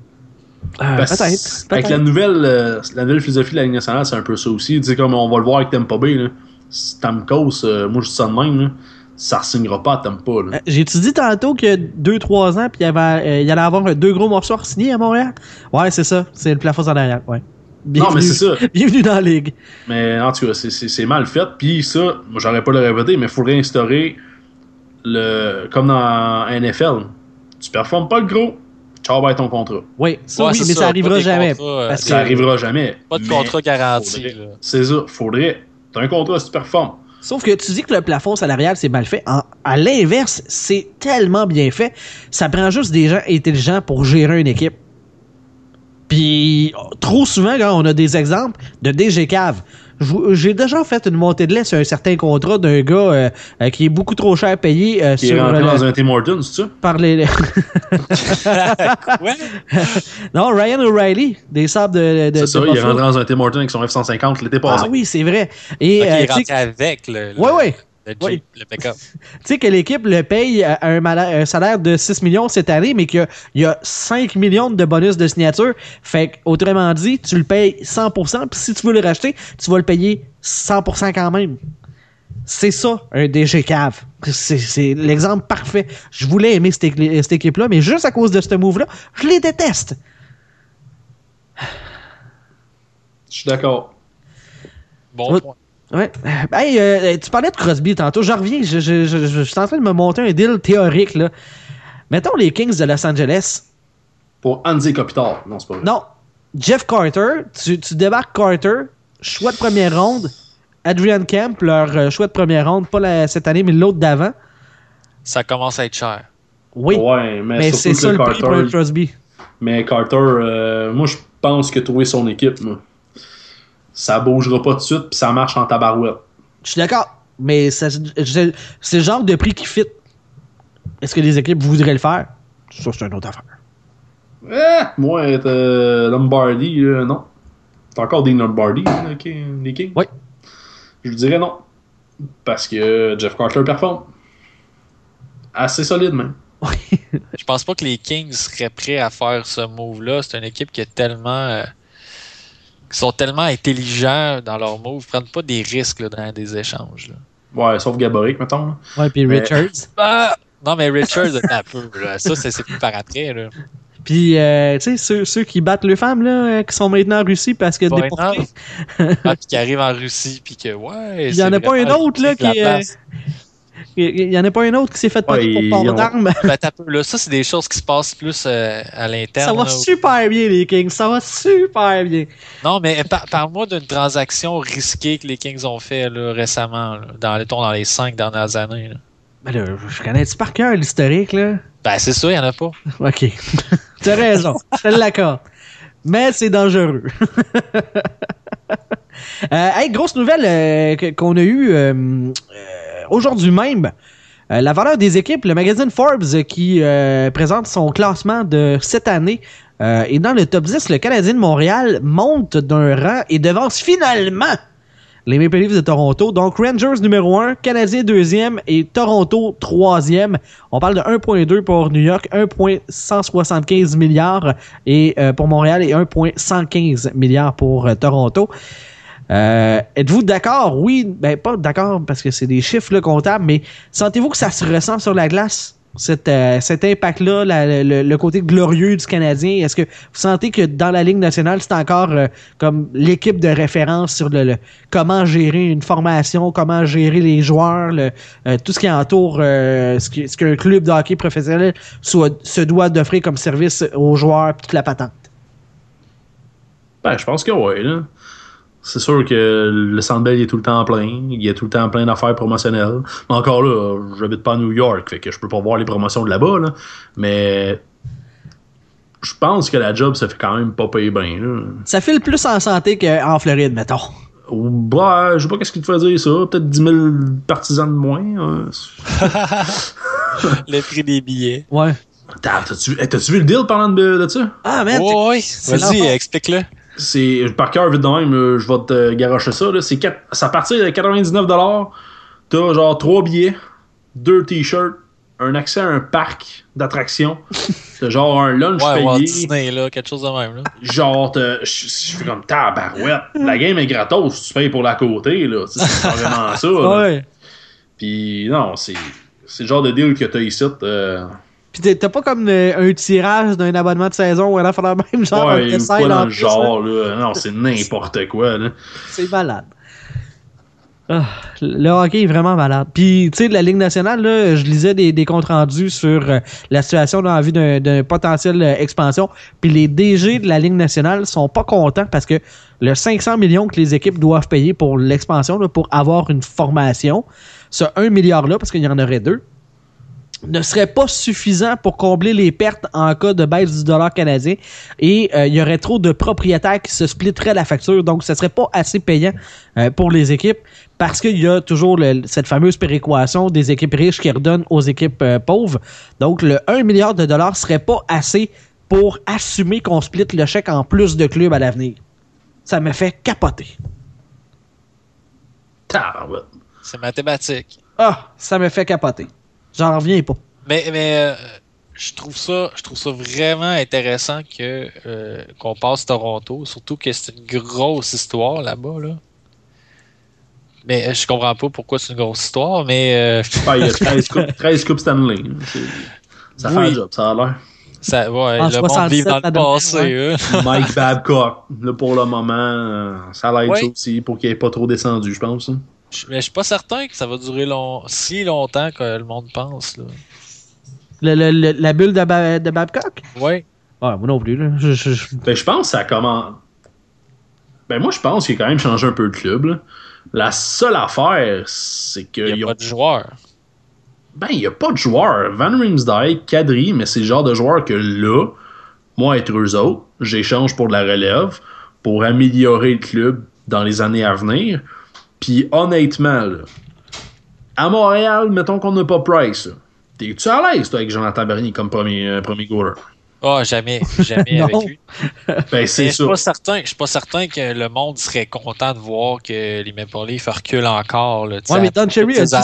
Euh,
Ben,
peut-être.
Avec la nouvelle, euh, la nouvelle philosophie de la Ligue nationale, c'est un peu ça aussi. Tu sais, comme on va le voir avec Tampa Bay, là. Stamkos, euh, moi je dis ça de même, là, ça ne signera pas à Tampa. Là.
Euh, J'ai-tu dit tantôt que 2-3 ans, puis il y, avait, euh, il y allait avoir deux gros morceaux à signer à Montréal? Ouais, c'est ça. C'est le plafond salarial. Ouais.
non, mais c'est ça.
Bienvenue dans la ligue.
Mais en tout cas, c'est- mal fait. Puis ça, moi j'aurais pas le répéter, mais il faudrait instaurer le. Comme dans NFL. Tu performes pas le gros, ciao bye ton contrat.
Oui, ça
Ouais,
oui, mais ça,
pas
arrivera jamais.
contrats, euh,
Ça arrivera jamais.
Pas de contrat garanti.
C'est ça, faudrait. T'as un contrat si tu performes.
Sauf que tu dis que le plafond salarial, c'est mal fait. À l'inverse, c'est tellement bien fait. Ça prend juste des gens intelligents pour gérer une équipe. Puis, trop souvent, on a des exemples de DG Cave, j'ai déjà fait une montée de lait sur un certain contrat d'un gars euh, euh, qui est beaucoup trop cher payé euh,
Qui
sur
est rentré
le-
dans un Tim Hortons, c'est ça?
par les...
Ouais.
non, Ryan O'Reilly, des sables de, de,
C'est
de
ça, il est rentré dans un Tim Hortons avec son F-150 l'été passé.
Ah oui, c'est vrai. Et
Ok,
euh,
il est rentré avec le, le,
Ouais, ouais.
Le.
Tu sais que l'équipe le paye à un, salaire de 6 millions cette année, mais qu'il y a- il y a 5 millions de bonus de signature. Fait que, autrement dit, tu le payes 100%, puis si tu veux le racheter, tu vas le payer 100% quand même. C'est ça, un DG cave. C'est- l'exemple parfait. Je voulais aimer cette, équi- cette équipe-là, mais juste à cause de ce move-là, je les déteste.
Je suis d'accord.
Bon
Ouais. Ouais. Hey, euh, tu parlais de Crosby tantôt. Je reviens. Je, je, je, je suis en train de me monter un deal théorique. Là. Mettons les Kings de Los Angeles.
Pour Andy Kopitar. Non, c'est pas vrai.
Non. Jeff Carter. Tu, tu débarques Carter. Choix de première ronde. Adrian Camp, leur euh, choix de première ronde. Pas la- cette année, mais l'autre d'avant.
Ça commence à être cher.
Oui.
Ouais, mais,
c'est ça le prix pour un
Carter.
Crosby.
Mais Carter, euh, moi, je pense que trouver son équipe, moi, ça bougera pas tout de suite, puis ça marche en tabarouette.
Je suis d'accord. Mais c'est le genre de prix qui fit. Est-ce que les équipes voudraient le faire? Ça, c'est une autre affaire.
Eh, moi, être euh, Lombardi, euh, non. C'est encore des Lombardi, qui- les Kings?
Oui.
Je dirais non. Parce que Jeff Carter performe. Assez solide, même.
Je pense pas que les Kings seraient prêts à faire ce move-là. C'est une équipe qui est tellement. euh, qui sont tellement intelligents dans leurs moves. Ils prennent pas des risques là, dans des échanges. là.
Ouais, sauf Gaborik, mettons. là.
Ouais, puis
Mais-
Richards.
Ah! Non, mais Richards, un peu. Là. Ça, c'est plus par après. Là.
Puis, euh, tu sais, ceux, ceux qui battent les femmes, là, euh, qui sont maintenant en Russie parce que
Pas
déportés.
Ah, puis qui arrive en Russie, puis que, ouais.
Il y en a pas un autre, là, qui,
place.
Il il y en a pas un autre qui s'est fait
Ouais,
pour port
ont-
d'armes.
Ben, là. Ça, c'est des choses qui se passent plus euh, à l'interne.
Ça va
là.
super bien, les Kings. Ça va super bien.
Non, mais par- parle-moi d'une transaction risquée que les Kings ont fait là, récemment, là, dans, mettons, dans les cinq dernières années. là.
Ben là, je connais-tu par cœur l'historique, là?
Ben, c'est ça, il n'y en a pas.
OK. tu as raison. Je te l'accorde. Mais c'est dangereux. euh, hey, grosse nouvelle euh, que- qu'on a eue euh, euh, aujourd'hui même. Euh, la valeur des équipes, le magazine Forbes qui euh, présente son classement de cette année. euh, et dans le top 10, le Canadien de Montréal monte d'un rang et devance finalement les Maple Leafs de Toronto. Donc Rangers numéro 1, Canadien deuxième et Toronto troisième. On parle de 1.2 pour New York, 1.175 milliards et euh, pour Montréal et 1.115 milliards pour Toronto. Euh, Êtes-vous d'accord? Oui, ben pas d'accord parce que c'est des chiffres là, comptables, mais sentez-vous que ça se ressent sur la glace? Cet, euh, cet impact-là, le, côté glorieux du Canadien, est-ce que vous sentez que dans la Ligue nationale, c'est encore euh, comme l'équipe de référence sur le, comment gérer une formation, comment gérer les joueurs, euh, tout ce qui entoure ce ce qu'un club de hockey professionnel soit, se doit d'offrir comme service aux joueurs, toute la patente?
Ben, je pense que ouais, là. C'est sûr que le Centre Bell il est tout le temps plein. Il y a tout le temps plein d'affaires promotionnelles. Mais encore là, j'habite pas à New York, fait que je peux pas voir les promotions de là-bas, là. Mais je pense que la job se fait quand même pas payer bien, là.
Ça file plus en santé qu'en Floride, mettons.
Bah, je sais pas qu'est-ce qui te fait dire ça. Peut-être 10 000 partisans de moins. hein.
Le prix des billets.
Ouais.
T'as- T'as-tu hey, vu le deal parlant de, de ça?
Ah, man,
Oui, oui. Vas-y, explique-le.
C'est par cœur vite de même, euh, je vais te garocher ça. Là. C'est ça à partir de 99$. T'as genre trois billets, deux t-shirts, un accès à un parc d'attractions. T'as genre un lunch
Ouais, Walt
payé.
Disney, là, quelque chose de même. Là.
Genre, je fais comme tabarouette. La game est gratos, tu payes pour la côté. là. C'est pas vraiment ça. là.
Ouais.
Puis non, c'est c'est le genre de deal que t'as ici. euh,
T'es- t'as pas comme euh, un tirage d'un abonnement de saison ou alors faire la même genre un
ouais, ou pas dans le
plus,
genre. Là. Non, c'est n'importe quoi. Là.
C'est malade. Ah, le hockey est vraiment malade. Puis, tu sais, de la Ligue nationale, là, je lisais des, des comptes rendus sur euh, la situation dans la vie d'un potentiel euh, expansion. Puis les DG de la Ligue nationale sont pas contents parce que le 500 millions que les équipes doivent payer pour l'expansion, pour avoir une formation, ce 1 milliard-là, parce qu'il y en aurait deux, ne serait pas suffisant pour combler les pertes en cas de baisse du dollar canadien et euh, il y aurait trop de propriétaires qui se splitteraient la facture. Donc ce serait pas assez payant euh, pour les équipes parce qu'il y a toujours le- cette fameuse péréquation des équipes riches qui redonnent aux équipes euh, pauvres. Donc le 1 milliard de dollars serait pas assez pour assumer qu'on split le chèque en plus de clubs à l'avenir. Ça me fait capoter.
C'est mathématique.
ah ça me fait capoter j'en reviens pas
Mais, mais euh, je trouve ça je trouve ça vraiment intéressant que euh, qu'on passe Toronto, surtout que c'est une grosse histoire là-bas. Là. Mais euh, je comprends pas pourquoi c'est une grosse histoire, mais euh,
Ah, il y a 13 coupes, 13 coupes Stanley. Ça fait
Oui.
un job, ça a l'air.
Ça, ouais,
En
le monde
67,
vit dans le passé.
ouais.
hein.
Mike Babcock, là, pour le moment, euh, ça l'aide
Ouais.
aussi pour qu'il ait pas trop descendu, je pense.
Je- Mais je suis pas certain que ça va durer long... si longtemps que le monde pense. Là.
Le- le- le- la bulle de, Ba- de Babcock?
Ouais.
Ouais, moi non plus. Là. Je, je- je-
Ben, je pense que ça commence. Ben, moi, je pense qu'il a quand même changé un peu le club. là. La seule affaire, c'est
Il n'y
qu'il
a pas de joueur.
Ben, il n'y a pas de joueur. Van Riemsdyk, Kadri, mais c'est le genre de joueur que là, moi, être eux autres, j'échange pour de la relève, pour améliorer le club dans les années à venir. Puis honnêtement, là, à Montréal, mettons qu'on n'a pas Price. là. T'es-tu à l'aise, toi, avec Jonathan Bernier comme premier, euh, premier goaler?
Ah, jamais. Jamais
Non.
avec lui.
Ben, c'est
je
ça.
suis pas certain. Je suis pas certain que le monde serait content de voir que les Maple Leafs reculent encore. Là,
Ouais, mais Don Cherry a dit.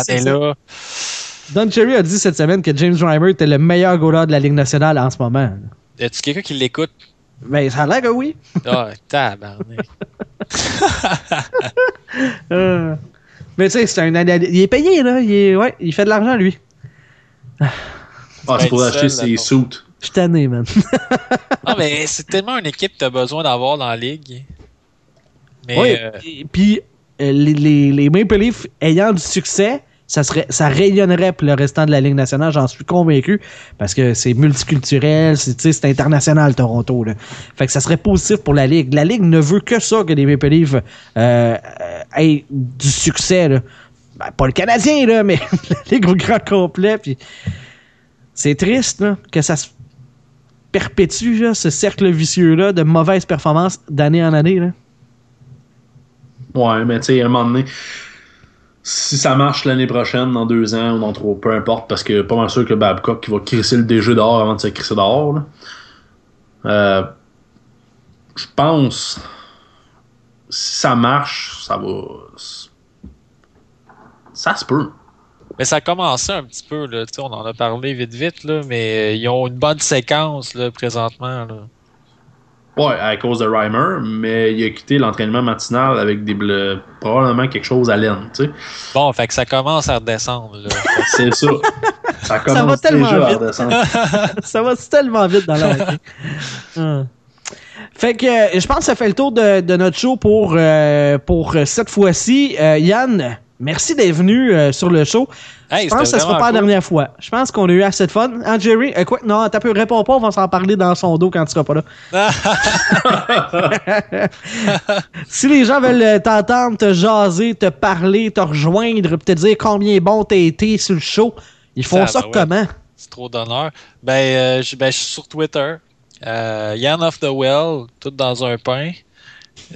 Don Cherry a dit cette semaine que James Reimer était le meilleur goaler de la Ligue nationale en ce moment.
Y a-tu quelqu'un qui l'écoute?
Ben, ça a l'air que oui.
Ah, tabarnak.
Euh, Mais tu sais, c'est un. Il est payé, là. Il, est... ouais, il fait de l'argent, lui.
Ah, c'est pour acheter
seul,
ses suits.
Je suis tanné, man.
Non, mais c'est tellement une équipe que tu as besoin d'avoir dans la ligue. Mais
Oui,
euh,
et puis euh, les, les, les Maple Leafs ayant du succès, ça, serait, ça rayonnerait pour le restant de la Ligue nationale, j'en suis convaincu, parce que c'est multiculturel, c'est international Toronto. Là. Fait que ça serait positif pour la Ligue. La Ligue ne veut que ça, que les Maple Leafs euh, aient du succès. Là. Ben, pas le Canadien, là, mais la Ligue au grand complet. Puis c'est triste que ça se perpétue, ce cercle vicieux-là de mauvaises performances d'année en année. Là.
Ouais, mais tu sais, à un moment donné, si ça marche l'année prochaine, dans deux ans ou dans trois, peu importe, parce que pas mal sûr que Babcock qui va crisser le DG dehors avant de se crisser dehors. Euh, je pense, si ça marche, ça va. Ça se peut.
Mais ça a commencé un petit peu, là. On en a parlé vite vite, là, mais euh, ils ont une bonne séquence là, présentement.
Ouais, à cause de Reimer, mais il a quitté l'entraînement matinal avec des ble- probablement quelque chose à laine, tu sais.
Bon, fait que ça commence à redescendre. Là.
C'est ça. Ça commence
va tellement
déjà à
vite.
redescendre.
ça va tellement vite dans hockey. Hum. Fait que euh, je pense que ça fait le tour de, de notre show pour, euh, pour euh, cette fois-ci. Euh, Yann, merci d'être venu euh, sur le show.
Hey,
je pense que ça sera pas la dernière fois. Je pense qu'on a eu assez de fun. Hein, Jerry? Euh, quoi? Non, t'as peu réponds pas, on va s'en parler dans son dos quand tu seras pas là. si les gens veulent euh, t'entendre, te jaser, te parler, te rejoindre, te dire combien bon t'as été sur le show, ils font ça
Tabarouette.
comment?
C'est trop d'honneur. Ben, euh, je, ben, je suis sur Twitter. Yann of the Well, tout dans un pain.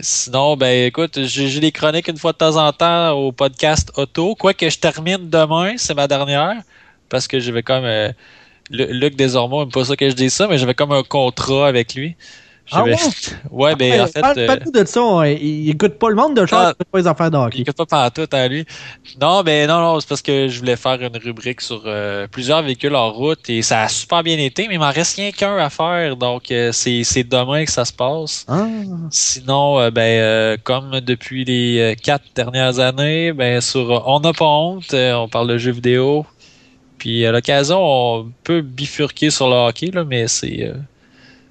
Sinon, ben écoute, j'ai des chroniques une fois de temps en temps au podcast Auto. Quoique je termine demain, c'est ma dernière. Parce que j'avais comme. euh, Lu- Luc Desormeaux aime pas ça que je dise ça, mais j'avais comme un contrat avec lui.
Ah
J'avais- ouais, ben en fait.
Parle-
euh,
de ça. on- Il, écoute pas le monde de
Ah.
il écoute pas les affaires de
Il écoute pas pantoute à lui. Non, mais non, non, c'est parce que je voulais faire une rubrique sur euh, plusieurs véhicules en route et ça a super bien été, mais il m'en reste rien qu'un à faire, donc euh, c'est demain que ça se passe.
Ah.
Sinon, euh, ben comme depuis les quatre dernières années, ben sur On n'a pas honte, on parle de jeux vidéo. Puis à l'occasion, on peut bifurquer sur le hockey, là, mais c'est euh,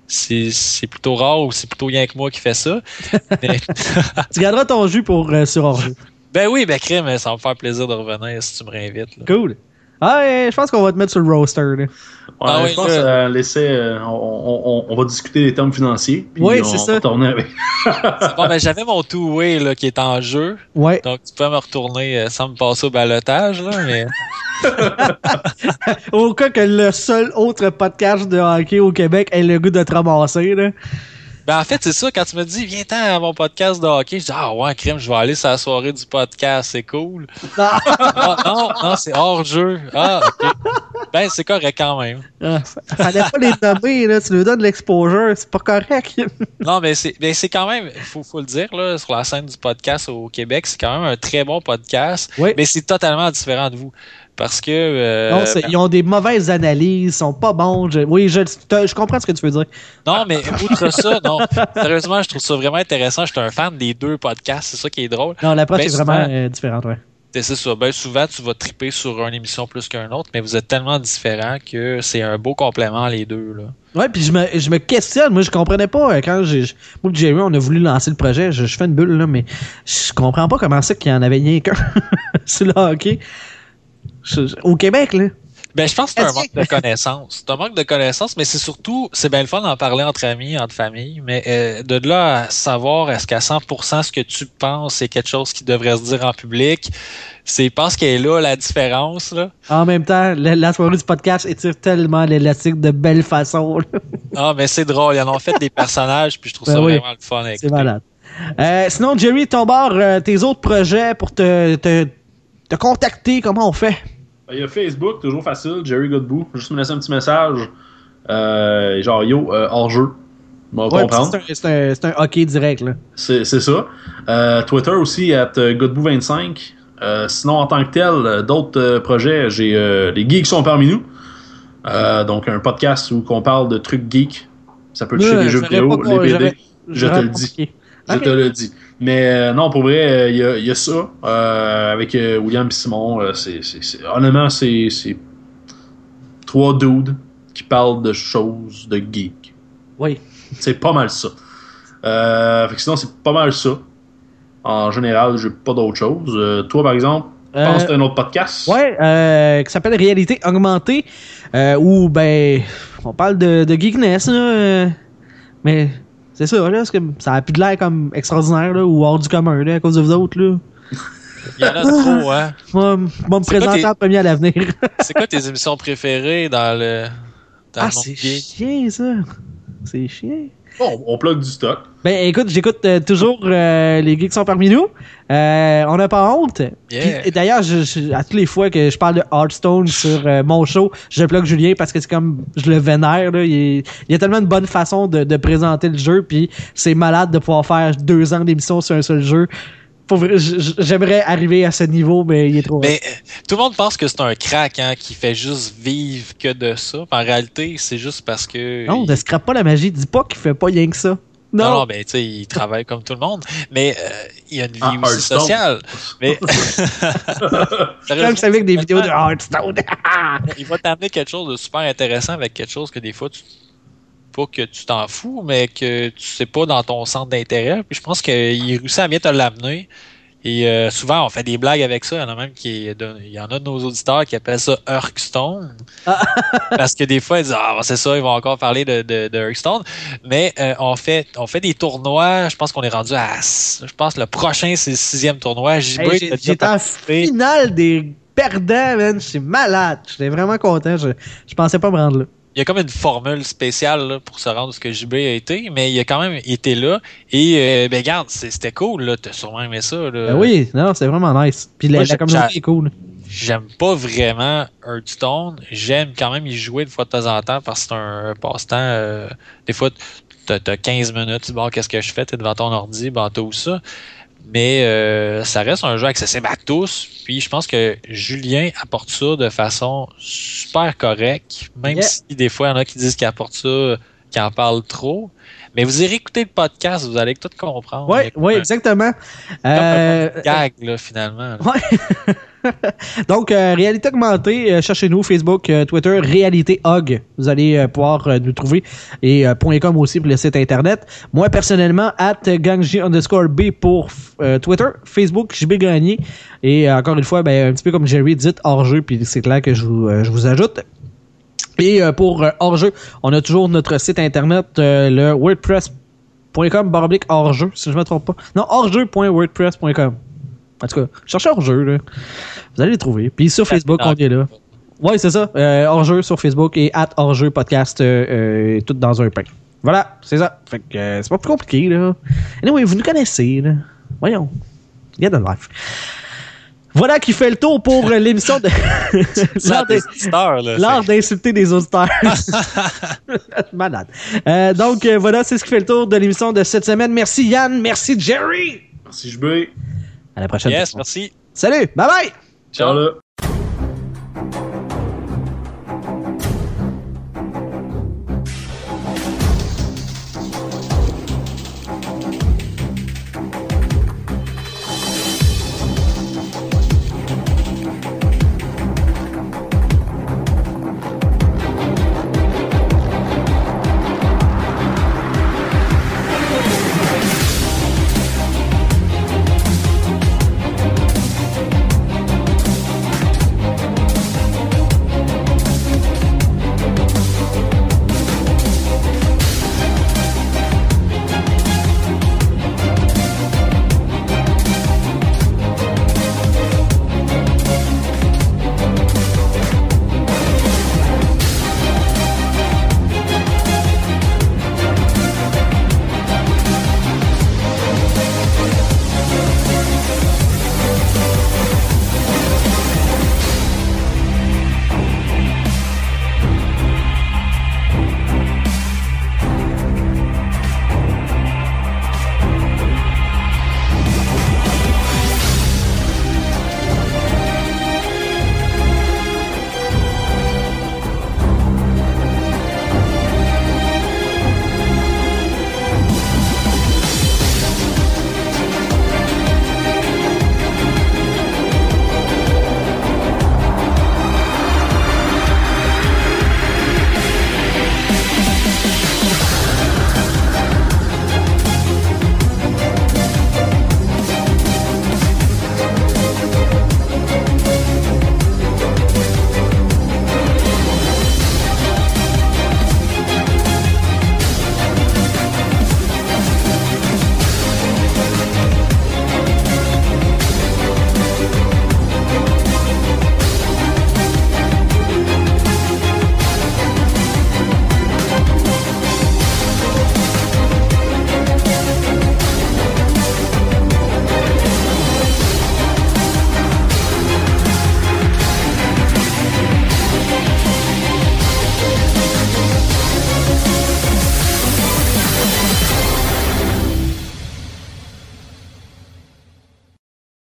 c'est c'est plutôt rare ou c'est plutôt rien que moi qui fais ça. Mais-
Tu garderas ton jus pour euh, sur
ben oui, ben crème, ça va me faire plaisir de revenir si tu me réinvites. là.
Cool. Ah, je pense qu'on va te mettre sur le roster. Là.
Ouais,
Ah oui,
je pense euh, laisser, euh, on, on- on va discuter des termes financiers. puis
Oui,
on
c'est ça.
avec.
Bon, ben, j'avais mon two-way là, qui est en jeu.
Ouais.
Donc, tu peux me retourner euh, sans me passer au balotage. Là, mais...
Au cas que le seul autre podcast de hockey au Québec ait le goût de te ramasser. Là.
Ben, en fait, c'est ça. Quand tu me dis, viens-t'en à mon podcast de hockey, je dis, ah ouais, crème, je vais aller sur la soirée du podcast. C'est cool.
Ah,
Ah, non, non, c'est hors jeu. Ah. Ben, c'est correct quand même.
ah, fallait pas les nommer, là. tu lui donnes de l'exposure, c'est pas correct.
Non, mais c'est ben, c'est quand même, faut, faut le dire, là, sur la scène du podcast au Québec, c'est quand même un très bon podcast.
Oui.
Mais c'est totalement différent de vous. Parce que. euh,
non, c'est- ils ont des mauvaises analyses, ils sont pas bons. je- oui, je, comprends ce que tu veux dire.
Non, mais outre ça, non. Sérieusement, je trouve ça vraiment intéressant. Je suis un fan des deux podcasts. C'est ça qui est drôle.
Non, l'approche
Ben,
est vraiment euh, différente, ouais.
C'est ça. Ben, souvent, tu vas triper sur une émission plus qu'une autre, mais vous êtes tellement différents que c'est un beau complément, les deux. Là.
Ouais, puis je me, je me questionne. Moi, je comprenais pas euh, quand j'ai. Moi, et Jerry, on a voulu lancer le projet. Je, je fais une bulle, là, mais je comprends pas comment c'est qu'il y en avait rien qu'un sur le hockey. Au Québec, là.
Ben, je pense que c'est un manque
que-
de connaissances. C'est un manque de connaissances, mais c'est surtout, c'est bien le fun d'en parler entre amis, entre familles, mais euh, de là à savoir est-ce qu'à 100% ce que tu penses c'est quelque chose qui devrait se dire en public, c'est parce qu'elle est là la différence. Là.
En même temps, la, la soirée du podcast étire tellement l'élastique de belle façon. là.
Ah, mais c'est drôle, ils en ont fait des personnages, puis je trouve
Ben
ça
oui.
vraiment le fun.
C'est malade. Euh, sinon, Jerry, ton bord, euh, tes autres projets pour te, te, te contacter, comment on fait?
Ben, Il y a Facebook, toujours facile, Jerry Godbout. Juste me laisser un petit message. Euh, genre, yo, euh, hors-jeu.
Ouais, c'est un, un, hockey direct, là.
C'est ça. Euh, Twitter aussi, at euh, Godbout25. Euh, sinon, en tant que tel, d'autres projets, j'ai Les Geeks sont parmi nous. Donc, un podcast où on parle de trucs geeks. Ça peut toucher
Ouais,
les jeux vidéo, les BD. Je te le dis. Je te le dis. Mais euh, non, pour vrai, euh, il y, a, il y a ça euh, avec euh, William et Simon. euh, c'est, honnêtement, c'est, c'est trois dudes qui parlent de choses de geek.
Oui.
C'est pas mal ça. Euh, fait que sinon, c'est pas mal ça. En général, j'ai pas d'autre chose. Euh, toi, par exemple, je pense
Euh,
que un autre podcast?
Ouais, euh, qui s'appelle Réalité augmentée, euh, où, ben, on parle de, de geekness, là, euh, mais c'est ça, là, parce que ça a plus de l'air comme extraordinaire, là, ou hors du commun, là, à cause de vous autres, là.
Il y en a trop, hein.
Moi, moi me présenter en premier à l'avenir.
C'est quoi tes émissions préférées dans le, dans
ah,
le monde
c'est chiant, ça. C'est chiant.
Bon, on plug du stock.
Ben, écoute, j'écoute euh, toujours euh, Les Geeks sont parmi nous. Euh, on n'a pas honte.
Yeah.
Et d'ailleurs, je, je- à toutes les fois que je parle de Hearthstone sur euh, mon show, je plug Julien parce que c'est comme je le vénère. Là. Il, est- il y a tellement une bonne façon de, de présenter le jeu, puis c'est malade de pouvoir faire deux ans d'émission sur un seul jeu. J'aimerais arriver à ce niveau, mais il est trop.
Mais euh, tout le monde pense que c'est un crack hein, qui fait juste vivre que de ça. En réalité, c'est juste parce que.
non,
il-
ne scrape pas la magie. Dis pas qu'il fait pas rien que ça.
non,
Non,
ben, tu sais, il travaille comme tout le monde. Mais euh, il y a une vie
Ah,
aussi sociale. Mais.
Comme ça avec des vidéos de Hearthstone.
Il va t'amener quelque chose de super intéressant avec quelque chose que des fois, tu pas que tu t'en fous, mais que tu sais pas dans ton centre d'intérêt. Puis je pense qu'il réussit à bien te l'amener. Et euh, souvent, on fait des blagues avec ça. Il y en a même qui. Il y en a de nos auditeurs qui appellent ça Hearthstone. Parce que des fois, ils disent Ah, c'est ça, ils vont encore parler de, de, de Hearthstone. Mais euh, on, fait, on fait des tournois. Je pense qu'on est rendu à. Je pense que le prochain, c'est le sixième tournoi.
Hey, J'étais en finale des perdants, man. C'est malade. J'étais vraiment content. Je, je pensais pas me rendre là.
Il y a comme une formule spéciale là, pour se rendre où ce que JB a été, mais il a quand même été là. Et euh, ben regarde, c'était cool, là. T'as sûrement aimé ça. Là.
Ben oui, non, c'est vraiment nice. Puis la,
Moi,
la communauté est cool.
J'aime pas vraiment Hearthstone. J'aime quand même y jouer de fois de temps en temps parce que c'est un, passe-temps. euh, des fois, t'as as 15 minutes, tu dis, bon, qu'est-ce que je fais? T'es devant ton ordi, ben t'as où ça? Mais euh, ça reste un jeu accessible à tous. Puis je pense que Julien apporte ça de façon super correcte. Même
Yeah.
si des fois, il y en a qui disent qu'il apporte ça, qu'il en parle trop. Mais vous irez écouter le podcast, vous allez tout comprendre.
Oui, oui,
un-
exactement.
comme un
Euh,
gag, là, finalement. là.
Ouais. Donc, euh, réalité augmentée, euh, cherchez-nous Facebook, euh, Twitter, Réalité Hog. Vous allez pouvoir nous trouver. Et .com aussi pour le site internet. Moi, personnellement, at gangji underscore B pour Twitter, Facebook, JB Gagné. Et encore une fois, ben, un petit peu comme Jerry dit, hors jeu, puis c'est clair que je vous, ajoute. Et pour hors-jeu, on a toujours notre site internet, le wordpress.com, baroblique hors-jeu, si je ne me trompe pas. Non, hors-jeu.wordpress.com. En tout cas, cherchez hors-jeu, là. Vous allez les trouver. Puis sur Facebook, on est là. Ouais, c'est ça. Euh, hors-jeu sur Facebook et at hors-jeu podcast, euh, euh, tout dans un pain. Voilà, c'est ça. Fait que euh, c'est pas plus compliqué, là. Anyway, vous nous connaissez, là. Voyons. Get a life. Voilà qui fait le tour pour l'émission de. L'art
des
des-
auditeurs, là,
L'art d'insulter des auditeurs. Malade. Euh, donc euh, voilà, c'est ce qui fait le tour de l'émission de cette semaine. Merci Yann, merci Jerry.
Merci, JB.
À la prochaine.
Yes, merci.
Salut, bye bye.
Ciao là.